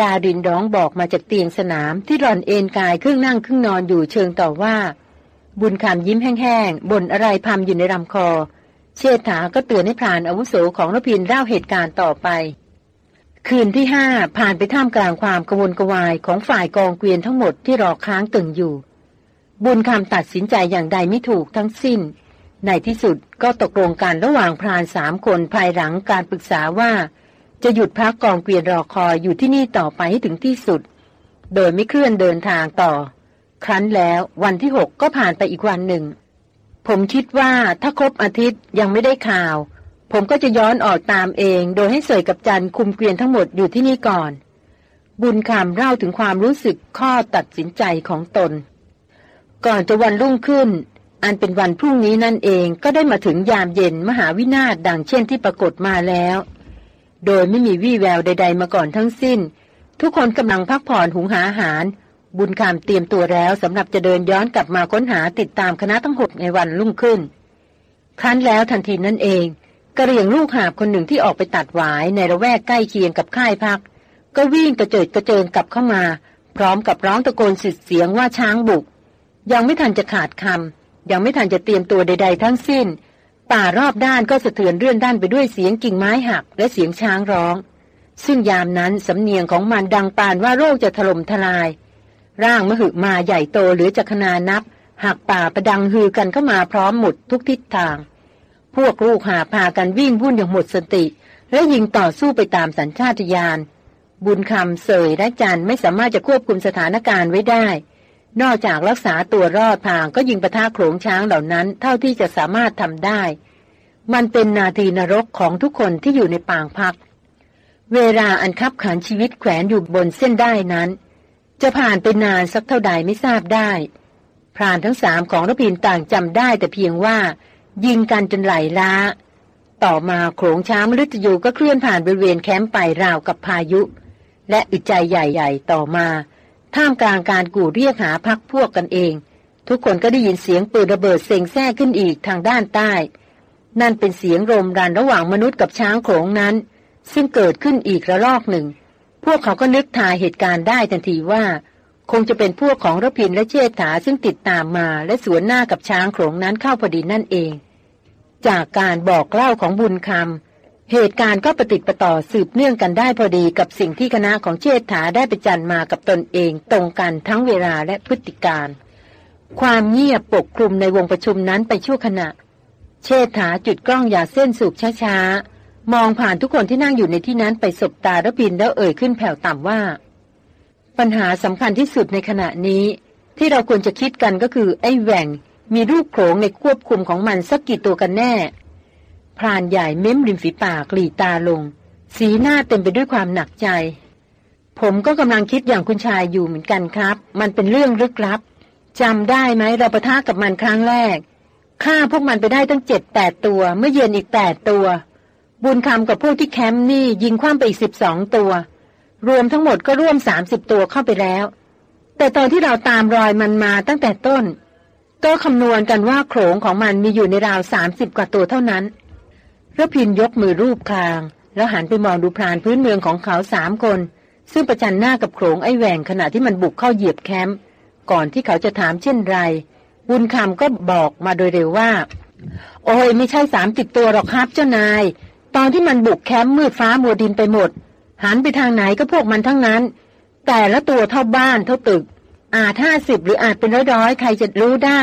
ดาดินร้องบอกมาจากเตียงสนามที่หล่อนเอนกายครึ่งนั่งครึ่งนอนอยู่เชิงต่อว่า บุญคำยิ้มแห้งๆบ่นอะไรพำอยู่ในลำคอ เชษฐาก็เตือนให้พรานอาวุโสของรพินเล่าเหตุการณ์ต่อไป คืนที่ห้าผ่านไปท่ามกลางความกวนกวายของฝ่ายกองเกวียนทั้งหมดที่รอค้างตึงอยู่ บุญคำตัดสินใจอย่างใดไม่ถูกทั้งสิ้น ในที่สุดก็ตกลงกันระหว่างพรานสามคนภายหลังการปรึกษาว่า จะหยุดพักกองเกวียนรอคอยอยู่ที่นี่ต่อไปให้ถึงที่สุด โดยไม่เคลื่อนเดินทางต่อ ครั้นแล้ววันที่หกก็ผ่านไปอีกวันหนึ่ง ผมคิดว่าถ้าครบอาทิตย์ยังไม่ได้ข่าว ผมก็จะย้อนออกตามเอง โดยให้เสยกับจันคุมเกวียนทั้งหมดอยู่ที่นี่ก่อน บุญคำเล่าถึงความรู้สึกข้อตัดสินใจของตน ก่อนจะวันรุ่งขึ้น อันเป็นวันพรุ่งนี้นั่นเองก็ได้มาถึงยามเย็นมหาวินาศดังเช่นที่ปรากฏมาแล้ว โดยไม่มีวี่แววใด ๆ มาก่อนทั้งสิ้น ทุกคนกำลังพักผ่อนหุงหาอาหาร บุญคำเตรียมตัวแล้วสำหรับจะเดินย้อนกลับมาค้นหาติดตามคณะทั้งหกในวันรุ่งขึ้น ครั้นแล้วทันทีนั่นเอง กระเรียงลูกหาบคนหนึ่งที่ออกไปตัดหวายในระแวกใกล้เคียงกับค่ายพัก ก็วิ่งกระเจิดกระเจิงกลับเข้ามา พร้อมกับร้องตะโกนสุดเสียงว่าช้างบุก ยังไม่ทันจะขาดคำยังไม่ทันจะเตรียมตัวใด ๆ ทั้งสิ้น ป่ารอบด้านก็สะเทือนเรื่อนด้านไปด้วยเสียงกิ่งไม้หักและเสียงช้างร้อง ซึ่งยามนั้นสำเนียงของมันดังปานว่าโรคจะถล่มทลาย ร่างมหึมาใหญ่โตหรือจะขนานับหักป่าประดังฮือกันเข้ามาพร้อมหมดทุกทิศทาง พวกลูกหาพากันวิ่งวุ่นอย่างหมดสติ และยิงต่อสู้ไปตามสัญชาตญาณบุญคำเสยและจันไม่สามารถจะควบคุมสถานการณ์ไว้ได้ นอกจากรักษาตัวรอดพางก็ยิงประท่าโขงช้างเหล่านั้น เท่าที่จะสามารถทำได้ มันเป็นนาทีนรกของทุกคนที่อยู่ในปางพัก เวลาอันคับขันชีวิตแขวนอยู่บนเส้นได้นั้น จะผ่านไปนานสักเท่าใดไม่ทราบได้ พรานทั้งสามของรพินต่างจำได้แต่เพียงว่า ยิงกันจนไหลล้า ต่อมาโขงช้างมฤตยูก็เคลื่อนผ่านบริเวณแคมป์ไปราวกับพายุ และอึดใจใหญ่ๆ ต่อมา ท่ามกลางการกู่เรียกหาพักพวกกันเอง ทุกคนก็ได้ยินเสียงปืนระเบิดเสียงแท้ขึ้นอีกทางด้านใต้ นั่นเป็นเสียงรมรันระหว่างมนุษย์กับช้างโขงนั้น ซึ่งเกิดขึ้นอีกระลอกหนึ่ง พวกเขาก็นึกทายเหตุการณ์ได้ทันทีว่า คงจะเป็นพวกของรพินและเชษฐาซึ่งติดตามมาและสวนหน้ากับช้างโขงนั้นเข้าพอดีนั่นเอง จากการบอกเล่าของบุญคำเหตุการณ์ก็ปฏิติประต่อสืบเนื่องกันได้พอดีกับสิ่งที่คณะของเชษฐาได้ไปจันมากับตนเองตรงกันทั้งเวลาและพฤติการ ความเงียบปกคลุมในวงประชุมนั้นไปชั่วขณะ เชษฐาจุดกล้องอย่าเส้นสูบช้าๆมองผ่านทุกคนที่นั่งอยู่ในที่นั้นไปสบตาระพินแล้วเอ่ยขึ้นแผ่วต่ำว่า ปัญหาสำคัญที่สุดในขณะนี้ ที่เราควรจะคิดกันก็คือไอ้แหว่ง มีรูปโขงในควบคุมของมันสักกี่ตัวกันแน่ พรานใหญ่เม้มริมฝีปากหลีตาลง สีหน้าเต็มไปด้วยความหนักใจ ผมก็กำลังคิดอย่างคุณชายอยู่เหมือนกันครับ มันเป็นเรื่องลึกลับจำได้ไหมเราประทะกับมันครั้งแรกฆ่าพวกมันไปได้ตั้งเจ็ดแปดตัว เมื่อเย็นอีกแปดตัว บุญคำกับพวกที่แคมป์นี่ยิงคว้างไปอีกสิบสองตัว รวมทั้งหมดก็ร่วมสามสิบตัวเข้าไปแล้ว แต่ตอนที่เราตามรอยมันมาตั้งแต่ต้น ก็คำนวณกันว่าโขงของมันมีอยู่ในราวสามสิบกว่าตัวเท่านั้นระพินยกมือรูปคลาง แล้วหันไปมองดูพรานพื้นเมืองของเขาสามคน ซึ่งประจันหน้ากับโขงไอ้แหวงขณะที่มันบุกเข้าเหยียบแคมป์ก่อนที่เขาจะถามเช่นไรบุญคำก็บอกมาโดยเร็วว่า โอ้ยไม่ใช่สามสิบตัวหรอกครับเจ้านาย ตอนที่มันบุกแคมป์มืดฟ้ามัวดินไปหมด หันไปทางไหนก็พวกมันทั้งนั้น แต่ละตัวเท่าบ้านเท่าตึก อาจห้าสิบหรืออาจเป็นร้อยๆ ใครจะรู้ได้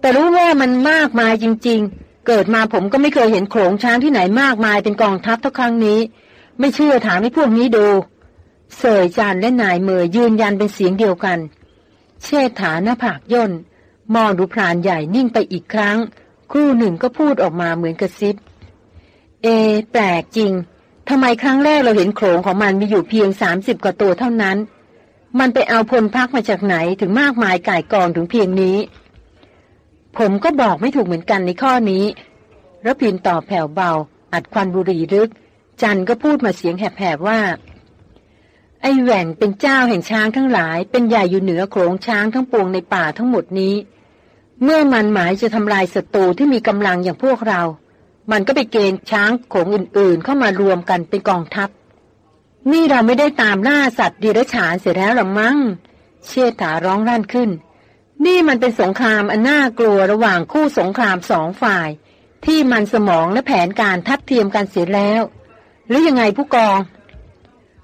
แต่รู้ว่ามันมากมายจริง ๆ เกิดมาผมก็ไม่เคยเห็นโขงช้างที่ไหนมากมายเป็นกองทัพเท่าครั้งนี้ ไม่เชื่อถามให้พวกนี้ดู เสยจานและนายเมยยืนยันเป็นเสียงเดียวกัน เชษฐาหน้าผากย่น มองดูพรานใหญ่นิ่งไปอีกครั้งครู่หนึ่งก็พูดออกมาเหมือนกระซิบ เอ แปลกจริง ทำไมครั้งแรกเราเห็นโขงของมันมีอยู่เพียงสามสิบกว่าตัวเท่านั้น มันไปเอาพลพักมาจากไหนถึงมากมายก่ายกองถึงเพียงนี้ ผมก็บอกไม่ถูกเหมือนกันในข้อนี้ระพินตอบแผ่วเบา อัดควันบุหรี่ลึก จันก็พูดมาเสียงแหบๆว่า ไอ้แหว่งเป็นเจ้าแห่งช้างทั้งหลาย เป็นใหญ่อยู่เหนือโขงช้างทั้งปวงในป่าทั้งหมดนี้ เมื่อมันหมายจะทำลายศัตรูที่มีกำลังอย่างพวกเรา มันก็ไปเกณฑ์ช้างโขงอื่นๆ เข้ามารวมกันเป็นกองทัพ นี่เราไม่ได้ตามล่าสัตว์ดิรฉานเสียแล้วหรอมั้ง เชษฐาร้องรั่นขึ้น นี่มันเป็นสงครามอันน่ากลัวระหว่างคู่สงครามสองฝ่าย ที่มันสมองและแผนการทัดเทียมกันเสียแล้ว หรือยังไงผู้กอง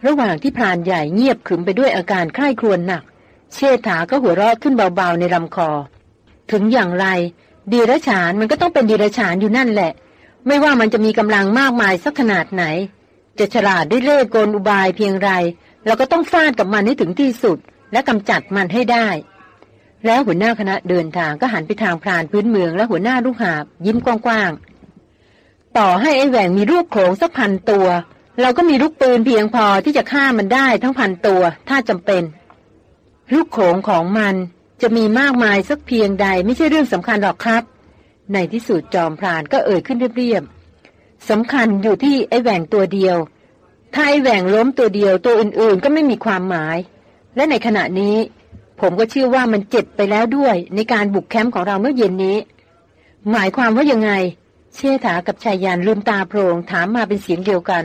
ระหว่างที่พรานใหญ่เงียบขึมไปด้วยอาการใคร่ครวญหนัก เชษฐาก็หัวเราะขึ้นเบาๆในลำคอ ถึงอย่างไรดีรฉานมันก็ต้องเป็นดีรฉานอยู่นั่นแหละ ไม่ว่ามันจะมีกำลังมากมายสักขนาดไหน จะฉลาดได้เล่ห์กลอุบายเพียงไรเราก็ต้องฟาดกับมันให้ถึงที่สุด และกำจัดมันให้ได้ แล้วหัวหน้าคณะเดินทางก็หันไปทางพรานพื้นเมืองและหัวหน้าลูกหาบ ยิ้มกว้างๆต่อให้ไอ้แหว่งมีลูกโขงสักพันตัว เราก็มีลูกปืนเพียงพอที่จะฆ่ามันได้ทั้งพันตัว ถ้าจำเป็นลูกโขงของมันจะมีมากมายสักเพียงใดไม่ใช่เรื่องสำคัญหรอกครับ ในที่สุดจอมพรานก็เอ่ยขึ้นเรียบๆสำคัญอยู่ที่ไอ้แหว่งตัวเดียว ถ้าไอ้แหว่งล้มตัวเดียวตัวอื่นๆ ก็ไม่มีความหมาย และในขณะนี้ ผมก็เชื่อว่ามันเจ็บไปแล้วด้วย ในการบุกแคมป์ของเราเมื่อเย็นนี้ หมายความว่ายังไง เชษฐากับชายยานลืมตาโพรงถามมาเป็นเสียงเดียวกัน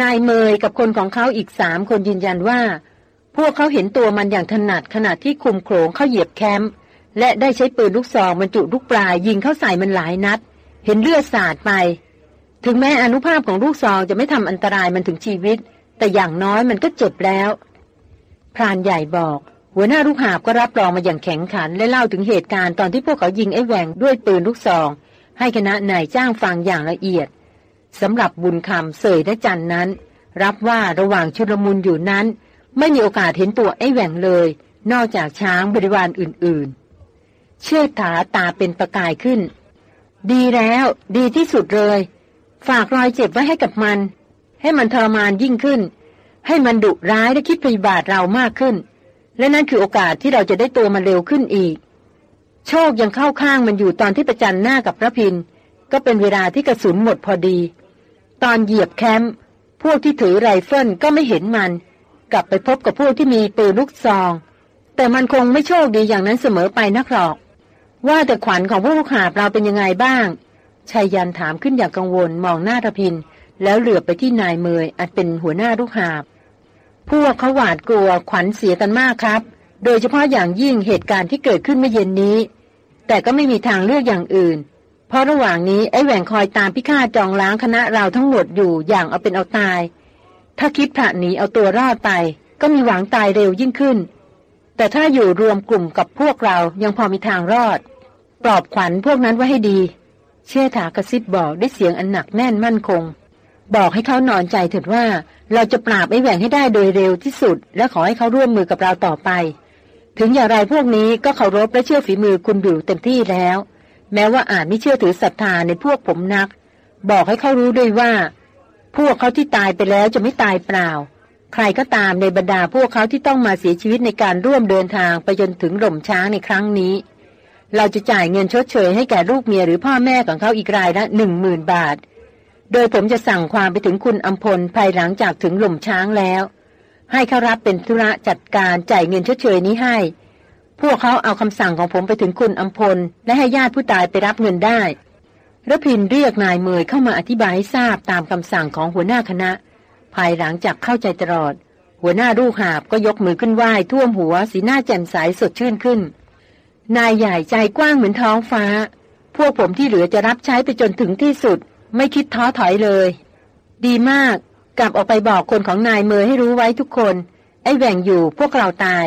นายเมยกับคนของเขาอีกสามคนยืนยันว่า พวกเขาเห็นตัวมันอย่างถนัดขณะที่คุมโขงเข้าเหยียบแคมป์ และได้ใช้ปืนลูกซองบรรจุลูกปลายยิงเข้าใส่มันหลายนัด เห็นเลือดสาดไป ถึงแม้อนุภาพของลูกซองจะไม่ทำอันตรายมันถึงชีวิต แต่อย่างน้อยมันก็เจ็บแล้ว พรานใหญ่บอก หัวหน้าลูกหาบก็รับรองมาอย่างแข็งขัน และเล่าถึงเหตุการณ์ตอนที่พวกเขายิงไอ้แหวงด้วยปืนลูกซอง ให้คณะนายจ้างฟังอย่างละเอียดสำหรับบุญคำเสยและจันนั้น รับว่าระหว่างชุลมุนอยู่นั้น ไม่มีโอกาสเห็นตัวไอ้แหวงเลย นอกจากช้างบริวารอื่นๆ เชิดถาตาเป็นประกายขึ้น ดีแล้ว ดีที่สุดเลย ฝากรอยเจ็บไว้ให้กับมัน ให้มันทรมานยิ่งขึ้น ให้มันดุร้ายและคิดปฏิบัติเรามากขึ้น และนั่นคือโอกาสที่เราจะได้ตัวมันเร็วขึ้นอีก โชคยังเข้าข้างมันอยู่ตอนที่ประจันหน้ากับพระพิน ก็เป็นเวลาที่กระสุนหมดพอดี ตอนเหยียบแคมป์พวกที่ถือไรเฟิลก็ไม่เห็นมัน กลับไปพบกับพวกที่มีปืนลูกซอง แต่มันคงไม่โชคดีอย่างนั้นเสมอไปนักหรอก ว่าแต่ขวัญของพวกลูกหาบเราเป็นยังไงบ้างชายยันถามขึ้นอย่างกังวลมองหน้าทพิน แล้วเหลือบไปที่นายเมยอันเป็นหัวหน้าลูกหาบ พวกเขาหวาดกลัวขวัญเสียกันมากครับ โดยเฉพาะอย่างยิ่งเหตุการณ์ที่เกิดขึ้นเมื่อเย็นนี้ แต่ก็ไม่มีทางเลือกอย่างอื่น เพราะระหว่างนี้ไอ้แหว่งคอยตามพิฆาตจองล้างคณะเราทั้งหมดอยู่อย่างเอาเป็นเอาตาย ถ้าคิดผ่าหนีเอาตัวรอดไป ก็มีหวังตายเร็วยิ่งขึ้น แต่ถ้าอยู่รวมกลุ่มกับพวกเรายังพอมีทางรอด ปลอบขวัญพวกนั้นไว้ให้ดี เชื่อถากระซิบบอกด้วยเสียงอันหนักแน่นมั่นคง บอกให้เขานอนใจเถิดว่า เราจะปราบไอ้แหว่งให้ได้โดยเร็วที่สุด และขอให้เขาร่วมมือกับเราต่อไป ถึงอย่างไรพวกนี้ก็เคารพและเชื่อฝีมือคุณบิวเต็มที่แล้ว แม้ว่าอาจไม่เชื่อถือศรัทธาในพวกผมนัก บอกให้เขารู้ด้วยว่า พวกเขาที่ตายไปแล้วจะไม่ตายเปล่าใครก็ตามในบรรดาพวกเขาที่ต้องมาเสียชีวิตในการร่วมเดินทางไปจนถึงหล่มช้างในครั้งนี้ เราจะจ่ายเงินชดเชยให้แก่ลูกเมียหรือพ่อแม่ของเขาอีกรายละหนึ่งหมื่นบาท โดยผมจะสั่งความไปถึงคุณอัมพลภายหลังจากถึงหล่มช้างแล้ว ให้เขารับเป็นธุระจัดการจ่ายเงินชดเชยนี้ให้ พวกเขาเอาคำสั่งของผมไปถึงคุณอัมพลและให้ญาติผู้ตายไปรับเงินได้ระพินเรียกนายเมยเข้ามาอธิบายให้ทราบตามคำสั่งของหัวหน้าคณะ ภายหลังจากเข้าใจตลอด หัวหน้าลูกหาบก็ยกมือขึ้นไหว้ท่วมหัวสีหน้าแจ่มใสสดชื่นขึ้น นายใหญ่ใจกว้างเหมือนท้องฟ้า พวกผมที่เหลือจะรับใช้ไปจนถึงที่สุด ไม่คิดท้อถอยเลย ดีมาก กลับออกไปบอกคนของนายเมยให้รู้ไว้ทุกคน ไอ้แหว่งอยู่พวกเราตาย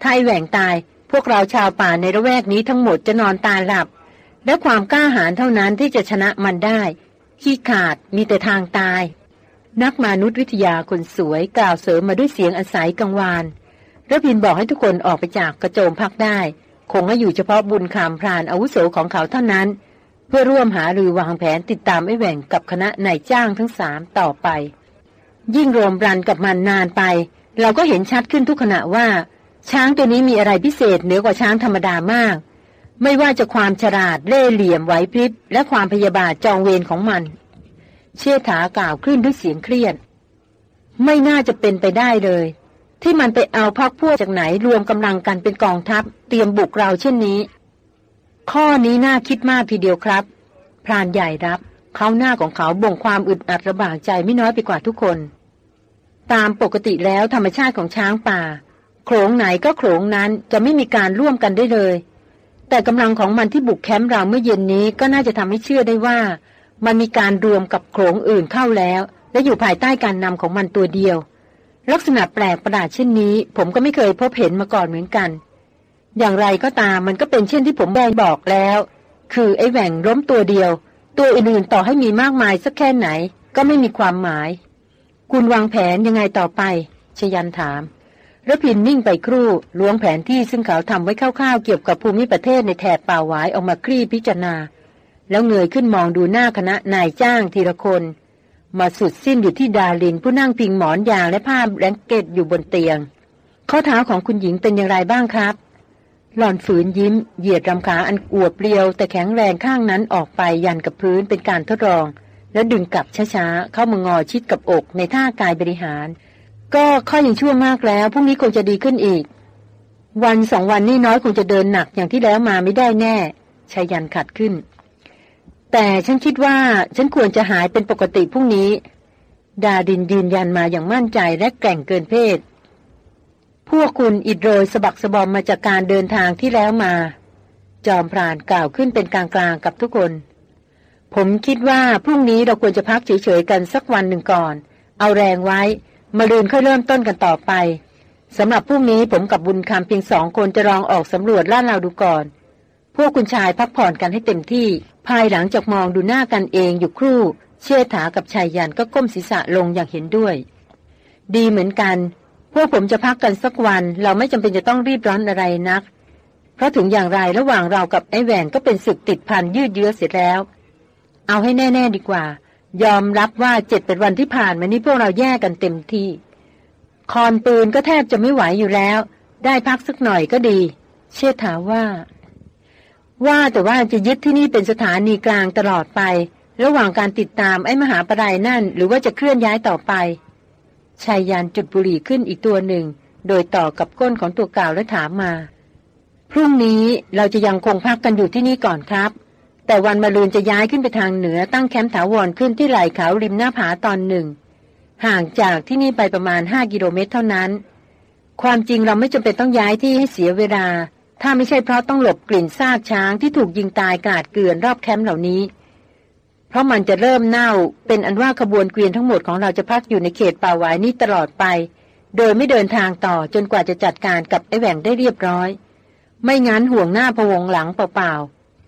ถ้าไอ้แหว่งตาย พวกเราชาวป่าในระแวกนี้ทั้งหมดจะนอนตายหลับ และความกล้าหาญเท่านั้นที่จะชนะมันได้ ขี้ขาดมีแต่ทางตาย นักมนุษยวิทยาคนสวยกล่าวเสริมมาด้วยเสียงอาศัยกังวานระพินบอกให้ทุกคนออกไปจากกระโจมพักได้ คงให้อยู่เฉพาะบุญคำพรานอาวุโสของเขาเท่านั้น เพื่อร่วมหาหรือวางแผนติดตามไอ้แหว่งกับคณะนายจ้างทั้งสามต่อไป ยิ่งรวมรันกับมันนานไป เราก็เห็นชัดขึ้นทุกขณะว่า ช้างตัวนี้มีอะไรพิเศษเหนือกว่าช้างธรรมดามาก ไม่ว่าจะความฉลาดเล่เหลี่ยมไหวพริบ และความพยาบาทจองเวรของมัน เชี่ยถากล่าวขึ้นด้วยเสียงเครียดไม่น่าจะเป็นไปได้เลย ที่มันไปเอาพักพวกจากไหนรวมกำลังกันเป็นกองทัพ เตรียมบุกเราเช่นนี้ ข้อนี้น่าคิดมากทีเดียวครับ พรานใหญ่รับ เขาหน้าของเขาบ่งความอึดอัดระบากใจไม่น้อยไปกว่าทุกคน ตามปกติแล้วธรรมชาติของช้างป่าโขงไหนก็โขงนั้นจะไม่มีการร่วมกันได้เลย แต่กำลังของมันที่บุกแคมป์เราเมื่อเย็นนี้ก็น่าจะทำให้เชื่อได้ว่า มันมีการรวมกับโขงอื่นเข้าแล้ว และอยู่ภายใต้การนำของมันตัวเดียว ลักษณะแปลกประหลาดเช่นนี้ ผมก็ไม่เคยพบเห็นมาก่อนเหมือนกัน อย่างไรก็ตามมันก็เป็นเช่นที่ผมได้บอกแล้ว คือไอ้แหว่งล้มตัวเดียว ตัวอื่นๆต่อให้มีมากมายสักแค่ไหน ก็ไม่มีความหมาย คุณวางแผนยังไงต่อไป ชยันถามระพินนิ่งไปครู่ล้วงแผนที่ซึ่งเขาทำไว้คร่าวๆเกี่ยวกับภูมิประเทศในแถบป่าหวายออกมาคลี่พิจารณา แล้วเงยขึ้นมองดูหน้าคณะนายจ้างทีละคน มาสุดสิ้นอยู่ที่ดาลินผู้นั่งพิงหมอนยางและผ้าแบงเกตอยู่บนเตียง ข้อเท้าของคุณหญิงเป็นอย่างไรบ้างครับ หล่อนฝืนยิ้ม เหยียดรำขาอันอวบเรียว แต่แข็งแรงข้างนั้นออกไปยันกับพื้นเป็นการทดลอง แล้วดึงกลับช้าๆ เข้ามางอชิดกับอกในท่ากายบริหาร ก็ข้อยังชั่วมากแล้วพรุ่งนี้คงจะดีขึ้นอีก วันสองวันนี่น้อยคงจะเดินหนักอย่างที่แล้วมาไม่ได้แน่ชายันขัดขึ้น แต่ฉันคิดว่าฉันควรจะหายเป็นปกติพรุ่งนี้ ดาดินยืนยันมาอย่างมั่นใจและแกร่งเกินเพศ พวกคุณอิดโรยสะบักสะบอมมาจากการเดินทางที่แล้วมา จอมพรานกล่าวขึ้นเป็นกลางๆกับทุกคน ผมคิดว่าพรุ่งนี้เราควรจะพักเฉยๆกันสักวันหนึ่งก่อน เอาแรงไว้ มาลืนค่อยเริ่มต้นกันต่อไปสำหรับพรุ่งนี้ผมกับบุญคำเพียงสองคนจะลองออกสำรวจล่าเราดูก่อน พวกคุณชายพักผ่อนกันให้เต็มที่ ภายหลังจากมองดูหน้ากันเองอยู่ครู่ เชื่อถากับชายยันก็ก้มศีรษะลงอย่างเห็นด้วย ดีเหมือนกัน พวกผมจะพักกันสักวัน เราไม่จำเป็นจะต้องรีบร้อนอะไรนัก เพราะถึงอย่างไรระหว่างเรากับไอ้แหวนก็เป็นศึกติดพันยืดเยื้อเสร็จแล้ว เอาให้แน่ ๆดีกว่า ยอมรับว่าเจ็ดเป็นวันที่ผ่านมานี้พวกเราแยกกันเต็มที่คอนปืนก็แทบจะไม่ไหวอยู่แล้ว ได้พักสักหน่อยก็ดี เชษฐาว่า ว่าแต่ว่าจะยึดที่นี่เป็นสถานีกลางตลอดไป ระหว่างการติดตามไอ้มหาปรายนั่น หรือว่าจะเคลื่อนย้ายต่อไปชายยานจุดบุหรี่ขึ้นอีกตัวหนึ่ง โดยต่อกับก้นของตัวเก่าและถามมา พรุ่งนี้เราจะยังคงพักกันอยู่ที่นี่ก่อนครับ แต่วันมะรืนจะย้ายขึ้นไปทางเหนือตั้งแคมป์ถาวรขึ้นที่ไหล่เขาริมหน้าผาตอนหนึ่ง ห่างจากที่นี่ไปประมาณห้ากิโลเมตรเท่านั้น ความจริงเราไม่จำเป็นต้องย้ายที่ให้เสียเวลา ถ้าไม่ใช่เพราะต้องหลบกลิ่นซากช้างที่ถูกยิงตายกลาดเกลื่อนรอบแคมป์เหล่านี้ เพราะมันจะเริ่มเน่าเป็นอันว่าขบวนเกวียนทั้งหมดของเราจะพักอยู่ในเขตป่าหวายนี้ตลอดไป โดยไม่เดินทางต่อจนกว่าจะจัดการกับไอ้แหว่งได้เรียบร้อย ไม่งั้นห่วงหน้าพะวงหลังเปล่า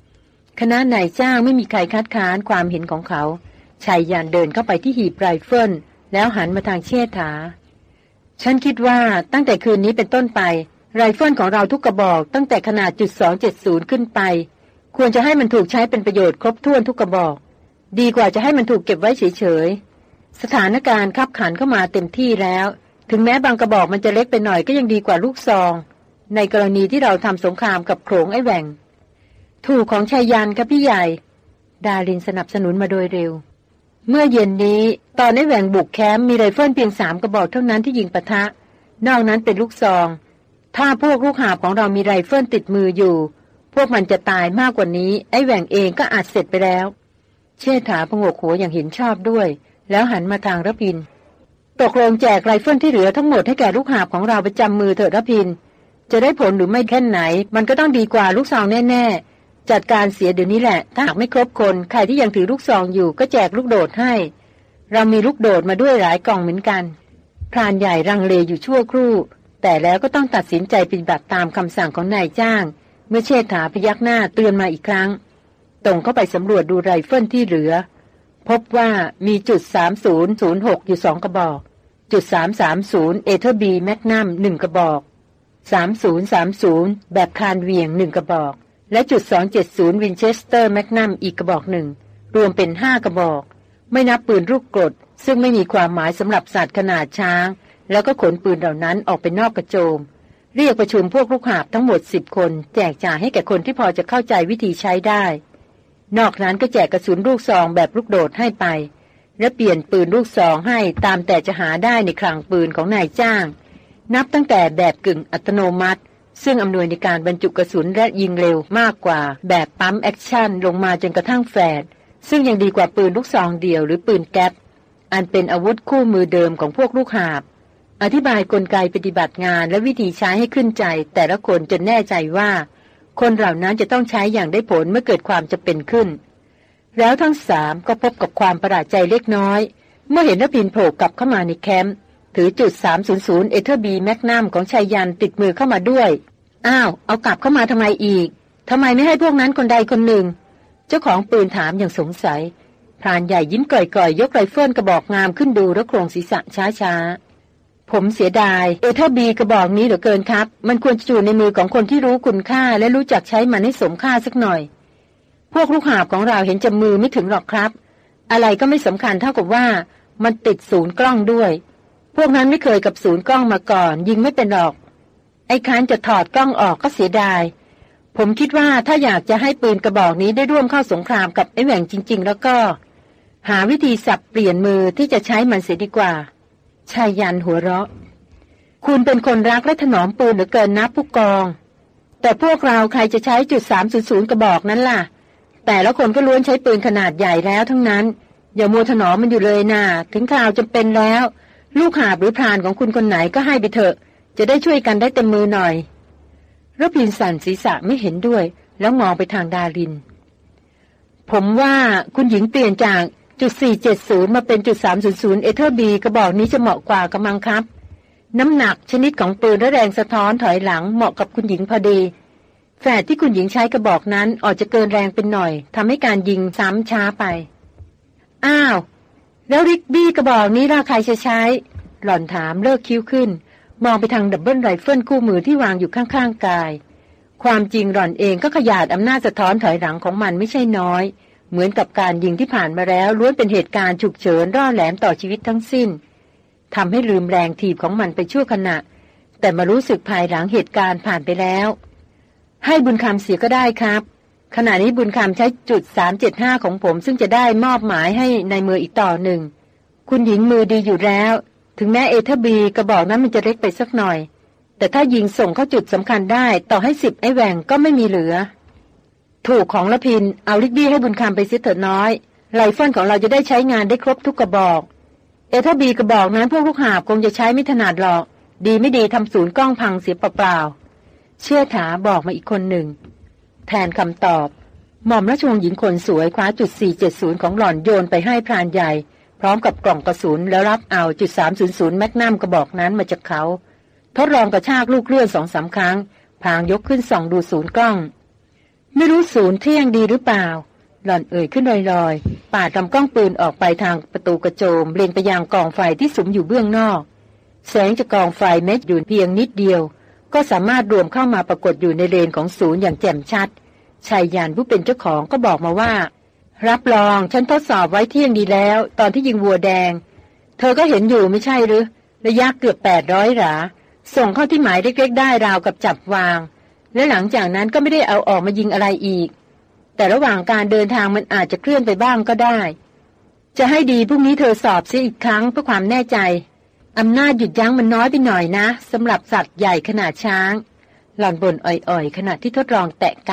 ๆคณะนายจ้างไม่มีใครคัดค้านความเห็นของเขาไชยยันต์เดินเข้าไปที่หีบไรเฟิลแล้วหันมาทางเชษฐา ฉันคิดว่าตั้งแต่คืนนี้เป็นต้นไป ไรเฟิลของเราทุกกระบอกตั้งแต่ขนาดจุดสองเจ็ดศูนย์ขึ้นไป ควรจะให้มันถูกใช้เป็นประโยชน์ครบถ้วนทุกกระบอก ดีกว่าจะให้มันถูกเก็บไว้เฉยๆ สถานการณ์ขับขันเข้ามาเต็มที่แล้ว ถึงแม้บางกระบอกมันจะเล็กไปหน่อยก็ยังดีกว่าลูกซอง ในกรณีที่เราทำสงครามกับโขงไอ้แหวงถูกของชายยันครับพี่ใหญ่ ดารินสนับสนุนมาโดยเร็ว เมื่อเย็นนี้ตอนไอ้แหว่งบุกแคมป์มีไรเฟิลเพียงสามกระบอกเท่านั้นที่ยิงปะทะ นอกนั้นเป็นลูกซอง ถ้าพวกลูกหาบของเรามีไรเฟิลติดมืออยู่ พวกมันจะตายมากกว่านี้ ไอ้แหว่งเองก็อาจเสร็จไปแล้ว เชษฐาผงกหัวอย่างเห็นชอบด้วย แล้วหันมาทางรพินทร์ ตกลงแจกไรเฟิลที่เหลือทั้งหมดให้แก่ลูกหาบของเราประจำมือเถิดรพินทร์ จะได้ผลหรือไม่แค่ไหน มันก็ต้องดีกว่าลูกซองแน่ๆ จัดการเสียเดี๋ยวนี้แหละ ถ้าหากไม่ครบคน ใครที่ยังถือลูกซองอยู่ก็แจกลูกโดดให้ เรามีลูกโดดมาด้วยหลายกล่องเหมือนกันพรานใหญ่รังเลอยู่ชั่วครู่ แต่แล้วก็ต้องตัดสินใจปฏิบัติตามคำสั่งของนายจ้าง เมื่อเชษฐาพยักหน้าเตือนมาอีกครั้งตรงเข้าไปสำรวจดูไรเฟิลที่เหลือ พบว่ามีจุด 3006 อยู่สองกระบอก จุด 330 Weatherby Magnum หนึ่งกระบอก 3030 แบบคานเหวี่ยงหนึ่งกระบอก และจุด 270 Winchester Magnum อีกกระบอกหนึ่ง รวมเป็นห้ากระบอก ไม่นับปืนลูกกรดซึ่งไม่มีความหมายสำหรับสัตว์ขนาดช้าง แล้วก็ขนปืนเหล่านั้นออกไปนอกกระโจม เรียกประชุมพวกลูกหาบทั้งหมดสิบคน แจกจ่ายให้แก่คนที่พอจะเข้าใจวิธีใช้ได้ นอกนั้นก็แจกกระสุนลูกซองแบบลูกโดดให้ไป และเปลี่ยนปืนลูกซองให้ตามแต่จะหาได้ในคลังปืนของนายจ้าง นับตั้งแต่แบบกึ่งอัตโนมัติ ซึ่งอำนวยในการบรรจุกระสุนและยิงเร็วมากกว่า แบบ pump action ลงมาจนกระทั่งแฝดซึ่งยังดีกว่าปืนลูกซองเดี่ยวหรือปืนแก๊ปอันเป็นอาวุธคู่มือเดิมของพวกลูกหาบ อธิบายกลไกปฏิบัติงานและวิธีใช้ให้ขึ้นใจ แต่ละคนจนแน่ใจว่า คนเหล่านั้นจะต้องใช้อย่างได้ผลเมื่อเกิดความจำเป็นขึ้น แล้วทั้งสามก็พบกับความประหลาดใจเล็กน้อย เมื่อเห็นรพินทร์โผล่กลับเข้ามาในแคมป์ถือจุด 300 Weatherby Magnum ของไชยยันต์ติดมือเข้ามาด้วย อ้าว เอากลับเข้ามาทำไมอีกทำไมไม่ให้พวกนั้นคนใดคนหนึ่ง เจ้าของปืนถามอย่างสงสัยพรานใหญ่ยิ้มกร่อยๆยกไรเฟิลกระบอกงามขึ้นดูแล้วโคลงศีรษะช้าๆ ผมเสียดาย Weatherby กระบอกนี้เหลือเกินครับ มันควรจะอยู่ในมือของคนที่รู้คุณค่าและรู้จักใช้มันให้สมค่าสักหน่อย พวกลูกหาบของเราเห็นจะมือไม่ถึงหรอกครับ อะไรก็ไม่สำคัญเท่ากับว่า มันติดศูนย์กล้องด้วย พวกนั้นไม่เคยกับศูนย์กล้องมาก่อน ยิงไม่เป็นหรอก ไอ้คันจะถอดกล้องออกก็เสียดาย ผมคิดว่าถ้าอยากจะให้ปืนกระบอกนี้ได้ร่วมเข้าสงครามกับไอ้แหว่งจริง ๆ แล้วก็ หาวิธีสับเปลี่ยนมือที่จะใช้มันเสียดีกว่า ชายยันหัวเราะ คุณเป็นคนรักและถนอมปืนเหลือเกินนะผู้กอง แต่พวกเราใครจะใช้จุดสามศูนย์กระบอกนั้นล่ะ แต่ละคนก็ล้วนใช้ปืนขนาดใหญ่แล้วทั้งนั้น อย่ามัวถนอมมันอยู่เลยนะ่ะถึงข่าวจำเป็นแล้ว ลูกหาบหรือพรานของคุณคนไหนก็ให้ไปเถอะ จะได้ช่วยกันได้เต็มมือหน่อยรพินสันศีรษะไม่เห็นด้วย แล้วมองไปทางดาริน ผมว่าคุณหญิงเปลี่ยนจาก จุด470 มาเป็นจุด300 เอเธอร์บีกระบอกนี้จะเหมาะกว่ากำลังครับ น้ำหนักชนิดของปืนและแรงสะท้อนถอยหลังเหมาะกับคุณหญิงพอดี แฝดที่คุณหญิงใช้กระบอกนั้นออกจะเกินแรงเป็นหน่อยทำให้การยิงซ้ำช้าไป อ้าว แล้ว Rigby กระบอกนี้ล่ะใครจะใช้ หล่อนถามเลิกคิ้วขึ้น มองไปทาง double rifle คู่มือที่วางอยู่ข้างๆกาย ความจริงหล่อนเองก็ขยาดอำนาจสะท้อนถอยหลังของมันไม่ใช่น้อย เหมือนกับการยิงที่ผ่านมาแล้วล้วนเป็นเหตุการณ์ฉุกเฉินล่อแหลมต่อชีวิตทั้งสิ้นทำให้ลืมแรงถีบของมันไปชั่วขณะ แต่มารู้สึกภายหลังเหตุการณ์ผ่านไปแล้ว ให้บุญคำเสียก็ได้ครับ ขณะนี้บุญคำใช้จุด 375 ของผมซึ่งจะได้มอบหมายให้ในมืออีกต่อหนึ่ง คุณหญิงมือดีอยู่แล้ว ถึงแม้เอทบีกระบอกนั้นมันจะเล็กไปสักหน่อย แต่ถ้ายิงส่งเข้าจุดสำคัญได้ ต่อให้สิบไอแหวงก็ไม่มีเหลือ ถูกของละพิน เอาลิกบี้ให้บุญคำไปซิเถิดน้อยไรเฟิลของเราจะได้ใช้งานได้ครบทุกกระบอก เอถ้าบีกระบอกนั้นพวกลูกหาบคงจะใช้ไม่ถนัดหรอก ดีไม่ดีทำศูนย์กล้องพังเสียเปล่าๆเชื่อถาบอกมาอีกคนหนึ่ง แทนคำตอบ หม่อมราชวงศ์หญิงคนสวยคว้าจุด 470 ของหล่อนโยนไปให้พรานใหญ่ พร้อมกับกล่องกระสุนแล้วรับเอาจุด 300 แมกนัมกระบอกนั้นมาจากเขา ทดลองกระชากลูกเลื่อนสองสาครั้งพางยกขึ้นส่องดูศูนย์กล้อง ไม่รู้ศูนย์เที่ยงดีหรือเปล่า หล่อนเอ่ยขึ้นลอยๆปาดลำกล้องปืนออกไปทางประตูกระโจมเล็งไปยังกองไฟที่สุมอยู่เบื้องนอก แสงจากกองไฟเม็ดอยู่เพียงนิดเดียว ก็สามารถรวมเข้ามาปรากฏอยู่ในเลนของศูนย์อย่างแจ่มชัดชายยานผู้เป็นเจ้าของก็บอกมาว่า รับรองฉันทดสอบไว้เที่ยงดีแล้ว ตอนที่ยิงวัวแดง เธอก็เห็นอยู่ไม่ใช่หรือระยะเกือบแปดร้อยหราส่งเข้าที่หมายเล็กๆได้ราวกับจับวาง และหลังจากนั้นก็ไม่ได้เอาออกมายิงอะไรอีก แต่ระหว่างการเดินทางมันอาจจะเคลื่อนไปบ้างก็ได้ จะให้ดีพรุ่งนี้เธอสอบซิอีกครั้งเพื่อความแน่ใจอำนาจหยุดยั้งมันน้อยไปหน่อยนะสำหรับสัตว์ใหญ่ขนาดช้าง หล่อนบ่นอ่อยๆ ขณะที่ทดลองแตะไก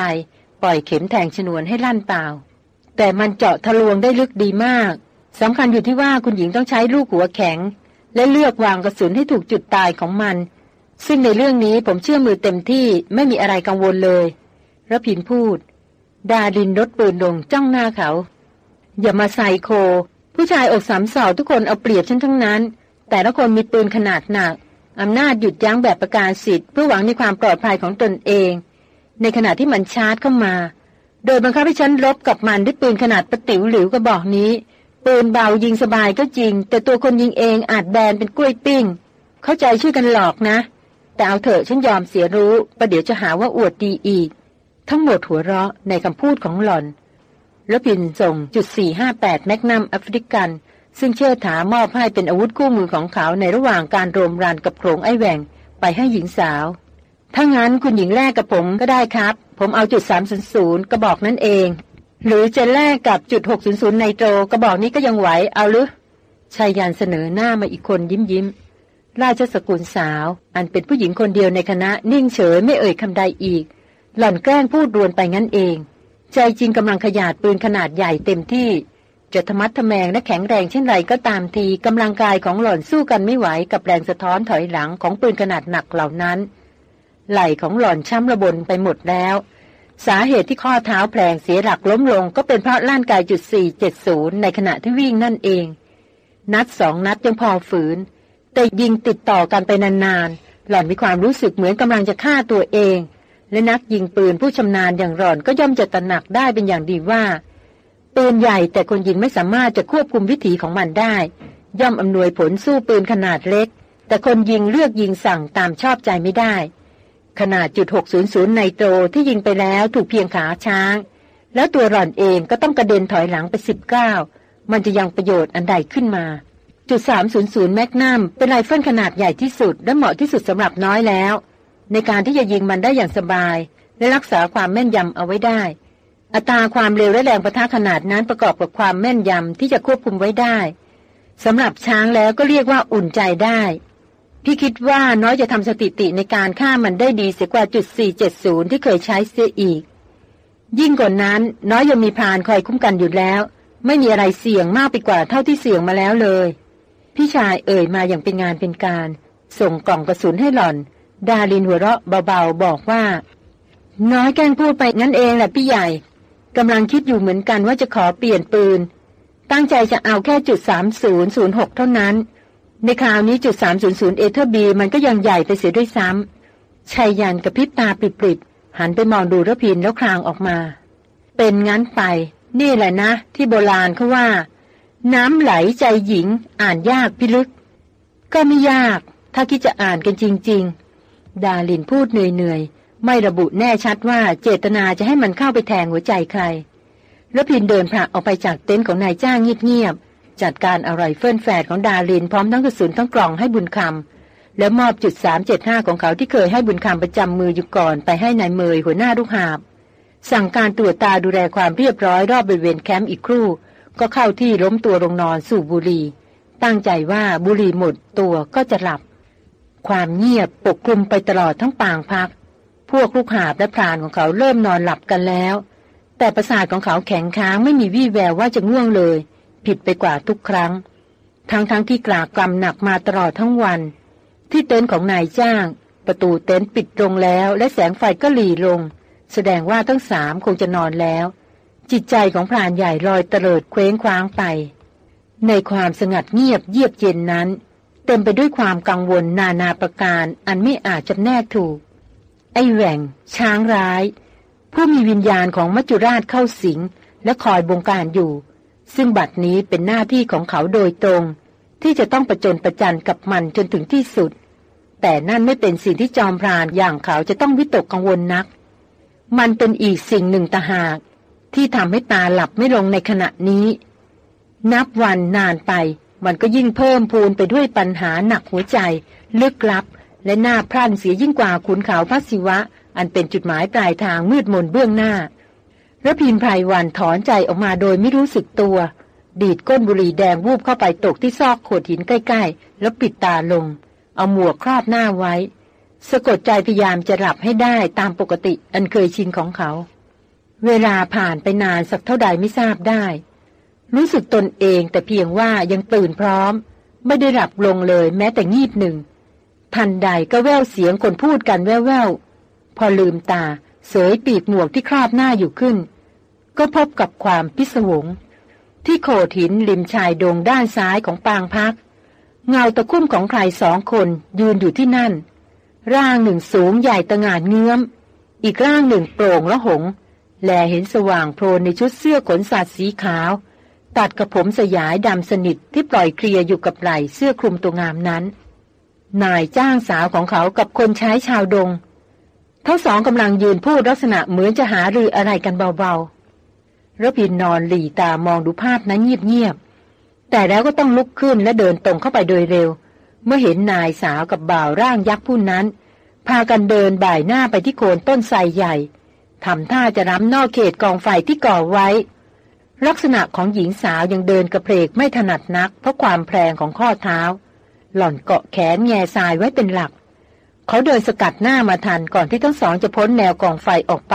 ปล่อยเข็มแทงชนวนให้ลั่นเปล่า แต่มันเจาะทะลวงได้ลึกดีมากสำคัญอยู่ที่ว่าคุณหญิงต้องใช้ลูกหัวแข็ง และเลือกวางกระสุนให้ถูกจุดตายของมัน ซึ่งในเรื่องนี้ผมเชื่อมือเต็มที่ไม่มีอะไรกังวลเลยระพินพูด ดาดินรถปืนลงจ้องหน้าเขา อย่ามาใส่โค ผู้ชายอกสามสาวทุกคนเอาเปรียบฉันทั้งนั้น แต่ละคนมีปืนขนาดหนักอำนาจหยุดยั้งแบบประกาศสิทธิ์เพื่อหวังในความปลอดภัยของตนเอง ในขณะที่มันชาร์จเข้ามา โดยบังคับให้ฉันรบกับมันด้วยปืนขนาดประติ๋วหลิวกระบอกนี้ ปืนเบายิงสบายก็จริง แต่ตัวคนยิงเองอาจแบนเป็นกล้วยปิ้ง เข้าใจช่วยกันหลอกนะ แต่เอาเถอะฉันยอมเสียรู้ประเดี๋ยวจะหาว่าอวดดีอีก ทั้งหมดหัวเราะในคำพูดของหล่อน แล้วพินส่งจุด458 แมกนัมแอฟริกัน ซึ่งเชิดถามอบให้เป็นอาวุธคู่มือของเขาในระหว่างการโรมรานกับโขงไอแหวงไปให้หญิงสาว ถ้างั้นคุณหญิงแรกกับผมก็ได้ครับ ผมเอาจุด300กระบอกนั่นเอง หรือจะแลกกับจุด600ไนโตรกระบอกนี้ก็ยังไหวเอาหรือชายยันเสนอหน้ามาอีกคนยิ้มยิ้ม ราชสกุลสาว อันเป็นผู้หญิงคนเดียวในคณะนิ่งเฉยไม่เอ่ยคำใดอีก หล่อนแกล้งพูดรวนไปงั้นเอง ใจจริงกำลังขยาดปืนขนาดใหญ่เต็มที่จะธมัดทแมงและแข็งแรงเช่นไรก็ตามทีกำลังกายของหล่อนสู้กันไม่ไหวกับแรงสะท้อนถอยหลังของปืนขนาดหนักเหล่านั้น ไหล่ของหล่อนช้ำระบนไปหมดแล้ว สาเหตุที่ข้อเท้าแผลงเสียหลักล้มลง ก็เป็นเพราะล่านกายจุด470ในขณะที่วิ่งนั่นเอง นัดสองนัดยังพอฝืน แต่ยิงติดต่อกันไปนานๆ หล่อนมีความรู้สึกเหมือนกำลังจะฆ่าตัวเอง และนักยิงปืนผู้ชำนาญอย่างหล่อนก็ย่อมจะตระหนักได้เป็นอย่างดีว่าปืนใหญ่แต่คนยิงไม่สามารถจะควบคุมวิถีของมันได้ ย่อมอำนวยผลสู้ปืนขนาดเล็ก แต่คนยิงเลือกยิงสั่งตามชอบใจไม่ได้ ขนาดจุด600ในโตรที่ยิงไปแล้วถูกเพียงขาช้าง แล้วตัวหล่อนเองก็ต้องกระเด็นถอยหลังไป 19 มันจะยังประโยชน์อันใดขึ้นมา จุด300แมกนัมเป็นไรเฟิลขนาดใหญ่ที่สุด และเหมาะที่สุดสำหรับน้อยแล้ว ในการที่จะยิงมันได้อย่างสบาย และรักษาความแม่นยำเอาไว้ได้ อัตราความเร็วและแรงประทะขนาดนั้นประกอบกับความแม่นยำที่จะควบคุมไว้ได้สำหรับช้างแล้วก็เรียกว่าอุ่นใจได้ พี่คิดว่าน้อยจะทำสถิติในการฆ่ามันได้ดีเสียกว่าจุด470 ที่เคยใช้เสียอีก ยิ่งกว่านั้น น้อยยังมีพรานคอยคุ้มกันอยู่แล้ว ไม่มีอะไรเสี่ยงมากไปกว่าเท่าที่เสี่ยงมาแล้วเลย พี่ชายเอ่ยมาอย่างเป็นงานเป็นการ ส่งกล่องกระสุนให้หล่อน ดาลินหัวเราะเบาๆบอกว่า น้อยแกล้งพูดไปงั้นเองแหละพี่ใหญ่กำลังคิดอยู่เหมือนกันว่าจะขอเปลี่ยนปืน ตั้งใจจะเอาแค่จุด3006 เท่านั้น ในคราวนี้จุด300เอเธอร์บีมันก็ยังใหญ่ไปเสียด้วยซ้ำชายยันกับพริบตาปริบๆหันไปมองดูระพินแล้วคลางออกมา เป็นงั้นไป นี่แหละนะ ที่โบราณเขาว่า น้ำไหลใจหญิงอ่านยากพิลึก ก็ไม่ยาก ถ้าคิดจะอ่านกันจริง ๆ ดาลินพูดเหนื่อยๆ ไม่ระบุแน่ชัดว่าเจตนาจะให้มันเข้าไปแทงหัวใจใครรพินเดินผ่าออกไปจากเต็นท์ของนายจ้างเงียบๆ จัดการอะไรเฟิ่นแฝดของดาลินพร้อมทั้งกระสุนทั้งกล่องให้บุญคำแล้วมอบจุด375ของเขาที่เคยให้บุญคำประจำมืออยู่ก่อนไปให้ในายเมยหัวหน้าลูกหาบ สั่งการตรวจตาดูแลความเรียบร้อยรอบบริเวณแคมป์อีกครู่ ก็เข้าที่ล้มตัวลงนอนสู่บุรีตั้งใจว่าบุรีหมดตัวก็จะหลับ ความเงียบปกคลุมไปตลอดทั้งปางพัก พวกลูกหาบและพรานของเขาเริ่มนอนหลับกันแล้ว แต่ประสาทของเขาแข็งค้างไม่มีวี่แววว่าจะง่วงเลย ผิดไปกว่าทุกครั้ง ทั้งทั้งที่กลากรรมหนักมาตลอดทั้งวัน ที่เต็นท์ของนายจ้าง ประตูเต็นท์ปิดลงแล้ว และแสงไฟก็หลีลง แสดงว่าทั้งสามคงจะนอนแล้ว จิตใจของพรานใหญ่ลอยเตลิดเคว้งคว้างไป ในความสงัดเงียบเยียบเย็นนั้น เต็มไปด้วยความกังวลนานาประการอันไม่อาจจำแนกถูก ไอแหว่ง ช้างร้าย ผู้มีวิญญาณของมัจจุราชเข้าสิงและคอยบงการอยู่ ซึ่งบัดนี้เป็นหน้าที่ของเขาโดยตรง ที่จะต้องประจนประจันกับมันจนถึงที่สุด แต่นั่นไม่เป็นสิ่งที่จอมพรานอย่างเขาจะต้องวิตกกังวลนัก มันเป็นอีกสิ่งหนึ่งตหาก ที่ทำให้ตาหลับไม่ลงในขณะนี้ นับวันนานไป มันก็ยิ่งเพิ่มพูนไปด้วยปัญหาหนักหัวใจ ลึกลับ และหน้าพร่านเสียยิ่งกว่าขุนเขาพัศิวะ อันเป็นจุดหมายปลายทางมืดมนเบื้องหน้าระพินไพรวันถอนใจออกมาโดยไม่รู้สึกตัว ดีดก้นบุหรี่แดงวูบเข้าไปตกที่ซอกโขดหินใกล้ ๆ แล้วปิดตาลง เอาหมวกครอบหน้าไว้ สะกดใจพยายามจะหลับให้ได้ตามปกติอันเคยชินของเขา เวลาผ่านไปนานสักเท่าใดไม่ทราบได้ รู้สึกตนเองแต่เพียงว่ายังตื่นพร้อม ไม่ได้หลับลงเลยแม้แต่งีบหนึ่ง ทันใดก็แววเสียงคนพูดกันแว่วๆ พอลืมตาเสยปีกหมวกที่ครอบหน้าอยู่ขึ้น ก็พบกับความพิศวง ที่โขดหินริมชายโดงด้านซ้ายของปางพัก เงาตะคุ่มของใครสองคนยืนอยู่ที่นั่น ร่างหนึ่งสูงใหญ่ตะงานเงื้อม อีกร่างหนึ่งโปร่งและหง แลเห็นสว่างโพลนในชุดเสื้อขนสัตว์สีขาว ตัดกระผมสยายดำสนิทที่ปล่อยเคลียอยู่กับไหล่เสื้อคลุมตัวงามนั้น นายจ้างสาวของเขากับคนใช้ชาวดง ทั้งสองกำลังยืนพูดลักษณะเหมือนจะหารืออะไรกันเบาๆระพินนอนหลีตามองดูภาพนั้นเงียบๆแต่แล้วก็ต้องลุกขึ้นและเดินตรงเข้าไปโดยเร็ว เมื่อเห็นนายสาวกับบ่าวร่างยักษ์ผู้นั้น พากันเดินบ่ายหน้าไปที่โคนต้นไทรใหญ่ ทำท่าจะรับนอกเขตกองไฟที่ก่อไว้ ลักษณะของหญิงสาวยังเดินกระเพกไม่ถนัดนัก เพราะความแพงของข้อเท้า หล่อนเกาะแขนแง่ทรายไว้เป็นหลัก เขาเดินสกัดหน้ามาทันก่อนที่ทั้งสองจะพ้นแนวกองไฟออกไป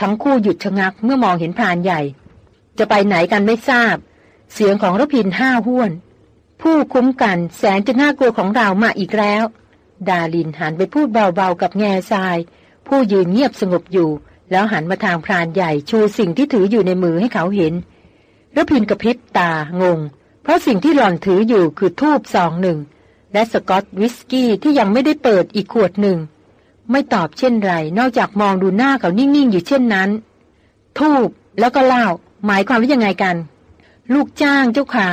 ทั้งคู่หยุดชะงักเมื่อมองเห็นพรานใหญ่ จะไปไหนกันไม่ทราบ เสียงของรพินห้าห้วน ผู้คุ้มกันแสนจะน่ากลัวของเรามาอีกแล้ว ดาลินหันไปพูดเบาๆกับแง่ทราย ผู้ยืนเงียบสงบอยู่ แล้วหันมาทางพรานใหญ่ชูสิ่งที่ถืออยู่ในมือให้เขาเห็นรพินกระพริบตางง เพราะสิ่งที่หล่อนถืออยู่คือทูบสองหนึ่ง และสกอตวิสกี้ที่ยังไม่ได้เปิดอีกขวดหนึ่ง ไม่ตอบเช่นไร นอกจากมองดูหน้าเขานิ่งๆอยู่เช่นนั้น ทูบแล้วก็เล่า หมายความว่ายังไงกัน ลูกจ้างเจ้าขา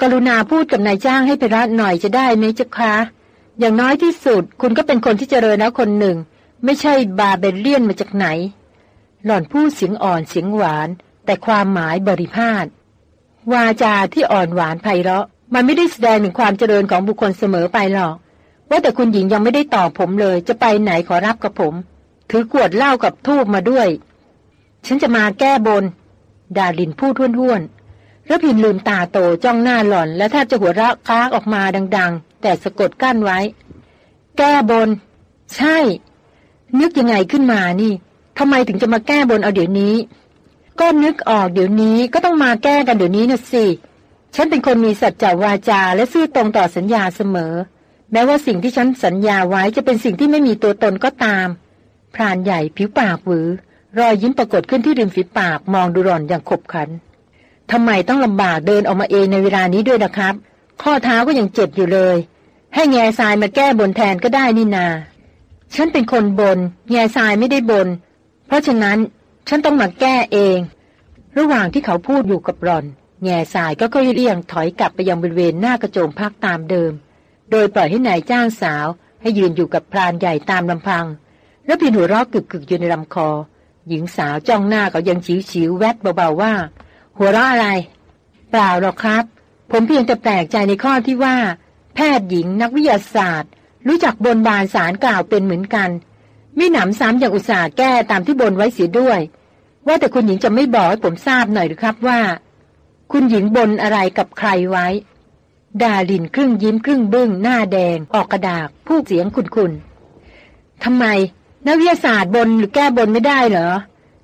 กรุณาพูดกับนายจ้างให้ไปรัดหน่อยจะได้ไหมเจ้าคะอย่างน้อยที่สุด คุณก็เป็นคนที่เจริญแล้วคนหนึ่ง ไม่ใช่บาเบเลียนมาจากไหน หล่อนพูดเสียงอ่อนเสียงหวาน แต่ความหมายบริพาทวาจาที่อ่อนหวานไพเราะ มันไม่ได้แสดงถึงความเจริญของบุคคลเสมอไปหรอก ว่าแต่คุณหญิงยังไม่ได้ตอบผมเลย จะไปไหนขอรับกับผม ถือขวดเหล้ากับทูบมาด้วย ฉันจะมาแก้บน ดาลินพูดท้วนๆแล้วพินลืมตาโตจ้องหน้าหล่อน และแทบจะหัวเราะค้าออกมาดัง ๆ แต่สะกดกั้นไว้ แก้บน ใช่ นึกยังไงขึ้นมานี่ ทำไมถึงจะมาแก้บนเอาเดี๋ยวนี้ ก็นึกออกเดี๋ยวนี้ก็ต้องมาแก้กันเดี๋ยวนี้นะสิ ฉันเป็นคนมีสัจจวาจาและซื่อตรงต่อสัญญาเสมอ แม้ว่าสิ่งที่ฉันสัญญาไว้จะเป็นสิ่งที่ไม่มีตัวตนก็ตาม พรานใหญ่ผิวปากหวือ รอยยิ้มปรากฏขึ้นที่ริมฝีปากมองดูรอนอย่างขบขันทำไมต้องลำบากเดินออกมาเองในเวลานี้ด้วยนะครับ ข้อเท้าก็ยังเจ็บอยู่เลย ให้แง่ทรายมาแก้บนแทนก็ได้นี่นา ฉันเป็นคนบน แง่ทรายไม่ได้บน เพราะฉะนั้นฉันต้องมาแก้เอง ระหว่างที่เขาพูดอยู่กับร่อน แง่ทรายก็ค่อยเลี่ยงถอยกลับไปยังบริเวณหน้ากระโจมพักตามเดิม โดยปล่อยให้นายจ้างสาว ให้ยืนอยู่กับพรานใหญ่ตามลำพัง แล้วพินหัวรอกกึกๆอยู่ในลำคอ หญิงสาวจ้องหน้าเขายังฉิวๆแวดเบาๆว่า หัวเราะอะไร เปล่าหรอกครับ ผมเพียงแต่แปลกใจในข้อที่ว่า แพทย์หญิงนักวิทยาศาสตร์ รู้จักบนบานสารกล่าวเป็นเหมือนกัน มิหนำซ้ำอย่างอุตส่าห์แก้ตามที่บนไว้เสียด้วย ว่าแต่คุณหญิงจะไม่บอกให้ผมทราบหน่อยหรือครับว่า คุณหญิงบนอะไรกับใครไว้ ดาลินครึ่งยิ้มครึ่งบึ้งหน้าแดง ออกกระดากพูดเสียงคุนๆทำไมนักวิทยาศาสตร์บนหรือแก้บนไม่ได้เหรอ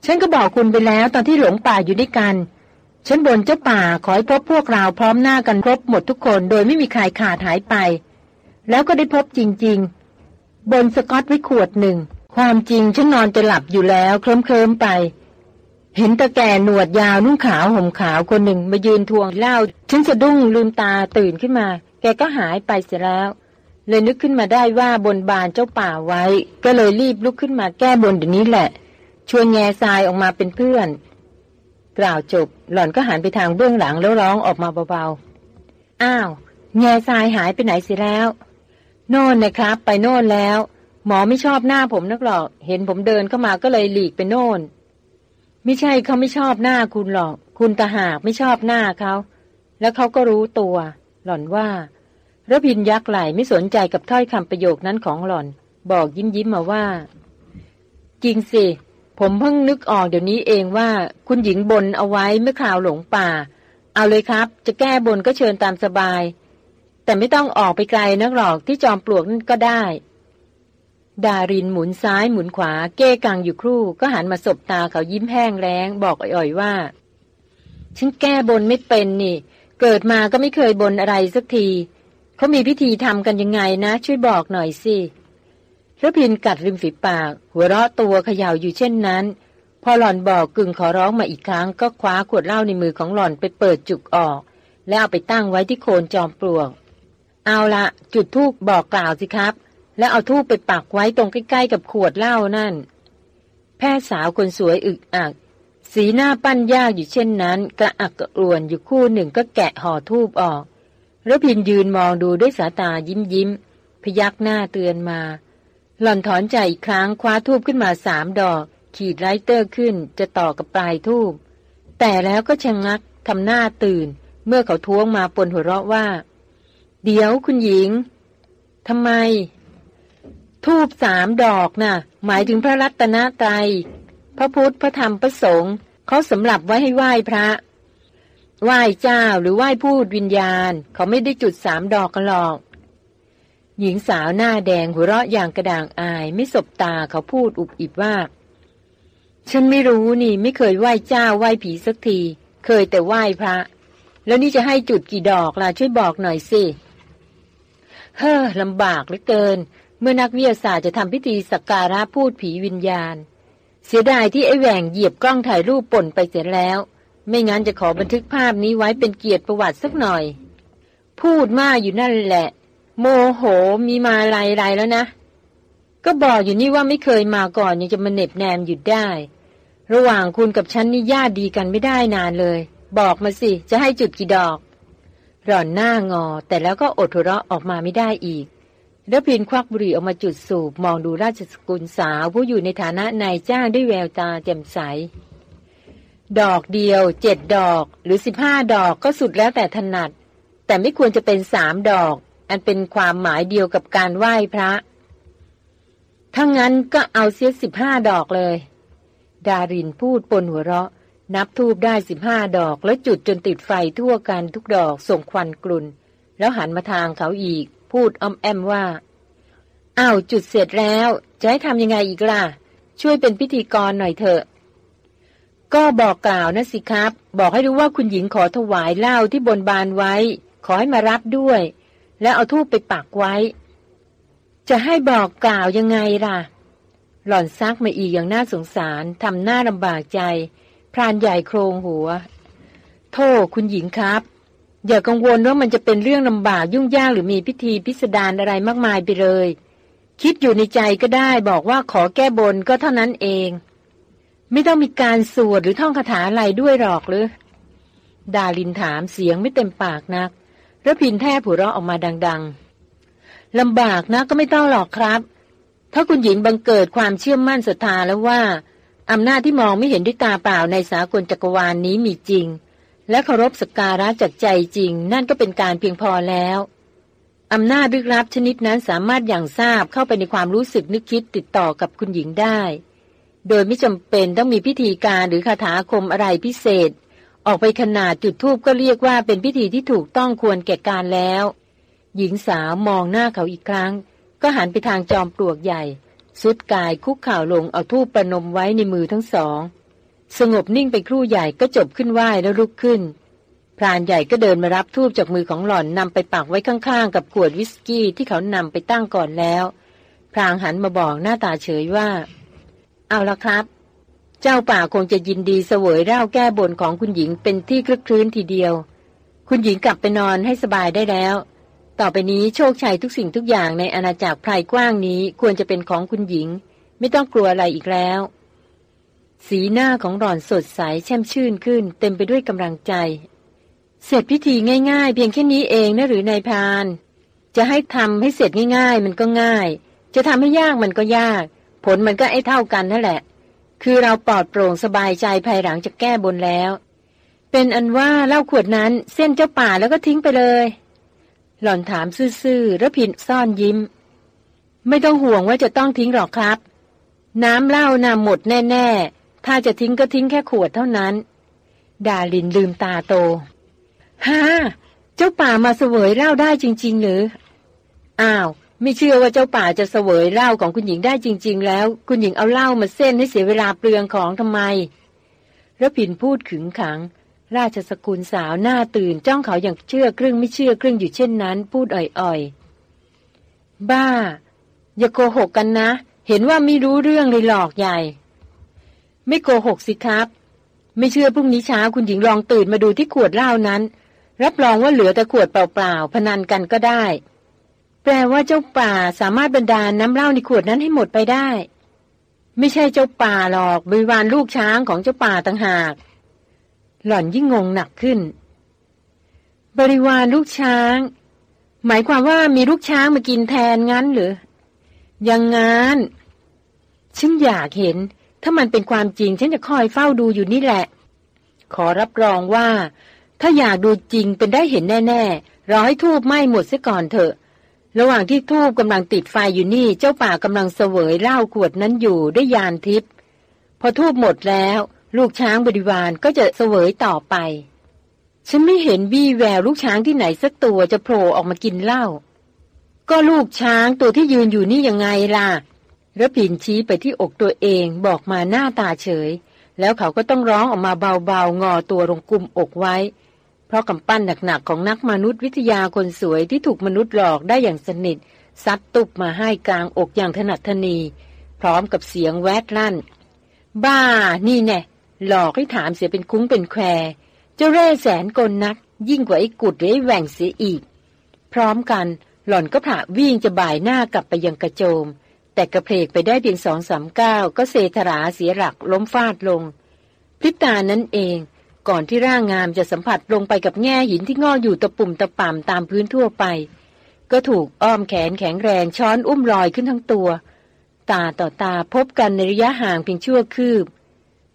ฉันก็บอกคุณไปแล้วตอนที่หลงป่าอยู่ด้วยกัน ฉันบนเจ้าป่าขอให้พบพวกเราพร้อมหน้ากันครบหมดทุกคนโดยไม่มีใครขาดหายไป แล้วก็ได้พบจริง ๆ บนสกอตไว้ขวดหนึ่ง ความจริงฉันนอนจะหลับอยู่แล้วเคลิ้มเคลิมไป เห็นตาแก่หนวดยาวนุ่งขาวห่มขาวคนหนึ่งมายืนทวงเหล้าฉันสะดุ้งลืมตาตื่นขึ้นมา แกก็หายไปเสียแล้ว เลยนึกขึ้นมาได้ว่าบนบานเจ้าป่าไว้ ก็เลยรีบลุกขึ้นมาแก้บนเดี๋ยวนี้แหละ ชวนแง่ทรายออกมาเป็นเพื่อน กล่าวจบ หล่อนก็หันไปทางเบื้องหลังแล้วร้องออกมาเบาๆอ้าว แง่ทรายหายไปไหนเสียแล้ว โน่นนะครับ ไปโน่นแล้ว หมอไม่ชอบหน้าผมนักหรอก เห็นผมเดินเข้ามาก็เลยหลีกไปโน่น ไม่ใช่เขาไม่ชอบหน้าคุณหรอก คุณตาหากไม่ชอบหน้าเขา แล้วเขาก็รู้ตัว หล่อนว่าระพินยักไหลไม่สนใจกับถ้อยคำประโยคนั้นของหล่อน บอกยิ้มยิ้มมาว่า จริงสิ ผมเพิ่งนึกออกเดี๋ยวนี้เองว่า คุณหญิงบนเอาไว้เมื่อคราวหลงป่า เอาเลยครับ จะแก้บนก็เชิญตามสบาย แต่ไม่ต้องออกไปไกลนักหรอกที่จอมปลวกนั่นก็ได้ ดารินหมุนซ้ายหมุนขวา เก้กังอยู่ครู่ ก็หันมาสบตาเขายิ้มแห้งแรงบอกอ่อยๆว่า ฉันแก้บนไม่เป็นนี่ เกิดมาก็ไม่เคยบนอะไรสักทีเขามีพิธีทำกันยังไงนะ ช่วยบอกหน่อยสิระพินกัดริมฝีปาก หัวเราะตัวเขย่าอยู่เช่นนั้น พอหล่อนบอกกึ่งขอร้องมาอีกครั้ง ก็คว้าขวดเหล้าในมือของหล่อนไปเปิดจุกออก แล้วเอาไปตั้งไว้ที่โคนจอมปลวก เอาละจุดธูปบอกกล่าวสิครับ แล้วเอาธูปไปปักไว้ตรงใกล้ๆกับขวดเหล้านั่น แพทย์สาวคนสวยอึกอัก สีหน้าปั้นยากอยู่เช่นนั้น กระอักกระอ่วนอยู่ครู่หนึ่งก็แกะห่อธูปออกรพินทร์ยืนมองดูด้วยสายตายิ้มยิ้ม พยักหน้าเตือนมา หล่อนถอนใจอีกครั้งคว้าธูปขึ้นมาสามดอก ขีด lighter ขึ้นจะต่อกับปลายธูปแต่แล้วก็ชะงงักทำหน้าตื่น เมื่อเขาท้วงมาปนหัวเราะว่า เดี๋ยวคุณหญิงทำไม ทูบสามดอกนะ่ะ หมายถึงพระรัตนตรัย พระพุทธพระธรรมพระสงฆ์เขาสำหรับไว้ให้ไหว้พระ ไหว้เจ้าหรือไหว้พูดวิญญาณ เขาไม่ได้จุดสามดอกกันหรอก หญิงสาวหน้าแดงหัวเราะอย่างกระด่างอายไม่สบตาเขาพูดอุบอิบว่า ฉันไม่รู้นี่ไม่เคยไหว้เจ้าไหว้ผีสักที เคยแต่ไหว้พระ แล้วนี่จะให้จุดกี่ดอกล่ะช่วยบอกหน่อยสิเฮ้อลำบากเหลือเกิน เมื่อนักวิทยาศาสตร์จะทำพิธีสักการะพูดผีวิญญาณ เสียดายที่ไอ้แหว่งเหยียบกล้องถ่ายรูปป่นไปเสร็จแล้ว ไม่งั้นจะขอบันทึกภาพนี้ไว้เป็นเกียรติประวัติสักหน่อย พูดมาอยู่นั่นแหละ โมโหมีมาลายๆแล้วนะ ก็บอกอยู่นี่ว่าไม่เคยมาก่อนยังจะมาเน็บแนมหยุดได้ ระหว่างคุณกับฉันนี่ญาติดีกันไม่ได้นานเลย บอกมาสิจะให้จุดกี่ดอกร่อนหน้างอแต่แล้วก็อดหัวเราะออกมาไม่ได้อีก แล้วพินควักบุหรี่ออกมาจุดสูบมองดูราชสกุลสาวผู้อยู่ในฐานะนายจ้างด้วยแววตาแจ่มใส ดอกเดียวเจ็ดดอกหรือสิบห้าดอกก็สุดแล้วแต่ถนัด แต่ไม่ควรจะเป็นสามดอก อันเป็นความหมายเดียวกับการไหว้พระถ้างั้นก็เอาเสียสิบห้าดอกเลย ดารินพูดปนหัวเราะ นับทูบได้สิบห้าดอกแล้วจุดจนติดไฟทั่วกันทุกดอกส่งควันกลุ่น แล้วหันมาทางเขาอีก พูดออมแอมว่าอ้าวจุดเสร็จแล้ว จะให้ทำยังไงอีกล่ะ ช่วยเป็นพิธีกรหน่อยเถอะ ก็บอกกล่าวนะสิครับ บอกให้รู้ว่าคุณหญิงขอถวายเหล้าที่บนบานไว้ ขอให้มารับด้วย แล้วเอาทูบไปปักไว้ จะให้บอกกล่าวยังไงล่ะ หล่อนซักมาอีกอย่างน่าสงสารทำหน้าลำบากใจ พรานใหญ่โครงหัว โทษคุณหญิงครับ อย่ากังวลว่ามันจะเป็นเรื่องลำบากยุ่งยากหรือมีพิธีพิสดารอะไรมากมายไปเลย คิดอยู่ในใจก็ได้บอกว่าขอแก้บนก็เท่านั้นเอง ไม่ต้องมีการสวดหรือท่องคาถาอะไรด้วยหรอกหรือ ดาลินถามเสียงไม่เต็มปากนักระพินแทบผัวเราะออกมาดัง ๆลำบากนะก็ไม่ต้องหรอกครับ ถ้าคุณหญิงบังเกิดความเชื่อมั่นศรัทธาแล้วว่าอำนาจที่มองไม่เห็นด้วยตาเปล่าในสากลจักรวาลนนี้มีจริง และเคารพสักการะจากใจจริง นั่นก็เป็นการเพียงพอแล้วอำนาจลึกลับชนิดนั้นสามารถอย่างทราบเข้าไปในความรู้สึกนึกคิดติดต่อกับคุณหญิงได้ โดยไม่จำเป็นต้องมีพิธีการหรือคาถาคมอะไรพิเศษ ออกไปขนาดจุดทูบก็เรียกว่าเป็นพิธีที่ถูกต้องควรแก่การแล้ว หญิงสาวมองหน้าเขาอีกครั้ง ก็หันไปทางจอมปลวกใหญ่ สุดกายคุกข่าวลงเอาทูบประนมไว้ในมือทั้งสอง สงบนิ่งไปครู่ใหญ่ก็จบขึ้นไหวแล้วลุกขึ้น พรานใหญ่ก็เดินมารับทูบจากมือของหล่อนนำไปปักไว้ข้างๆ กับขวดวิสกี้ที่เขานำไปตั้งก่อนแล้ว พรางหันมาบอกหน้าตาเฉยว่า เอาละครับ เจ้าป่าคงจะยินดีเสวยเล่าแก้บนของคุณหญิงเป็นที่คลึกคลื้นทีเดียว คุณหญิงกลับไปนอนให้สบายได้แล้ว ต่อไปนี้โชคชัยทุกสิ่งทุกอย่างในอาณาจักรไพรกว้างนี้ควรจะเป็นของคุณหญิง ไม่ต้องกลัวอะไรอีกแล้ว สีหน้าของหล่อนสดใสแช่มชื่นขึ้น เต็มไปด้วยกำลังใจ เสร็จพิธีง่ายๆ เพียงแค่นี้เองนะหรือนายพาน จะให้ทำให้เสร็จง่าย ๆ มันก็ง่าย จะทำให้ยากมันก็ยาก ผลมันก็ไอ้เท่ากันนั่นแหละ คือเราปลอดโปร่งสบายใจภายหลังจะแก้บนแล้ว เป็นอันว่าเหล่าขวดนั้นเส้นเจ้าป่าแล้วก็ทิ้งไปเลย หล่อนถามซื่อๆแล้วผินซ่อนยิ้ม ไม่ต้องห่วงว่าจะต้องทิ้งหรอกครับ น้ำเหล้านำหมดแน่ ๆ ถ้าจะทิ้งก็ทิ้งแค่ขวดเท่านั้น ดาลินลืมตาโตฮ่าเจ้าป่ามาเสวยเหล้าได้จริง ๆ หรือ อ้าว ไม่เชื่อว่าเจ้าป่าจะเสวยเหล้าของคุณหญิงได้จริง ๆ แล้ว คุณหญิงเอาเหล้ามาเส้นให้เสียเวลาเปลืองของทำไมระพินพูดขึงขัง ราชสกุลสาวหน้าตื่นจ้องเขาอย่างเชื่อครึ่งไม่เชื่อครึ่งอยู่เช่นนั้น พูดอ่อยๆ บ้า อย่าโกหกกันนะ เห็นว่าไม่รู้เรื่องเลยหลอกใหญ่ ไม่โกหกสิครับ ไม่เชื่อพรุ่งนี้เช้าคุณหญิงลองตื่นมาดูที่ขวดเหล้านั้น รับรองว่าเหลือแต่ขวดเปล่าๆ พนันกันก็ได้ แปลว่าเจ้าป่าสามารถบรรดาลน้ำเหล้าในขวดนั้นให้หมดไปได้ ไม่ใช่เจ้าป่าหรอกบริวารลูกช้างของเจ้าป่าต่างหาก หล่อนยิ่งงงหนักขึ้น บริวารลูกช้าง หมายความว่ามีลูกช้างมากินแทนงั้นหรือยังงั้นฉันอยากเห็น ถ้ามันเป็นความจริงฉันจะคอยเฝ้าดูอยู่นี่แหละ ขอรับรองว่า ถ้าอยากดูจริงเป็นได้เห็นแน่ๆรอให้ทูบไหม้หมดซะก่อนเถอะ ระหว่างที่ทูบกำลังติดไฟอยู่นี่เจ้าป่ากำลังเสวยเหล้าขวดนั้นอยู่ได้ยานทิพย์พอทูบหมดแล้ว ลูกช้างบริวารก็จะเสวยต่อไป ฉันไม่เห็นวี่แววลูกช้างที่ไหนสักตัวจะโผล่ออกมากินเหล้าก็ลูกช้างตัวที่ยืนอยู่นี่ยังไงล่ะ ระพินชี้ไปที่อกตัวเองบอกมาหน้าตาเฉย แล้วเขาก็ต้องร้องออกมาเบาๆ งอตัวลงกุมอกไว้ เพราะกำปั้นหนักๆของนักมนุษยวิทยาคนสวยที่ถูกมนุษย์หลอกได้อย่างสนิทซัดตุบมาให้กลางอกอย่างถนัดทนี พร้อมกับเสียงแวดลั่น บ้า นี่แน่หลอกให้ถามเสียเป็นคุ้งเป็นแควเจ้าเร่แสนกลนัก ยิ่งกว่าไอ้กุดหรือไอ้แหว่งเสียอีก พร้อมกันหล่อนก็ผ่าวิ่งจะบ่ายหน้ากลับไปยังกระโจม แต่กระเพกไปได้เพียงสองสามก้าวก็เซธราเสียหลักล้มฟาดลง พริบตานั้นเอง ก่อนที่ร่างงามจะสัมผัสลงไปกับแง่หินที่งออยู่ตะปุ่มตะป่ำตามพื้นทั่วไป ก็ถูกอ้อมแขนแข็งแรงช้อนอุ้มลอยขึ้นทั้งตัว ตาต่อตาพบกันในระยะห่างเพียงชั่วคืบ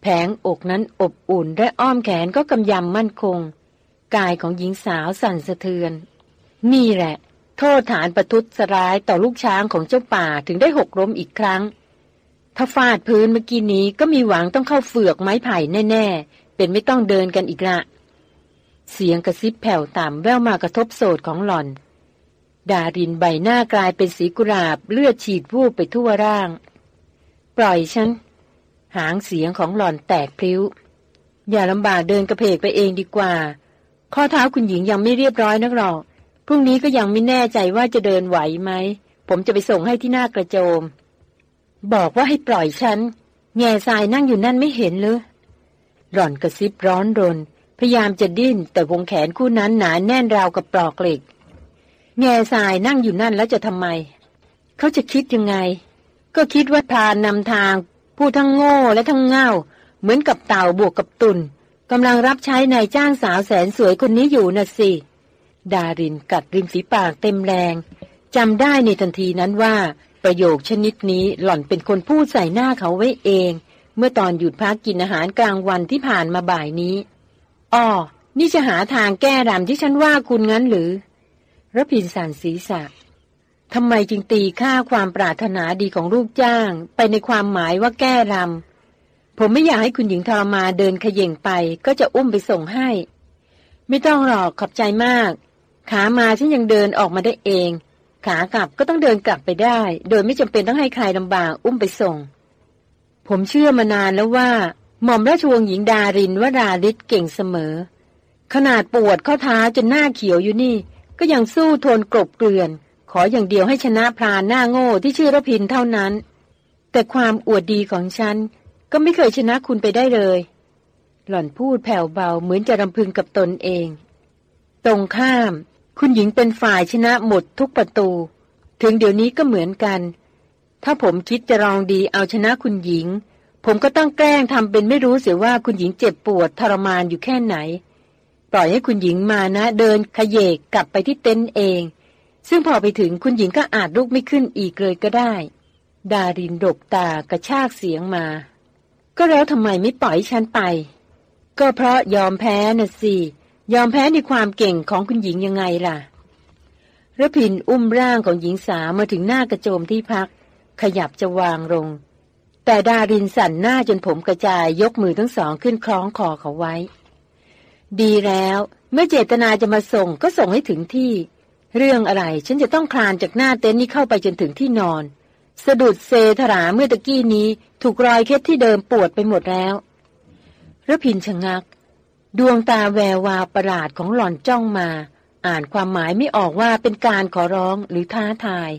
แผงอกนั้นอบอุ่นและอ้อมแขนก็กำยำมั่นคง กายของหญิงสาวสั่นสะเทือน นี่แหละ โทษฐานประทุษร้ายต่อลูกช้างของเจ้าป่าถึงได้หกล้มอีกครั้ง ถ้าฟาดพื้นเมื่อกี้นี้ก็มีหวังต้องเข้าเฟือกไม้ไผ่แน่ ๆ เป็นไม่ต้องเดินกันอีกละ เสียงกระซิบแผ่วต่ำแววมากระทบโสดของหล่อน ดารินใบหน้ากลายเป็นสีกุหลาบเลือดฉีดวูบไปทั่วร่าง ปล่อยฉัน หางเสียงของหล่อนแตกพลิ้ว อย่าลำบากเดินกระเพกไปเองดีกว่า ข้อเท้าคุณหญิงยังไม่เรียบร้อยนักหรอก รุ่งนี้ก็ยังไม่แน่ใจว่าจะเดินไหวไหม ผมจะไปส่งให้ที่หน้ากระโจม บอกว่าให้ปล่อยฉัน แง่ทรายนั่งอยู่นั่นไม่เห็นเลยหล่อนกระซิบร้อนรน พยายามจะดิ้น แต่วงแขนคู่นั้นหนาแน่นราวกับปลอกเหล็ก แง่ทรายนั่งอยู่นั่นแล้วจะทำไม เขาจะคิดยังไง ก็คิดว่าพานนำทาง ผู้ทั้งโง่และทั้งเง่า เหมือนกับเต่าบวกกับตุนกำลังรับใช้นายจ้างสาวแสนสวยคนนี้อยู่น่ะสิ ดารินกัดริมฝีปากเต็มแรงจำได้ในทันทีนั้นว่า ประโยคชนิดนี้หล่อนเป็นคนพูดใส่หน้าเขาไว้เอง เมื่อตอนหยุดพักกินอาหารกลางวันที่ผ่านมาบ่ายนี้อ๋อนี่จะหาทางแก้รำที่ฉันว่าคุณงั้นหรือระพินสันศีษะทำไมจึงตีค่าความปรารถนาดีของลูกจ้าง ไปในความหมายว่าแก้รำผมไม่อยากให้คุณหญิงทรมาเดินขย่งไป ก็จะอุ้มไปส่งให้ ไม่ต้องหรอกขอบใจมาก ขามาฉันยังเดินออกมาได้เอง ขากลับก็ต้องเดินกลับไปได้ โดยไม่จำเป็นต้องให้ใครลำบากอุ้มไปส่ง ผมเชื่อมานานแล้วว่า หม่อมราชวงศ์หญิงดารินวราลิศเก่งเสมอ ขนาดปวดข้อเท้าจนหน้าเขียวอยู่นี่ ก็ยังสู้ทนกลบเกลื่อน ขออย่างเดียวให้ชนะพรานหน้าโง่ที่ชื่อระพินเท่านั้น แต่ความอวดดีของฉันก็ไม่เคยชนะคุณไปได้เลย หล่อนพูดแผ่วเบาเหมือนจะรำพึงกับตนเอง ตรงข้าม คุณหญิงเป็นฝ่ายชนะหมดทุกประตู ถึงเดี๋ยวนี้ก็เหมือนกัน ถ้าผมคิดจะลองดีเอาชนะคุณหญิง ผมก็ต้องแกล้งทำเป็นไม่รู้เสียว่าคุณหญิงเจ็บปวดทรมานอยู่แค่ไหน ปล่อยให้คุณหญิงมานะ เดินขยเยกกลับไปที่เต็นท์เอง ซึ่งพอไปถึงคุณหญิงก็อาจลุกไม่ขึ้นอีกเลยก็ได้ ดารินดกตากระชากเสียงมา ก็แล้วทำไมไม่ปล่อยฉันไป ก็เพราะยอมแพ้น่ะสิ ยอมแพ้ในความเก่งของคุณหญิงยังไงล่ะระพินอุ้มร่างของหญิงสาวมาถึงหน้ากระโจมที่พัก ขยับจะวางลง แต่ดารินสั่นหน้าจนผมกระจายยกมือทั้งสองขึ้นคล้องคอเขาไว้ ดีแล้วเมื่อเจตนาจะมาส่งก็ส่งให้ถึงที่ เรื่องอะไรฉันจะต้องคลานจากหน้าเต็นท์นี้เข้าไปจนถึงที่นอน สะดุดเซธราเมื่อตะกี้นี้ ถูกรอยเคสที่เดิมปวดไปหมดแล้วระพินชะงัก ดวงตาแวววาวประหลาดของหล่อนจ้องมา อ่านความหมายไม่ออกว่าเป็นการขอร้องหรือท้าทาย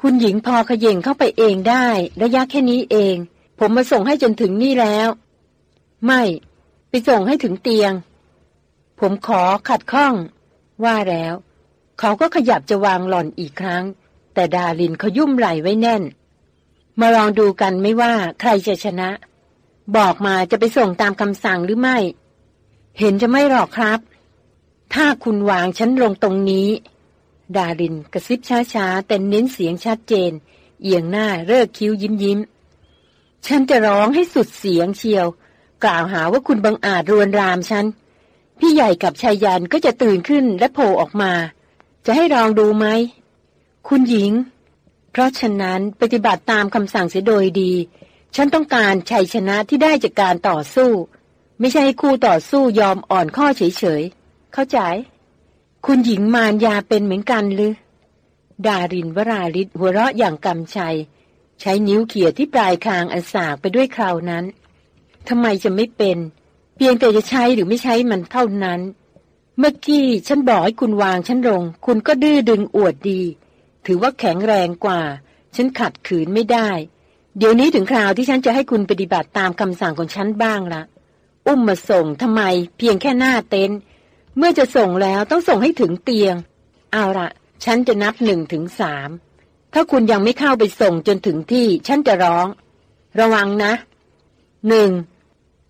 คุณหญิงพอขย่งเข้าไปเองได้ระยะแค่นี้เอง ผมมาส่งให้จนถึงนี่แล้ว ไม่ ไปส่งให้ถึงเตียง ผมขอขัดข้อง ว่าแล้ว เขาก็ขยับจะวางหล่อนอีกครั้ง แต่ดาลินเขายุ่มไหลไว้แน่น มาลองดูกันไม่ว่าใครจะชนะ บอกมาจะไปส่งตามคำสั่งหรือไม่ เห็นจะไม่หรอกครับ ถ้าคุณวางฉันลงตรงนี้ ดารินกระซิบช้าๆ แต่เน้นเสียงชัดเจน เอียงหน้าเลิกคิ้วยิ้มยิ้ม ฉันจะร้องให้สุดเสียงเชียว กล่าวหาว่าคุณบังอาจรวนรามฉัน พี่ใหญ่กับชายยันก็จะตื่นขึ้นและโผล่ออกมา จะให้ลองดูไหม คุณหญิง เพราะฉะนั้นปฏิบัติตามคำสั่งเสียโดยดี ฉันต้องการชัยชนะที่ได้จากการต่อสู้ ไม่ใช่ให้คู่ต่อสู้ยอมอ่อนข้อเฉยๆ เข้าใจ คุณหญิงมารยาเป็นเหมือนกันหรือ ดารินวราลิศหัวเราะอย่างกำชัย ใช้นิ้วเขี่ยที่ปลายคางอันสากไปด้วยคราวนั้นทำไมจะไม่เป็น เพียงแต่จะใช้หรือไม่ใช้มันเท่านั้น เมื่อกี้ฉันบอกให้คุณวางฉันลง คุณก็ดื้อดึงอวดดี ถือว่าแข็งแรงกว่า ฉันขัดขืนไม่ได้ เดี๋ยวนี้ถึงคราวที่ฉันจะให้คุณปฏิบัติตามคำสั่งของฉันบ้างละ อุ้มมาส่งทำไม เพียงแค่หน้าเต็นท์เมื่อจะส่งแล้วต้องส่งให้ถึงเตียง เอาละฉันจะนับหนึ่งถึงสามถ้าคุณยังไม่เข้าไปส่งจนถึงที่ ฉันจะร้อง ระวังนะหนึ่ง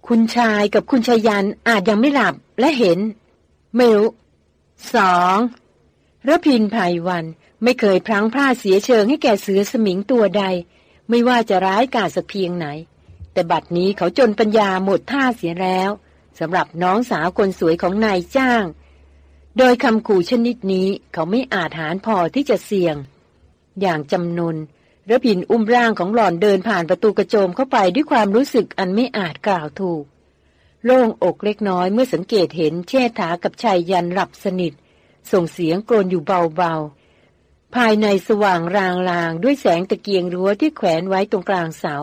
คุณชายกับคุณชายันอาจยังไม่หลับและเห็นไม่รู้สองระพินภัยวันไม่เคยพลั้งพลาดเสียเชิงให้แก่เสือสมิงตัวใด ไม่ว่าจะร้ายกาจสักเพียงไหน แต่บัดนี้เขาจนปัญญาหมดท่าเสียแล้วสำหรับน้องสาวคนสวยของนายจ้าง โดยคำขู่ชนิดนี้เขาไม่อาจหารพอที่จะเสี่ยง อย่างจำนนระพินอุ้มร่างของหล่อนเดินผ่านประตูกระโจมเข้าไปด้วยความรู้สึกอันไม่อาจกล่าวถูก โล่งอกเล็กน้อยเมื่อสังเกตเห็นแช่ถากับชายยันหลับสนิท ส่งเสียงโกรนอยู่เบาๆ ภายในสว่างรางๆด้วยแสงตะเกียงรั้วที่แขวนไว้ตรงกลางเสา